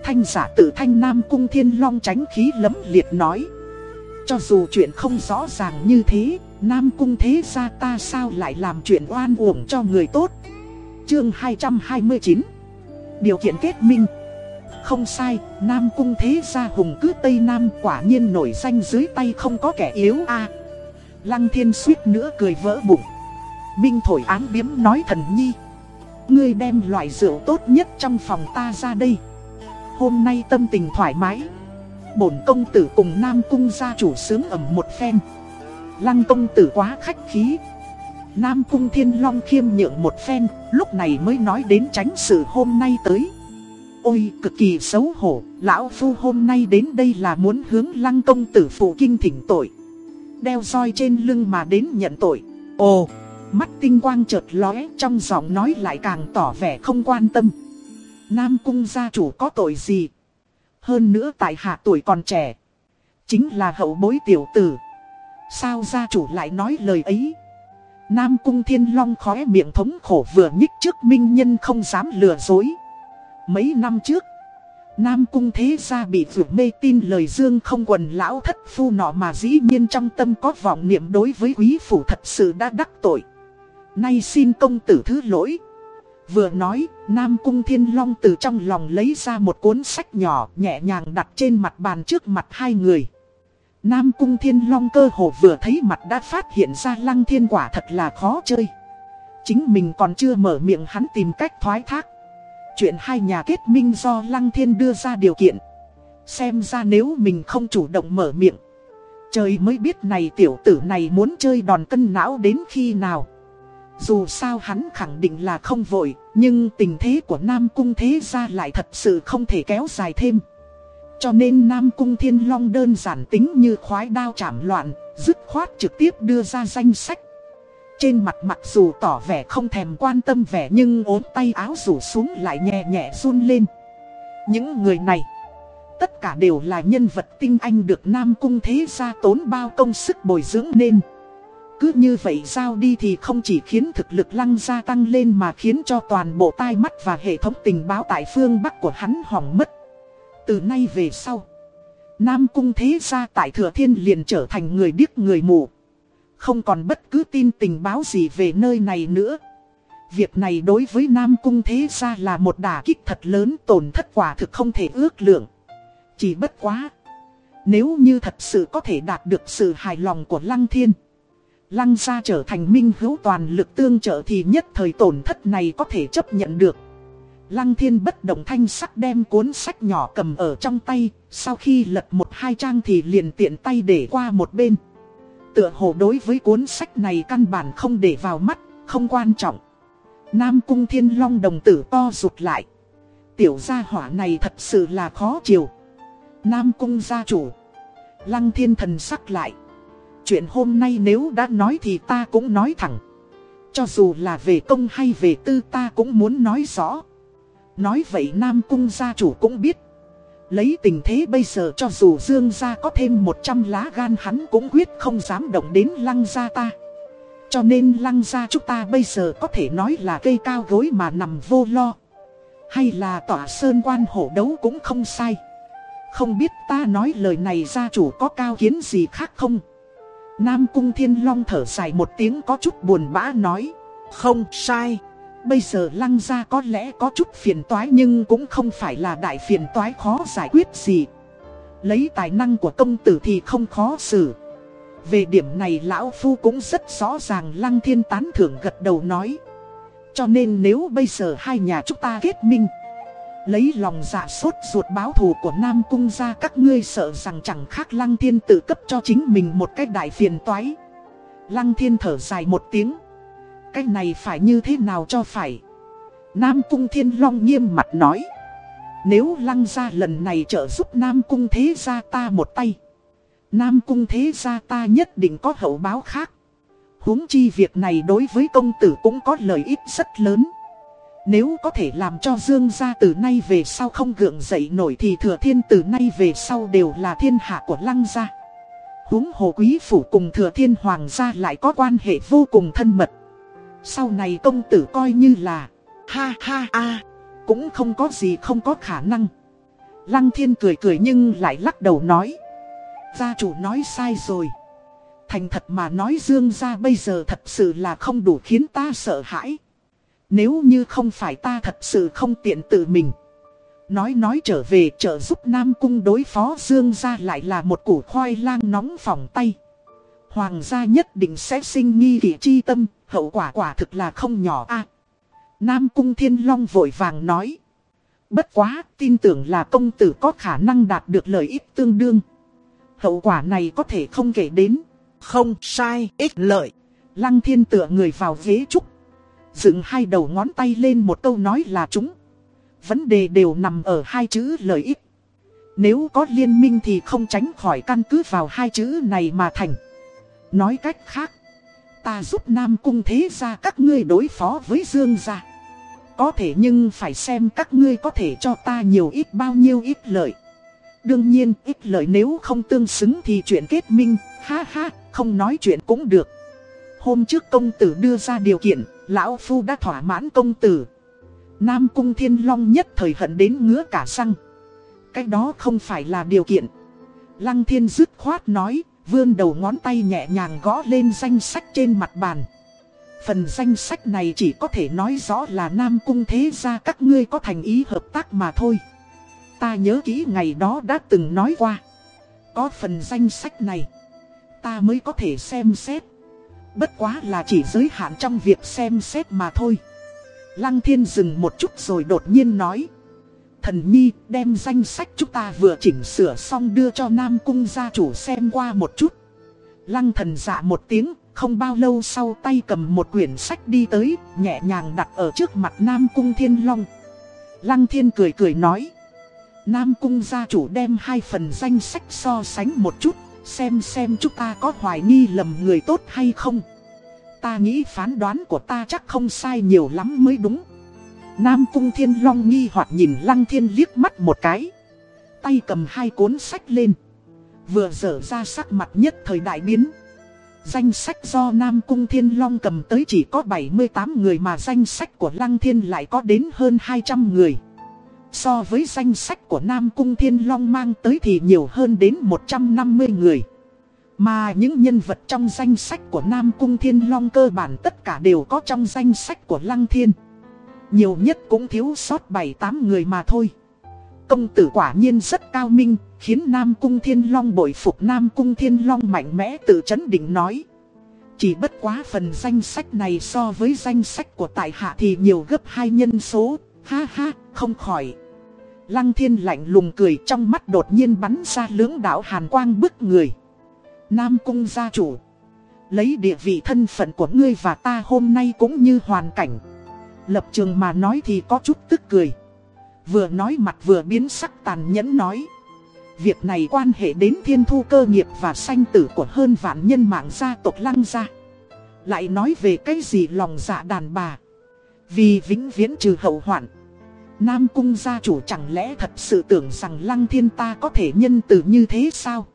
Thanh giả tự thanh Nam Cung Thiên Long tránh khí lấm liệt nói. Cho dù chuyện không rõ ràng như thế Nam Cung thế gia ta sao lại làm chuyện oan uổng cho người tốt? Chương 229 Điều kiện kết minh. Không sai, Nam Cung thế gia hùng cứ Tây Nam quả nhiên nổi danh dưới tay không có kẻ yếu a. Lăng thiên suýt nữa cười vỡ bụng. Minh thổi án biếm nói thần nhi. Ngươi đem loại rượu tốt nhất trong phòng ta ra đây. Hôm nay tâm tình thoải mái. Bổn công tử cùng Nam Cung gia chủ sướng ẩm một phen. Lăng công tử quá khách khí. Nam Cung Thiên Long khiêm nhượng một phen, Lúc này mới nói đến tránh sự hôm nay tới. Ôi, cực kỳ xấu hổ, Lão Phu hôm nay đến đây là muốn hướng lăng công tử phụ kinh thỉnh tội. Đeo roi trên lưng mà đến nhận tội. Ồ Mắt tinh quang chợt lóe, trong giọng nói lại càng tỏ vẻ không quan tâm. Nam cung gia chủ có tội gì? Hơn nữa tại hạ tuổi còn trẻ. Chính là hậu bối tiểu tử. Sao gia chủ lại nói lời ấy? Nam cung thiên long khóe miệng thống khổ vừa nhích trước minh nhân không dám lừa dối. Mấy năm trước, Nam cung thế gia bị vừa mê tin lời dương không quần lão thất phu nọ mà dĩ nhiên trong tâm có vọng niệm đối với quý phủ thật sự đã đắc tội. Nay xin công tử thứ lỗi Vừa nói, Nam Cung Thiên Long từ trong lòng lấy ra một cuốn sách nhỏ nhẹ nhàng đặt trên mặt bàn trước mặt hai người. Nam Cung Thiên Long cơ hồ vừa thấy mặt đã phát hiện ra Lăng Thiên quả thật là khó chơi. Chính mình còn chưa mở miệng hắn tìm cách thoái thác. Chuyện hai nhà kết minh do Lăng Thiên đưa ra điều kiện. Xem ra nếu mình không chủ động mở miệng. Trời mới biết này tiểu tử này muốn chơi đòn cân não đến khi nào. Dù sao hắn khẳng định là không vội, nhưng tình thế của Nam Cung thế ra lại thật sự không thể kéo dài thêm. Cho nên Nam Cung Thiên Long đơn giản tính như khoái đao chảm loạn, dứt khoát trực tiếp đưa ra danh sách. Trên mặt mặc dù tỏ vẻ không thèm quan tâm vẻ nhưng ốm tay áo rủ xuống lại nhẹ nhẹ run lên. Những người này, tất cả đều là nhân vật tinh anh được Nam Cung thế gia tốn bao công sức bồi dưỡng nên. Cứ như vậy giao đi thì không chỉ khiến thực lực lăng gia tăng lên mà khiến cho toàn bộ tai mắt và hệ thống tình báo tại phương Bắc của hắn hỏng mất. Từ nay về sau, Nam Cung Thế Gia tại Thừa Thiên liền trở thành người điếc người mù. Không còn bất cứ tin tình báo gì về nơi này nữa. Việc này đối với Nam Cung Thế Gia là một đả kích thật lớn tổn thất quả thực không thể ước lượng. Chỉ bất quá. Nếu như thật sự có thể đạt được sự hài lòng của Lăng Thiên. Lăng gia trở thành minh hữu toàn lực tương trợ thì nhất thời tổn thất này có thể chấp nhận được. Lăng thiên bất động thanh sắc đem cuốn sách nhỏ cầm ở trong tay, sau khi lật một hai trang thì liền tiện tay để qua một bên. Tựa hồ đối với cuốn sách này căn bản không để vào mắt, không quan trọng. Nam cung thiên long đồng tử co rụt lại. Tiểu gia hỏa này thật sự là khó chiều. Nam cung gia chủ. Lăng thiên thần sắc lại. Chuyện hôm nay nếu đã nói thì ta cũng nói thẳng. Cho dù là về công hay về tư ta cũng muốn nói rõ. Nói vậy Nam cung gia chủ cũng biết. Lấy tình thế bây giờ cho dù Dương gia có thêm 100 lá gan hắn cũng quyết không dám động đến lăng gia ta. Cho nên lăng gia chúng ta bây giờ có thể nói là cây cao gối mà nằm vô lo. Hay là tỏa sơn quan hổ đấu cũng không sai. Không biết ta nói lời này gia chủ có cao kiến gì khác không? Nam cung thiên long thở dài một tiếng có chút buồn bã nói. Không sai. Bây giờ lăng gia có lẽ có chút phiền toái nhưng cũng không phải là đại phiền toái khó giải quyết gì. Lấy tài năng của công tử thì không khó xử. Về điểm này lão phu cũng rất rõ ràng lăng thiên tán thưởng gật đầu nói. Cho nên nếu bây giờ hai nhà chúng ta kết minh. Lấy lòng dạ sốt ruột báo thù của Nam Cung ra, các ngươi sợ rằng chẳng khác Lăng Thiên tự cấp cho chính mình một cái đại phiền toái. Lăng Thiên thở dài một tiếng. Cái này phải như thế nào cho phải? Nam Cung Thiên Long nghiêm mặt nói. Nếu Lăng ra lần này trợ giúp Nam Cung thế gia ta một tay. Nam Cung thế gia ta nhất định có hậu báo khác. huống chi việc này đối với công tử cũng có lợi ích rất lớn. Nếu có thể làm cho Dương gia từ nay về sau không gượng dậy nổi thì thừa thiên từ nay về sau đều là thiên hạ của lăng gia. Húng hồ quý phủ cùng thừa thiên hoàng gia lại có quan hệ vô cùng thân mật. Sau này công tử coi như là, ha ha a, cũng không có gì không có khả năng. Lăng thiên cười cười nhưng lại lắc đầu nói. Gia chủ nói sai rồi. Thành thật mà nói Dương gia bây giờ thật sự là không đủ khiến ta sợ hãi. Nếu như không phải ta thật sự không tiện tự mình. Nói nói trở về trợ giúp Nam Cung đối phó Dương gia lại là một củ khoai lang nóng phòng tay. Hoàng gia nhất định sẽ sinh nghi kỷ chi tâm, hậu quả quả thực là không nhỏ a. Nam Cung Thiên Long vội vàng nói. Bất quá, tin tưởng là công tử có khả năng đạt được lợi ích tương đương. Hậu quả này có thể không kể đến. Không sai, ích lợi. Lăng thiên tựa người vào ghế trúc Dựng hai đầu ngón tay lên một câu nói là chúng. Vấn đề đều nằm ở hai chữ lợi ích. Nếu có liên minh thì không tránh khỏi căn cứ vào hai chữ này mà thành. Nói cách khác, ta giúp Nam Cung thế ra các ngươi đối phó với Dương gia. Có thể nhưng phải xem các ngươi có thể cho ta nhiều ít bao nhiêu ít lợi. Đương nhiên, ít lợi nếu không tương xứng thì chuyện kết minh, ha ha, không nói chuyện cũng được. Hôm trước công tử đưa ra điều kiện, Lão Phu đã thỏa mãn công tử. Nam Cung Thiên Long nhất thời hận đến ngứa cả răng. Cái đó không phải là điều kiện. Lăng Thiên dứt khoát nói, vươn đầu ngón tay nhẹ nhàng gõ lên danh sách trên mặt bàn. Phần danh sách này chỉ có thể nói rõ là Nam Cung thế gia các ngươi có thành ý hợp tác mà thôi. Ta nhớ kỹ ngày đó đã từng nói qua. Có phần danh sách này, ta mới có thể xem xét. Bất quá là chỉ giới hạn trong việc xem xét mà thôi. Lăng thiên dừng một chút rồi đột nhiên nói. Thần Nhi đem danh sách chúng ta vừa chỉnh sửa xong đưa cho Nam Cung gia chủ xem qua một chút. Lăng thần dạ một tiếng, không bao lâu sau tay cầm một quyển sách đi tới, nhẹ nhàng đặt ở trước mặt Nam Cung Thiên Long. Lăng thiên cười cười nói. Nam Cung gia chủ đem hai phần danh sách so sánh một chút, Xem xem chúng ta có hoài nghi lầm người tốt hay không. Ta nghĩ phán đoán của ta chắc không sai nhiều lắm mới đúng. Nam Cung Thiên Long nghi hoặc nhìn Lăng Thiên liếc mắt một cái. Tay cầm hai cuốn sách lên. Vừa dở ra sắc mặt nhất thời đại biến. Danh sách do Nam Cung Thiên Long cầm tới chỉ có 78 người mà danh sách của Lăng Thiên lại có đến hơn 200 người. So với danh sách của Nam Cung Thiên Long mang tới thì nhiều hơn đến 150 người. Mà những nhân vật trong danh sách của Nam Cung Thiên Long cơ bản tất cả đều có trong danh sách của Lăng Thiên. Nhiều nhất cũng thiếu sót 7-8 người mà thôi. Công tử quả nhiên rất cao minh, khiến Nam Cung Thiên Long bội phục Nam Cung Thiên Long mạnh mẽ tự chấn định nói. Chỉ bất quá phần danh sách này so với danh sách của tại hạ thì nhiều gấp hai nhân số, ha ha, không khỏi. Lăng thiên lạnh lùng cười trong mắt đột nhiên bắn ra lưỡng đạo hàn quang bức người. Nam cung gia chủ. Lấy địa vị thân phận của ngươi và ta hôm nay cũng như hoàn cảnh. Lập trường mà nói thì có chút tức cười. Vừa nói mặt vừa biến sắc tàn nhẫn nói. Việc này quan hệ đến thiên thu cơ nghiệp và sanh tử của hơn vạn nhân mạng gia tộc lăng gia. Lại nói về cái gì lòng dạ đàn bà. Vì vĩnh viễn trừ hậu hoạn. Nam cung gia chủ chẳng lẽ thật sự tưởng rằng lăng thiên ta có thể nhân từ như thế sao?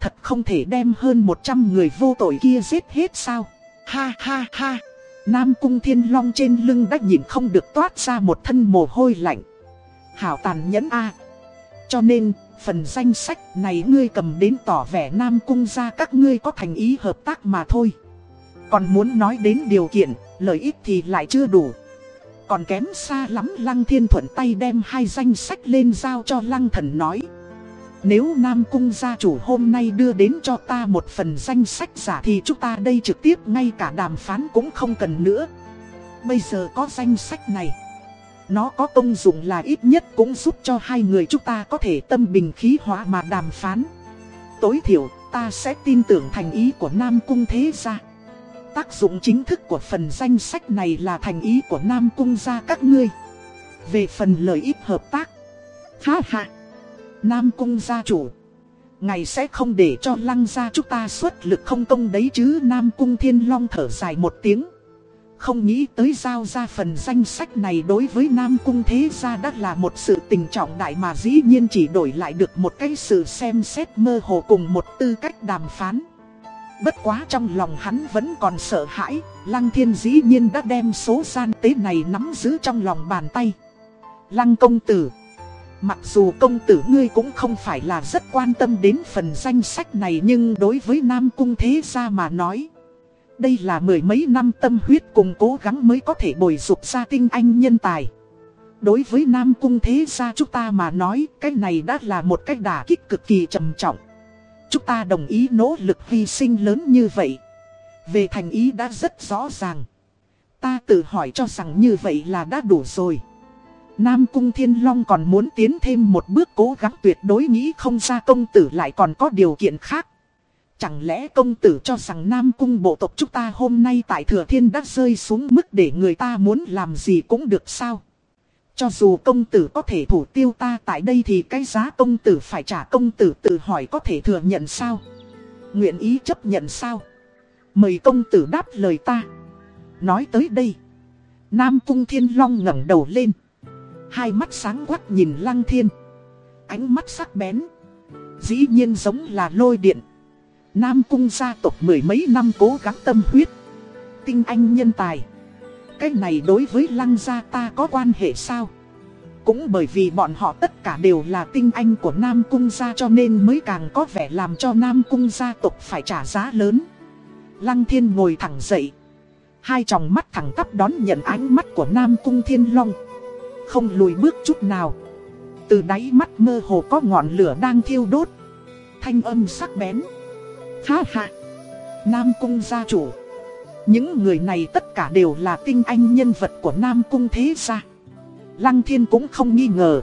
Thật không thể đem hơn 100 người vô tội kia giết hết sao? Ha ha ha! Nam cung thiên long trên lưng đã nhìn không được toát ra một thân mồ hôi lạnh. Hảo tàn nhẫn a Cho nên, phần danh sách này ngươi cầm đến tỏ vẻ Nam cung ra các ngươi có thành ý hợp tác mà thôi. Còn muốn nói đến điều kiện, lợi ích thì lại chưa đủ. Còn kém xa lắm Lăng Thiên thuận tay đem hai danh sách lên giao cho Lăng Thần nói. Nếu Nam Cung gia chủ hôm nay đưa đến cho ta một phần danh sách giả thì chúng ta đây trực tiếp ngay cả đàm phán cũng không cần nữa. Bây giờ có danh sách này. Nó có công dụng là ít nhất cũng giúp cho hai người chúng ta có thể tâm bình khí hóa mà đàm phán. Tối thiểu, ta sẽ tin tưởng thành ý của Nam Cung thế gia. Tác dụng chính thức của phần danh sách này là thành ý của Nam Cung gia các ngươi. Về phần lợi ích hợp tác. Ha ha. Nam Cung gia chủ. Ngày sẽ không để cho lăng gia chúng ta xuất lực không công đấy chứ Nam Cung Thiên Long thở dài một tiếng. Không nghĩ tới giao ra phần danh sách này đối với Nam Cung Thế Gia đã là một sự tình trọng đại mà dĩ nhiên chỉ đổi lại được một cái sự xem xét mơ hồ cùng một tư cách đàm phán. Bất quá trong lòng hắn vẫn còn sợ hãi, Lăng Thiên dĩ nhiên đã đem số gian tế này nắm giữ trong lòng bàn tay. Lăng công tử Mặc dù công tử ngươi cũng không phải là rất quan tâm đến phần danh sách này nhưng đối với Nam Cung Thế Gia mà nói Đây là mười mấy năm tâm huyết cùng cố gắng mới có thể bồi dục ra tinh anh nhân tài Đối với Nam Cung Thế Gia chúng ta mà nói cái này đã là một cách đả kích cực kỳ trầm trọng Chúng ta đồng ý nỗ lực hy sinh lớn như vậy Về thành ý đã rất rõ ràng Ta tự hỏi cho rằng như vậy là đã đủ rồi Nam Cung Thiên Long còn muốn tiến thêm một bước cố gắng tuyệt đối nghĩ không ra công tử lại còn có điều kiện khác. Chẳng lẽ công tử cho rằng Nam Cung bộ tộc chúng ta hôm nay tại Thừa Thiên đã rơi xuống mức để người ta muốn làm gì cũng được sao? Cho dù công tử có thể thủ tiêu ta tại đây thì cái giá công tử phải trả công tử tự hỏi có thể thừa nhận sao? Nguyện ý chấp nhận sao? Mời công tử đáp lời ta. Nói tới đây. Nam Cung Thiên Long ngẩng đầu lên. Hai mắt sáng quắc nhìn Lăng Thiên. Ánh mắt sắc bén. Dĩ nhiên giống là lôi điện. Nam cung gia tộc mười mấy năm cố gắng tâm huyết. Tinh anh nhân tài. Cái này đối với lăng gia ta có quan hệ sao? Cũng bởi vì bọn họ tất cả đều là tinh anh của Nam Cung gia cho nên mới càng có vẻ làm cho Nam Cung gia tộc phải trả giá lớn. Lăng thiên ngồi thẳng dậy. Hai tròng mắt thẳng tắp đón nhận ánh mắt của Nam Cung Thiên Long không lùi bước chút nào. Từ đáy mắt mơ hồ có ngọn lửa đang thiêu đốt. Thanh âm sắc bén. Ha ha. Nam cung gia chủ. Những người này tất cả đều là tinh anh nhân vật của Nam cung thế gia. Lăng thiên cũng không nghi ngờ.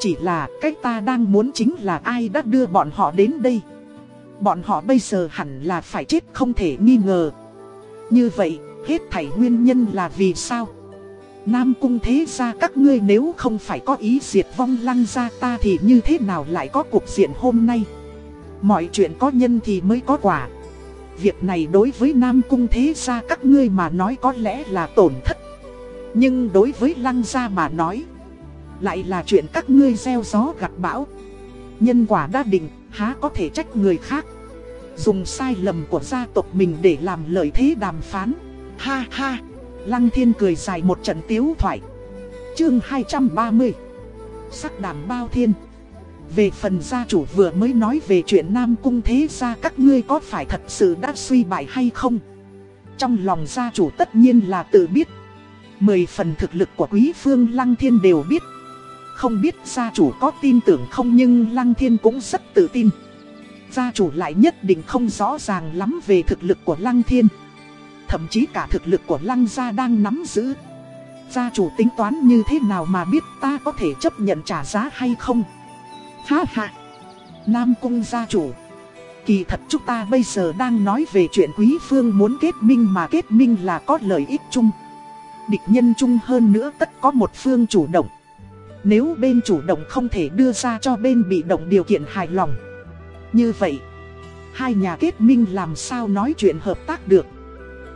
Chỉ là cách ta đang muốn chính là ai đã đưa bọn họ đến đây. Bọn họ bây giờ hẳn là phải chết không thể nghi ngờ. Như vậy, hết thảy nguyên nhân là vì sao? Nam cung thế gia các ngươi nếu không phải có ý diệt vong lăng gia ta thì như thế nào lại có cuộc diện hôm nay. Mọi chuyện có nhân thì mới có quả. Việc này đối với Nam cung thế gia các ngươi mà nói có lẽ là tổn thất. Nhưng đối với lăng gia mà nói, lại là chuyện các ngươi gieo gió gặt bão. Nhân quả đã định, há có thể trách người khác. Dùng sai lầm của gia tộc mình để làm lợi thế đàm phán. Ha ha! Lăng thiên cười dài một trận tiếu thoại Chương 230 Sắc đảm bao thiên về phần gia chủ vừa mới nói về chuyện Nam Cung thế gia, các ngươi có phải thật sự đã suy bại hay không? Trong lòng gia chủ tất nhiên là tự biết. Mười phần thực lực của quý phương Lăng Thiên đều biết. Không biết gia chủ có tin tưởng không, nhưng Lăng Thiên cũng rất tự tin. Gia chủ lại nhất định không rõ ràng lắm về thực lực của Lăng Thiên. Thậm chí cả thực lực của lăng gia đang nắm giữ. Gia chủ tính toán như thế nào mà biết ta có thể chấp nhận trả giá hay không? Ha ha Nam cung gia chủ Kỳ thật chúng ta bây giờ đang nói về chuyện quý phương muốn kết minh mà kết minh là có lợi ích chung địch nhân chung hơn nữa tất có một phương chủ động. Nếu bên chủ động không thể đưa ra cho bên bị động điều kiện hài lòng. Như vậy, hai nhà kết minh làm sao nói chuyện hợp tác được.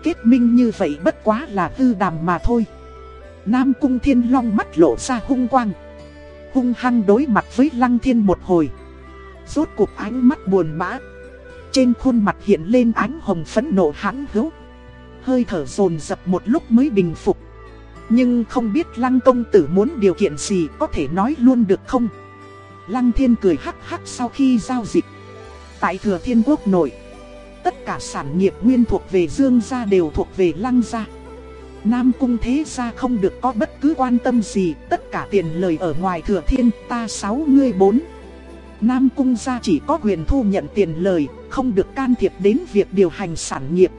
Kết minh như vậy bất quá là tư đàm mà thôi. Nam Cung Thiên Long mắt lộ ra hung quang. Hung hăng đối mặt với Lăng Thiên một hồi. Rốt cuộc ánh mắt buồn bã. Trên khuôn mặt hiện lên ánh hồng phấn nộ hãn hữu. Hơi thở dồn dập một lúc mới bình phục. Nhưng không biết Lăng công tử muốn điều kiện gì có thể nói luôn được không? Lăng Thiên cười hắc hắc sau khi giao dịch. Tại Thừa Thiên Quốc nội, tất cả sản nghiệp nguyên thuộc về Dương gia đều thuộc về Lăng gia. Nam cung thế gia không được có bất cứ quan tâm gì, tất cả tiền lời ở ngoài Thừa Thiên ta sáu ngươi bốn. Nam cung gia chỉ có quyền thu nhận tiền lời, không được can thiệp đến việc điều hành sản nghiệp.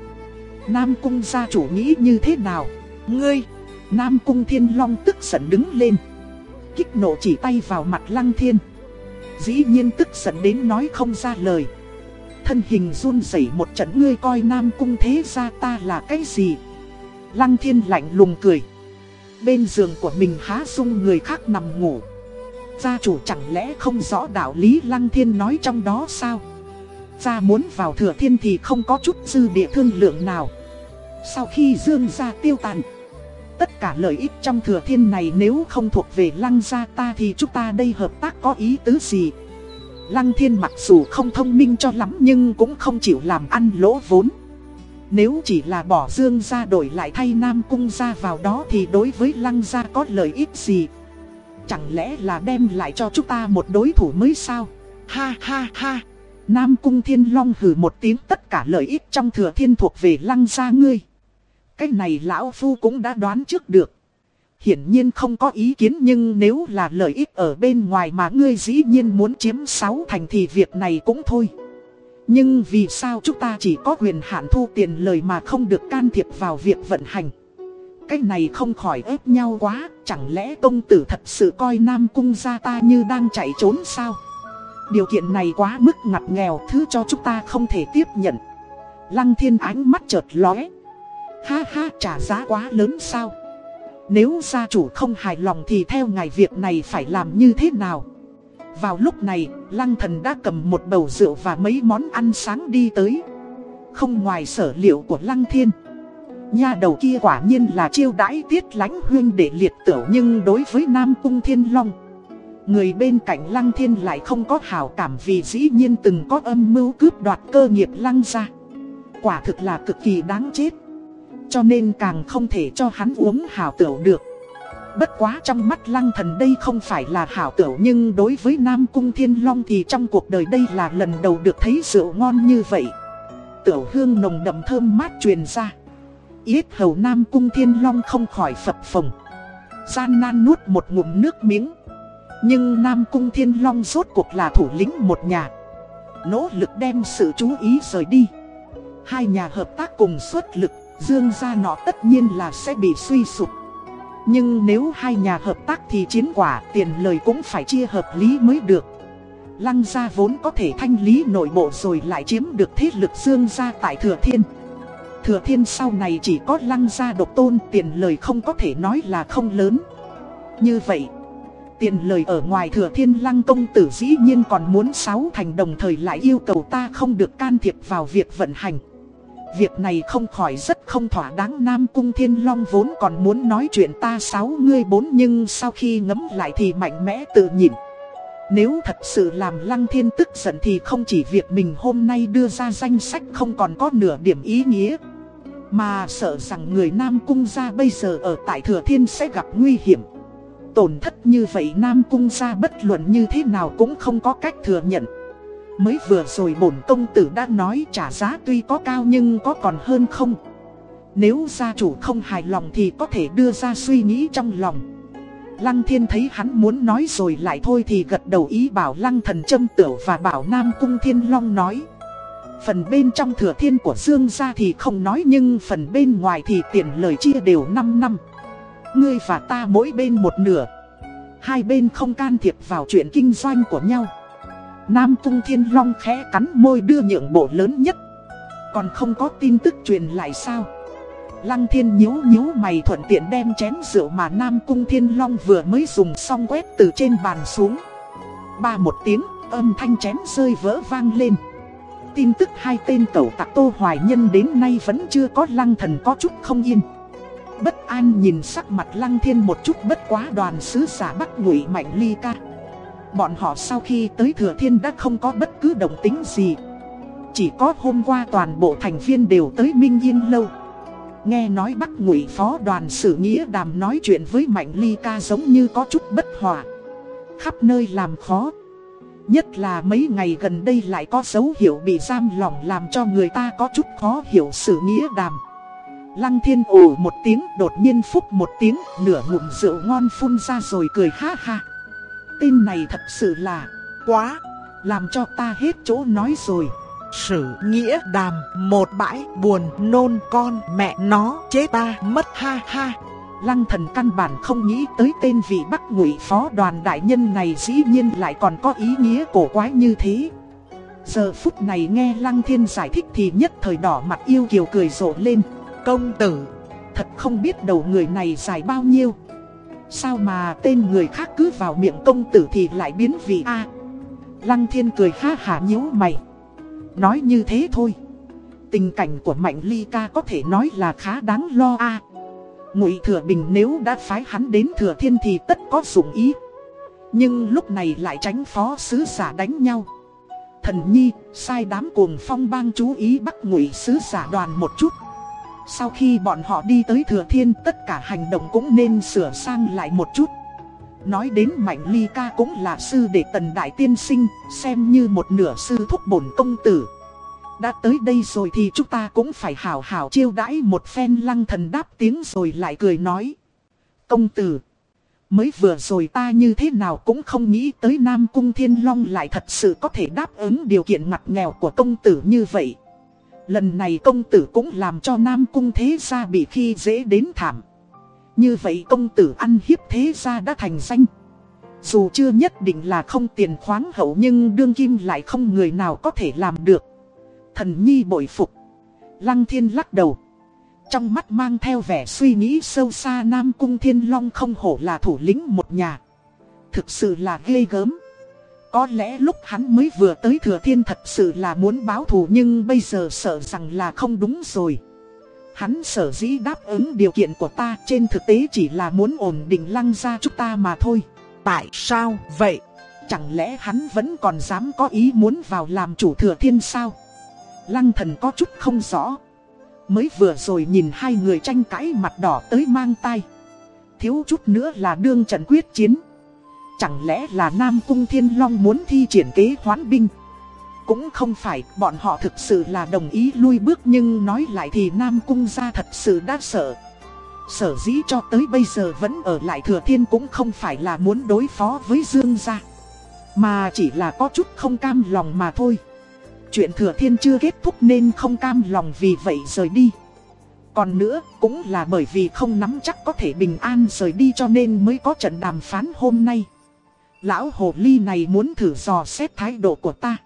Nam cung gia chủ nghĩ như thế nào? Ngươi! Nam cung thiên long tức giận đứng lên. Kích nộ chỉ tay vào mặt lăng thiên. Dĩ nhiên tức giận đến nói không ra lời. Thân hình run rẩy một trận ngươi coi Nam cung thế gia ta là cái gì? Lăng thiên lạnh lùng cười. Bên giường của mình há sung người khác nằm ngủ. Gia chủ chẳng lẽ không rõ đạo lý Lăng Thiên nói trong đó sao? Gia muốn vào thừa thiên thì không có chút dư địa thương lượng nào. Sau khi dương gia tiêu tàn, tất cả lợi ích trong thừa thiên này nếu không thuộc về lăng gia ta thì chúng ta đây hợp tác có ý tứ gì? Lăng thiên mặc dù không thông minh cho lắm nhưng cũng không chịu làm ăn lỗ vốn. Nếu chỉ là bỏ dương gia đổi lại thay nam cung gia vào đó thì đối với lăng gia có lợi ích gì? Chẳng lẽ là đem lại cho chúng ta một đối thủ mới sao? Ha ha ha! Nam cung thiên long hừ một tiếng, tất cả lợi ích trong thừa thiên thuộc về lăng gia ngươi. Cái này lão phu cũng đã đoán trước được. Hiển nhiên không có ý kiến, nhưng nếu là lợi ích ở bên ngoài mà ngươi dĩ nhiên muốn chiếm sáu thành thì việc này cũng thôi. Nhưng vì sao chúng ta chỉ có quyền hạn thu tiền lời mà không được can thiệp vào việc vận hành? Cái này không khỏi ép nhau quá, chẳng lẽ công tử thật sự coi Nam Cung gia ta như đang chạy trốn sao? Điều kiện này quá mức ngặt nghèo thứ cho chúng ta không thể tiếp nhận. Lăng thiên ánh mắt chợt lóe. Ha ha trả giá quá lớn sao? Nếu gia chủ không hài lòng thì theo ngài việc này phải làm như thế nào? Vào lúc này, lăng thần đã cầm một bầu rượu và mấy món ăn sáng đi tới. Không ngoài sở liệu của lăng thiên. Nha đầu kia quả nhiên là chiêu đãi tiết lánh huyên để liệt tửu nhưng đối với Nam Cung Thiên Long. Người bên cạnh Lăng Thiên lại không có hảo cảm vì dĩ nhiên từng có âm mưu cướp đoạt cơ nghiệp Lăng ra. Quả thực là cực kỳ đáng chết. Cho nên càng không thể cho hắn uống hảo tửu được. Bất quá trong mắt Lăng Thần đây không phải là hảo tửu nhưng đối với Nam Cung Thiên Long thì trong cuộc đời đây là lần đầu được thấy rượu ngon như vậy. Tửu hương nồng đậm thơm mát truyền ra. Yết hầu Nam Cung Thiên Long không khỏi phập phồng. Gian nan nuốt một ngụm nước miếng. Nhưng Nam Cung Thiên Long rốt cuộc là thủ lĩnh một nhà. Nỗ lực đem sự chú ý rời đi. Hai nhà hợp tác cùng xuất lực, dương gia nọ tất nhiên là sẽ bị suy sụp. Nhưng nếu hai nhà hợp tác thì chiến quả tiền lời cũng phải chia hợp lý mới được. Lăng gia vốn có thể thanh lý nội bộ rồi lại chiếm được thế lực dương gia tại Thừa Thiên. Thừa thiên sau này chỉ có lăng gia độc tôn tiền lời không có thể nói là không lớn. Như vậy, tiền lời ở ngoài thừa thiên lăng công tử dĩ nhiên còn muốn sáu thành đồng thời lại yêu cầu ta không được can thiệp vào việc vận hành. Việc này không khỏi rất không thỏa đáng Nam Cung Thiên Long vốn còn muốn nói chuyện ta sáu ngươi bốn, nhưng sau khi ngấm lại thì mạnh mẽ tự nhịn. Nếu thật sự làm Lăng Thiên tức giận thì không chỉ việc mình hôm nay đưa ra danh sách không còn có nửa điểm ý nghĩa. Mà sợ rằng người Nam Cung gia bây giờ ở tại Thừa Thiên sẽ gặp nguy hiểm Tổn thất như vậy Nam Cung gia bất luận như thế nào cũng không có cách thừa nhận Mới vừa rồi bổn công tử đã nói trả giá tuy có cao nhưng có còn hơn không Nếu gia chủ không hài lòng thì có thể đưa ra suy nghĩ trong lòng Lăng thiên thấy hắn muốn nói rồi lại thôi thì gật đầu ý bảo lăng thần châm tửu và bảo Nam Cung Thiên Long nói Phần bên trong thừa thiên của Dương gia thì không nói nhưng phần bên ngoài thì tiền lời chia đều 5 năm. Ngươi và ta mỗi bên một nửa. Hai bên không can thiệp vào chuyện kinh doanh của nhau. Nam Cung Thiên Long khẽ cắn môi đưa nhượng bộ lớn nhất. Còn không có tin tức truyền lại sao? Lăng thiên nhíu nhíu mày thuận tiện đem chén rượu mà Nam Cung Thiên Long vừa mới dùng xong quét từ trên bàn xuống. Ba một tiếng, âm thanh chén rơi vỡ vang lên. Tin tức hai tên cẩu tặc Tô Hoài Nhân đến nay vẫn chưa có lăng thần có chút không yên. Bất an nhìn sắc mặt lăng thiên một chút bất quá đoàn sứ giả Bắc Ngụy Mạnh Ly ca. Bọn họ sau khi tới Thừa Thiên đã không có bất cứ động tính gì. Chỉ có hôm qua toàn bộ thành viên đều tới Minh Yên Lâu. Nghe nói Bắc Ngụy Phó đoàn sử nghĩa đàm nói chuyện với Mạnh Ly ca giống như có chút bất hòa. Khắp nơi làm khó. Nhất là mấy ngày gần đây lại có dấu hiệu bị giam lỏng làm cho người ta có chút khó hiểu sự nghĩa đàm. Lăng thiên ồ một tiếng, đột nhiên phúc một tiếng, nửa ngụm rượu ngon phun ra rồi cười ha ha. Tên này thật sự là quá, làm cho ta hết chỗ nói rồi. Sử nghĩa đàm một bãi buồn nôn con mẹ nó chế ta mất ha ha. Lăng thần căn bản không nghĩ tới tên vị Bắc Ngụy phó đoàn đại nhân này dĩ nhiên lại còn có ý nghĩa cổ quái như thế. Giờ phút này nghe Lăng Thiên giải thích thì nhất thời đỏ mặt yêu kiều cười rộ lên. Công tử, thật không biết đầu người này dài bao nhiêu. Sao mà tên người khác cứ vào miệng công tử thì lại biến vị A. Lăng Thiên cười ha hả nhíu mày. Nói như thế thôi. Tình cảnh của Mạnh Ly ca có thể nói là khá đáng lo A. Ngụy Thừa Bình nếu đã phái hắn đến Thừa Thiên thì tất có dụng ý. Nhưng lúc này lại tránh phó sứ giả đánh nhau. Thần Nhi, sai đám cuồng phong bang chú ý bắt Ngụy sứ giả đoàn một chút. Sau khi bọn họ đi tới Thừa Thiên tất cả hành động cũng nên sửa sang lại một chút. Nói đến Mạnh Ly Ca cũng là sư đệ tần đại tiên sinh, xem như một nửa sư thúc bổn công tử. Đã tới đây rồi thì chúng ta cũng phải hảo hảo chiêu đãi một phen lăng thần đáp tiếng rồi lại cười nói. Công tử, mới vừa rồi ta như thế nào cũng không nghĩ tới Nam Cung Thiên Long lại thật sự có thể đáp ứng điều kiện ngặt nghèo của công tử như vậy. Lần này công tử cũng làm cho Nam Cung Thế Gia bị khi dễ đến thảm. Như vậy công tử ăn hiếp Thế Gia đã thành danh. Dù chưa nhất định là không tiền khoáng hậu nhưng đương kim lại không người nào có thể làm được. Thần Nhi bội phục. Lăng Thiên lắc đầu. Trong mắt mang theo vẻ suy nghĩ sâu xa Nam Cung Thiên Long không hổ là thủ lĩnh một nhà. Thực sự là ghê gớm. Có lẽ lúc hắn mới vừa tới Thừa Thiên thật sự là muốn báo thù nhưng bây giờ sợ rằng là không đúng rồi. Hắn sở dĩ đáp ứng điều kiện của ta trên thực tế chỉ là muốn ổn định lăng ra chúng ta mà thôi. Tại sao vậy? Chẳng lẽ hắn vẫn còn dám có ý muốn vào làm chủ Thừa Thiên sao? Lăng thần có chút không rõ. Mới vừa rồi nhìn hai người tranh cãi mặt đỏ tới mang tay. Thiếu chút nữa là đương trận quyết chiến. Chẳng lẽ là Nam Cung Thiên Long muốn thi triển kế hoán binh? Cũng không phải, bọn họ thực sự là đồng ý lui bước nhưng nói lại thì Nam Cung gia thật sự đã sợ. Sở dĩ cho tới bây giờ vẫn ở lại Thừa Thiên cũng không phải là muốn đối phó với Dương gia. Mà chỉ là có chút không cam lòng mà thôi. Chuyện Thừa Thiên chưa kết thúc nên không cam lòng vì vậy rời đi. Còn nữa, cũng là bởi vì không nắm chắc có thể bình an rời đi cho nên mới có trận đàm phán hôm nay. Lão hồ ly này muốn thử dò xét thái độ của ta.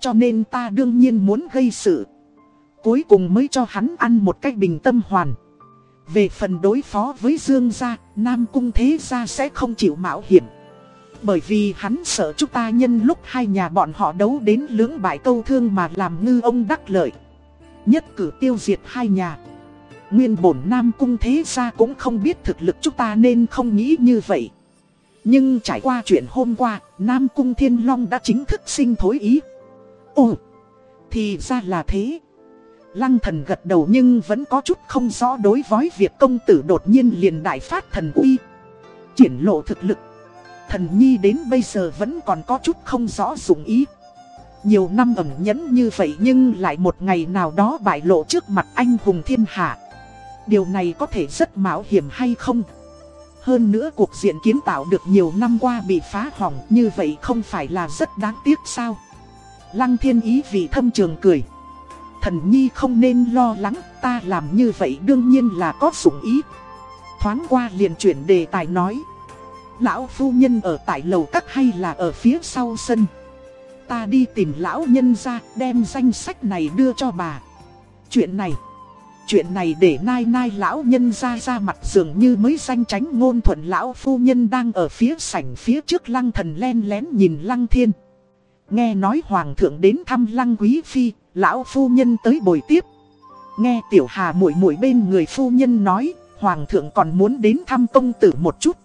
Cho nên ta đương nhiên muốn gây sự. Cuối cùng mới cho hắn ăn một cách bình tâm hoàn. Về phần đối phó với Dương gia, Nam Cung Thế gia sẽ không chịu mạo hiểm. Bởi vì hắn sợ chúng ta nhân lúc hai nhà bọn họ đấu đến lưỡng bại câu thương mà làm ngư ông đắc lợi. Nhất cử tiêu diệt hai nhà. Nguyên bổn Nam Cung Thế gia cũng không biết thực lực chúng ta nên không nghĩ như vậy. Nhưng trải qua chuyện hôm qua, Nam Cung Thiên Long đã chính thức sinh thối ý. Ồ, thì ra là thế. Lăng thần gật đầu nhưng vẫn có chút không rõ đối với việc công tử đột nhiên liền đại phát thần uy. Triển lộ thực lực. Thần nhi đến bây giờ vẫn còn có chút không rõ dụng ý. Nhiều năm ẩn nhẫn như vậy nhưng lại một ngày nào đó bại lộ trước mặt anh hùng thiên hạ. Điều này có thể rất mạo hiểm hay không? Hơn nữa cuộc diện kiến tạo được nhiều năm qua bị phá hỏng như vậy không phải là rất đáng tiếc sao? Lăng thiên ý vì thâm trường cười. Thần nhi không nên lo lắng, ta làm như vậy đương nhiên là có dụng ý. Thoáng qua liền chuyển đề tài nói. Lão phu nhân ở tại lầu các hay là ở phía sau sân? Ta đi tìm lão nhân ra đem danh sách này đưa cho bà. Chuyện này, Chuyện này để nai nai lão nhân ra ra mặt dường như mới danh tránh ngôn thuận lão phu nhân đang ở phía sảnh phía trước lăng thần len lén nhìn lăng thiên. Nghe nói hoàng thượng đến thăm lăng quý phi, lão phu nhân tới bồi tiếp. Nghe tiểu hà muội muội bên người phu nhân nói, hoàng thượng còn muốn đến thăm công tử một chút.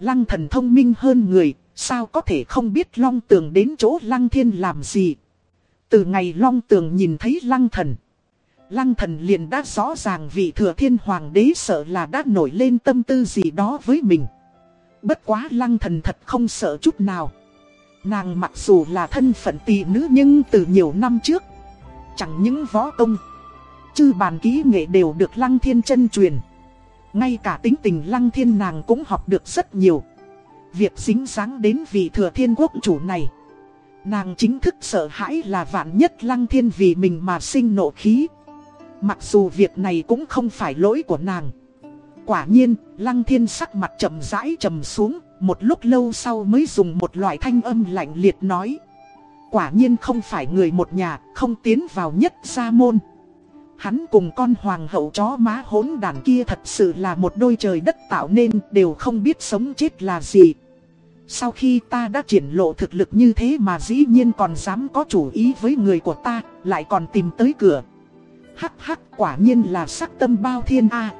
Lăng thần thông minh hơn người, sao có thể không biết long tường đến chỗ lăng thiên làm gì. Từ ngày long tường nhìn thấy lăng thần. Lăng thần liền đã rõ ràng vị thừa thiên hoàng đế sợ là đã nổi lên tâm tư gì đó với mình. Bất quá lăng thần thật không sợ chút nào. Nàng mặc dù là thân phận tỷ nữ nhưng từ nhiều năm trước. Chẳng những võ công. Chư bàn kỹ nghệ đều được lăng thiên chân truyền. Ngay cả tính tình lăng thiên nàng cũng học được rất nhiều. Việc dính dáng đến vị thừa thiên quốc chủ này. Nàng chính thức sợ hãi là vạn nhất lăng thiên vì mình mà sinh nộ khí. Mặc dù việc này cũng không phải lỗi của nàng. Quả nhiên, lăng thiên sắc mặt chậm rãi trầm xuống, một lúc lâu sau mới dùng một loại thanh âm lạnh liệt nói. Quả nhiên không phải người một nhà, không tiến vào nhất gia môn. Hắn cùng con hoàng hậu chó má hỗn đàn kia thật sự là một đôi trời đất tạo nên đều không biết sống chết là gì. Sau khi ta đã triển lộ thực lực như thế mà dĩ nhiên còn dám có chủ ý với người của ta, lại còn tìm tới cửa. Hắc hắc quả nhiên là sắc tâm bao thiên a.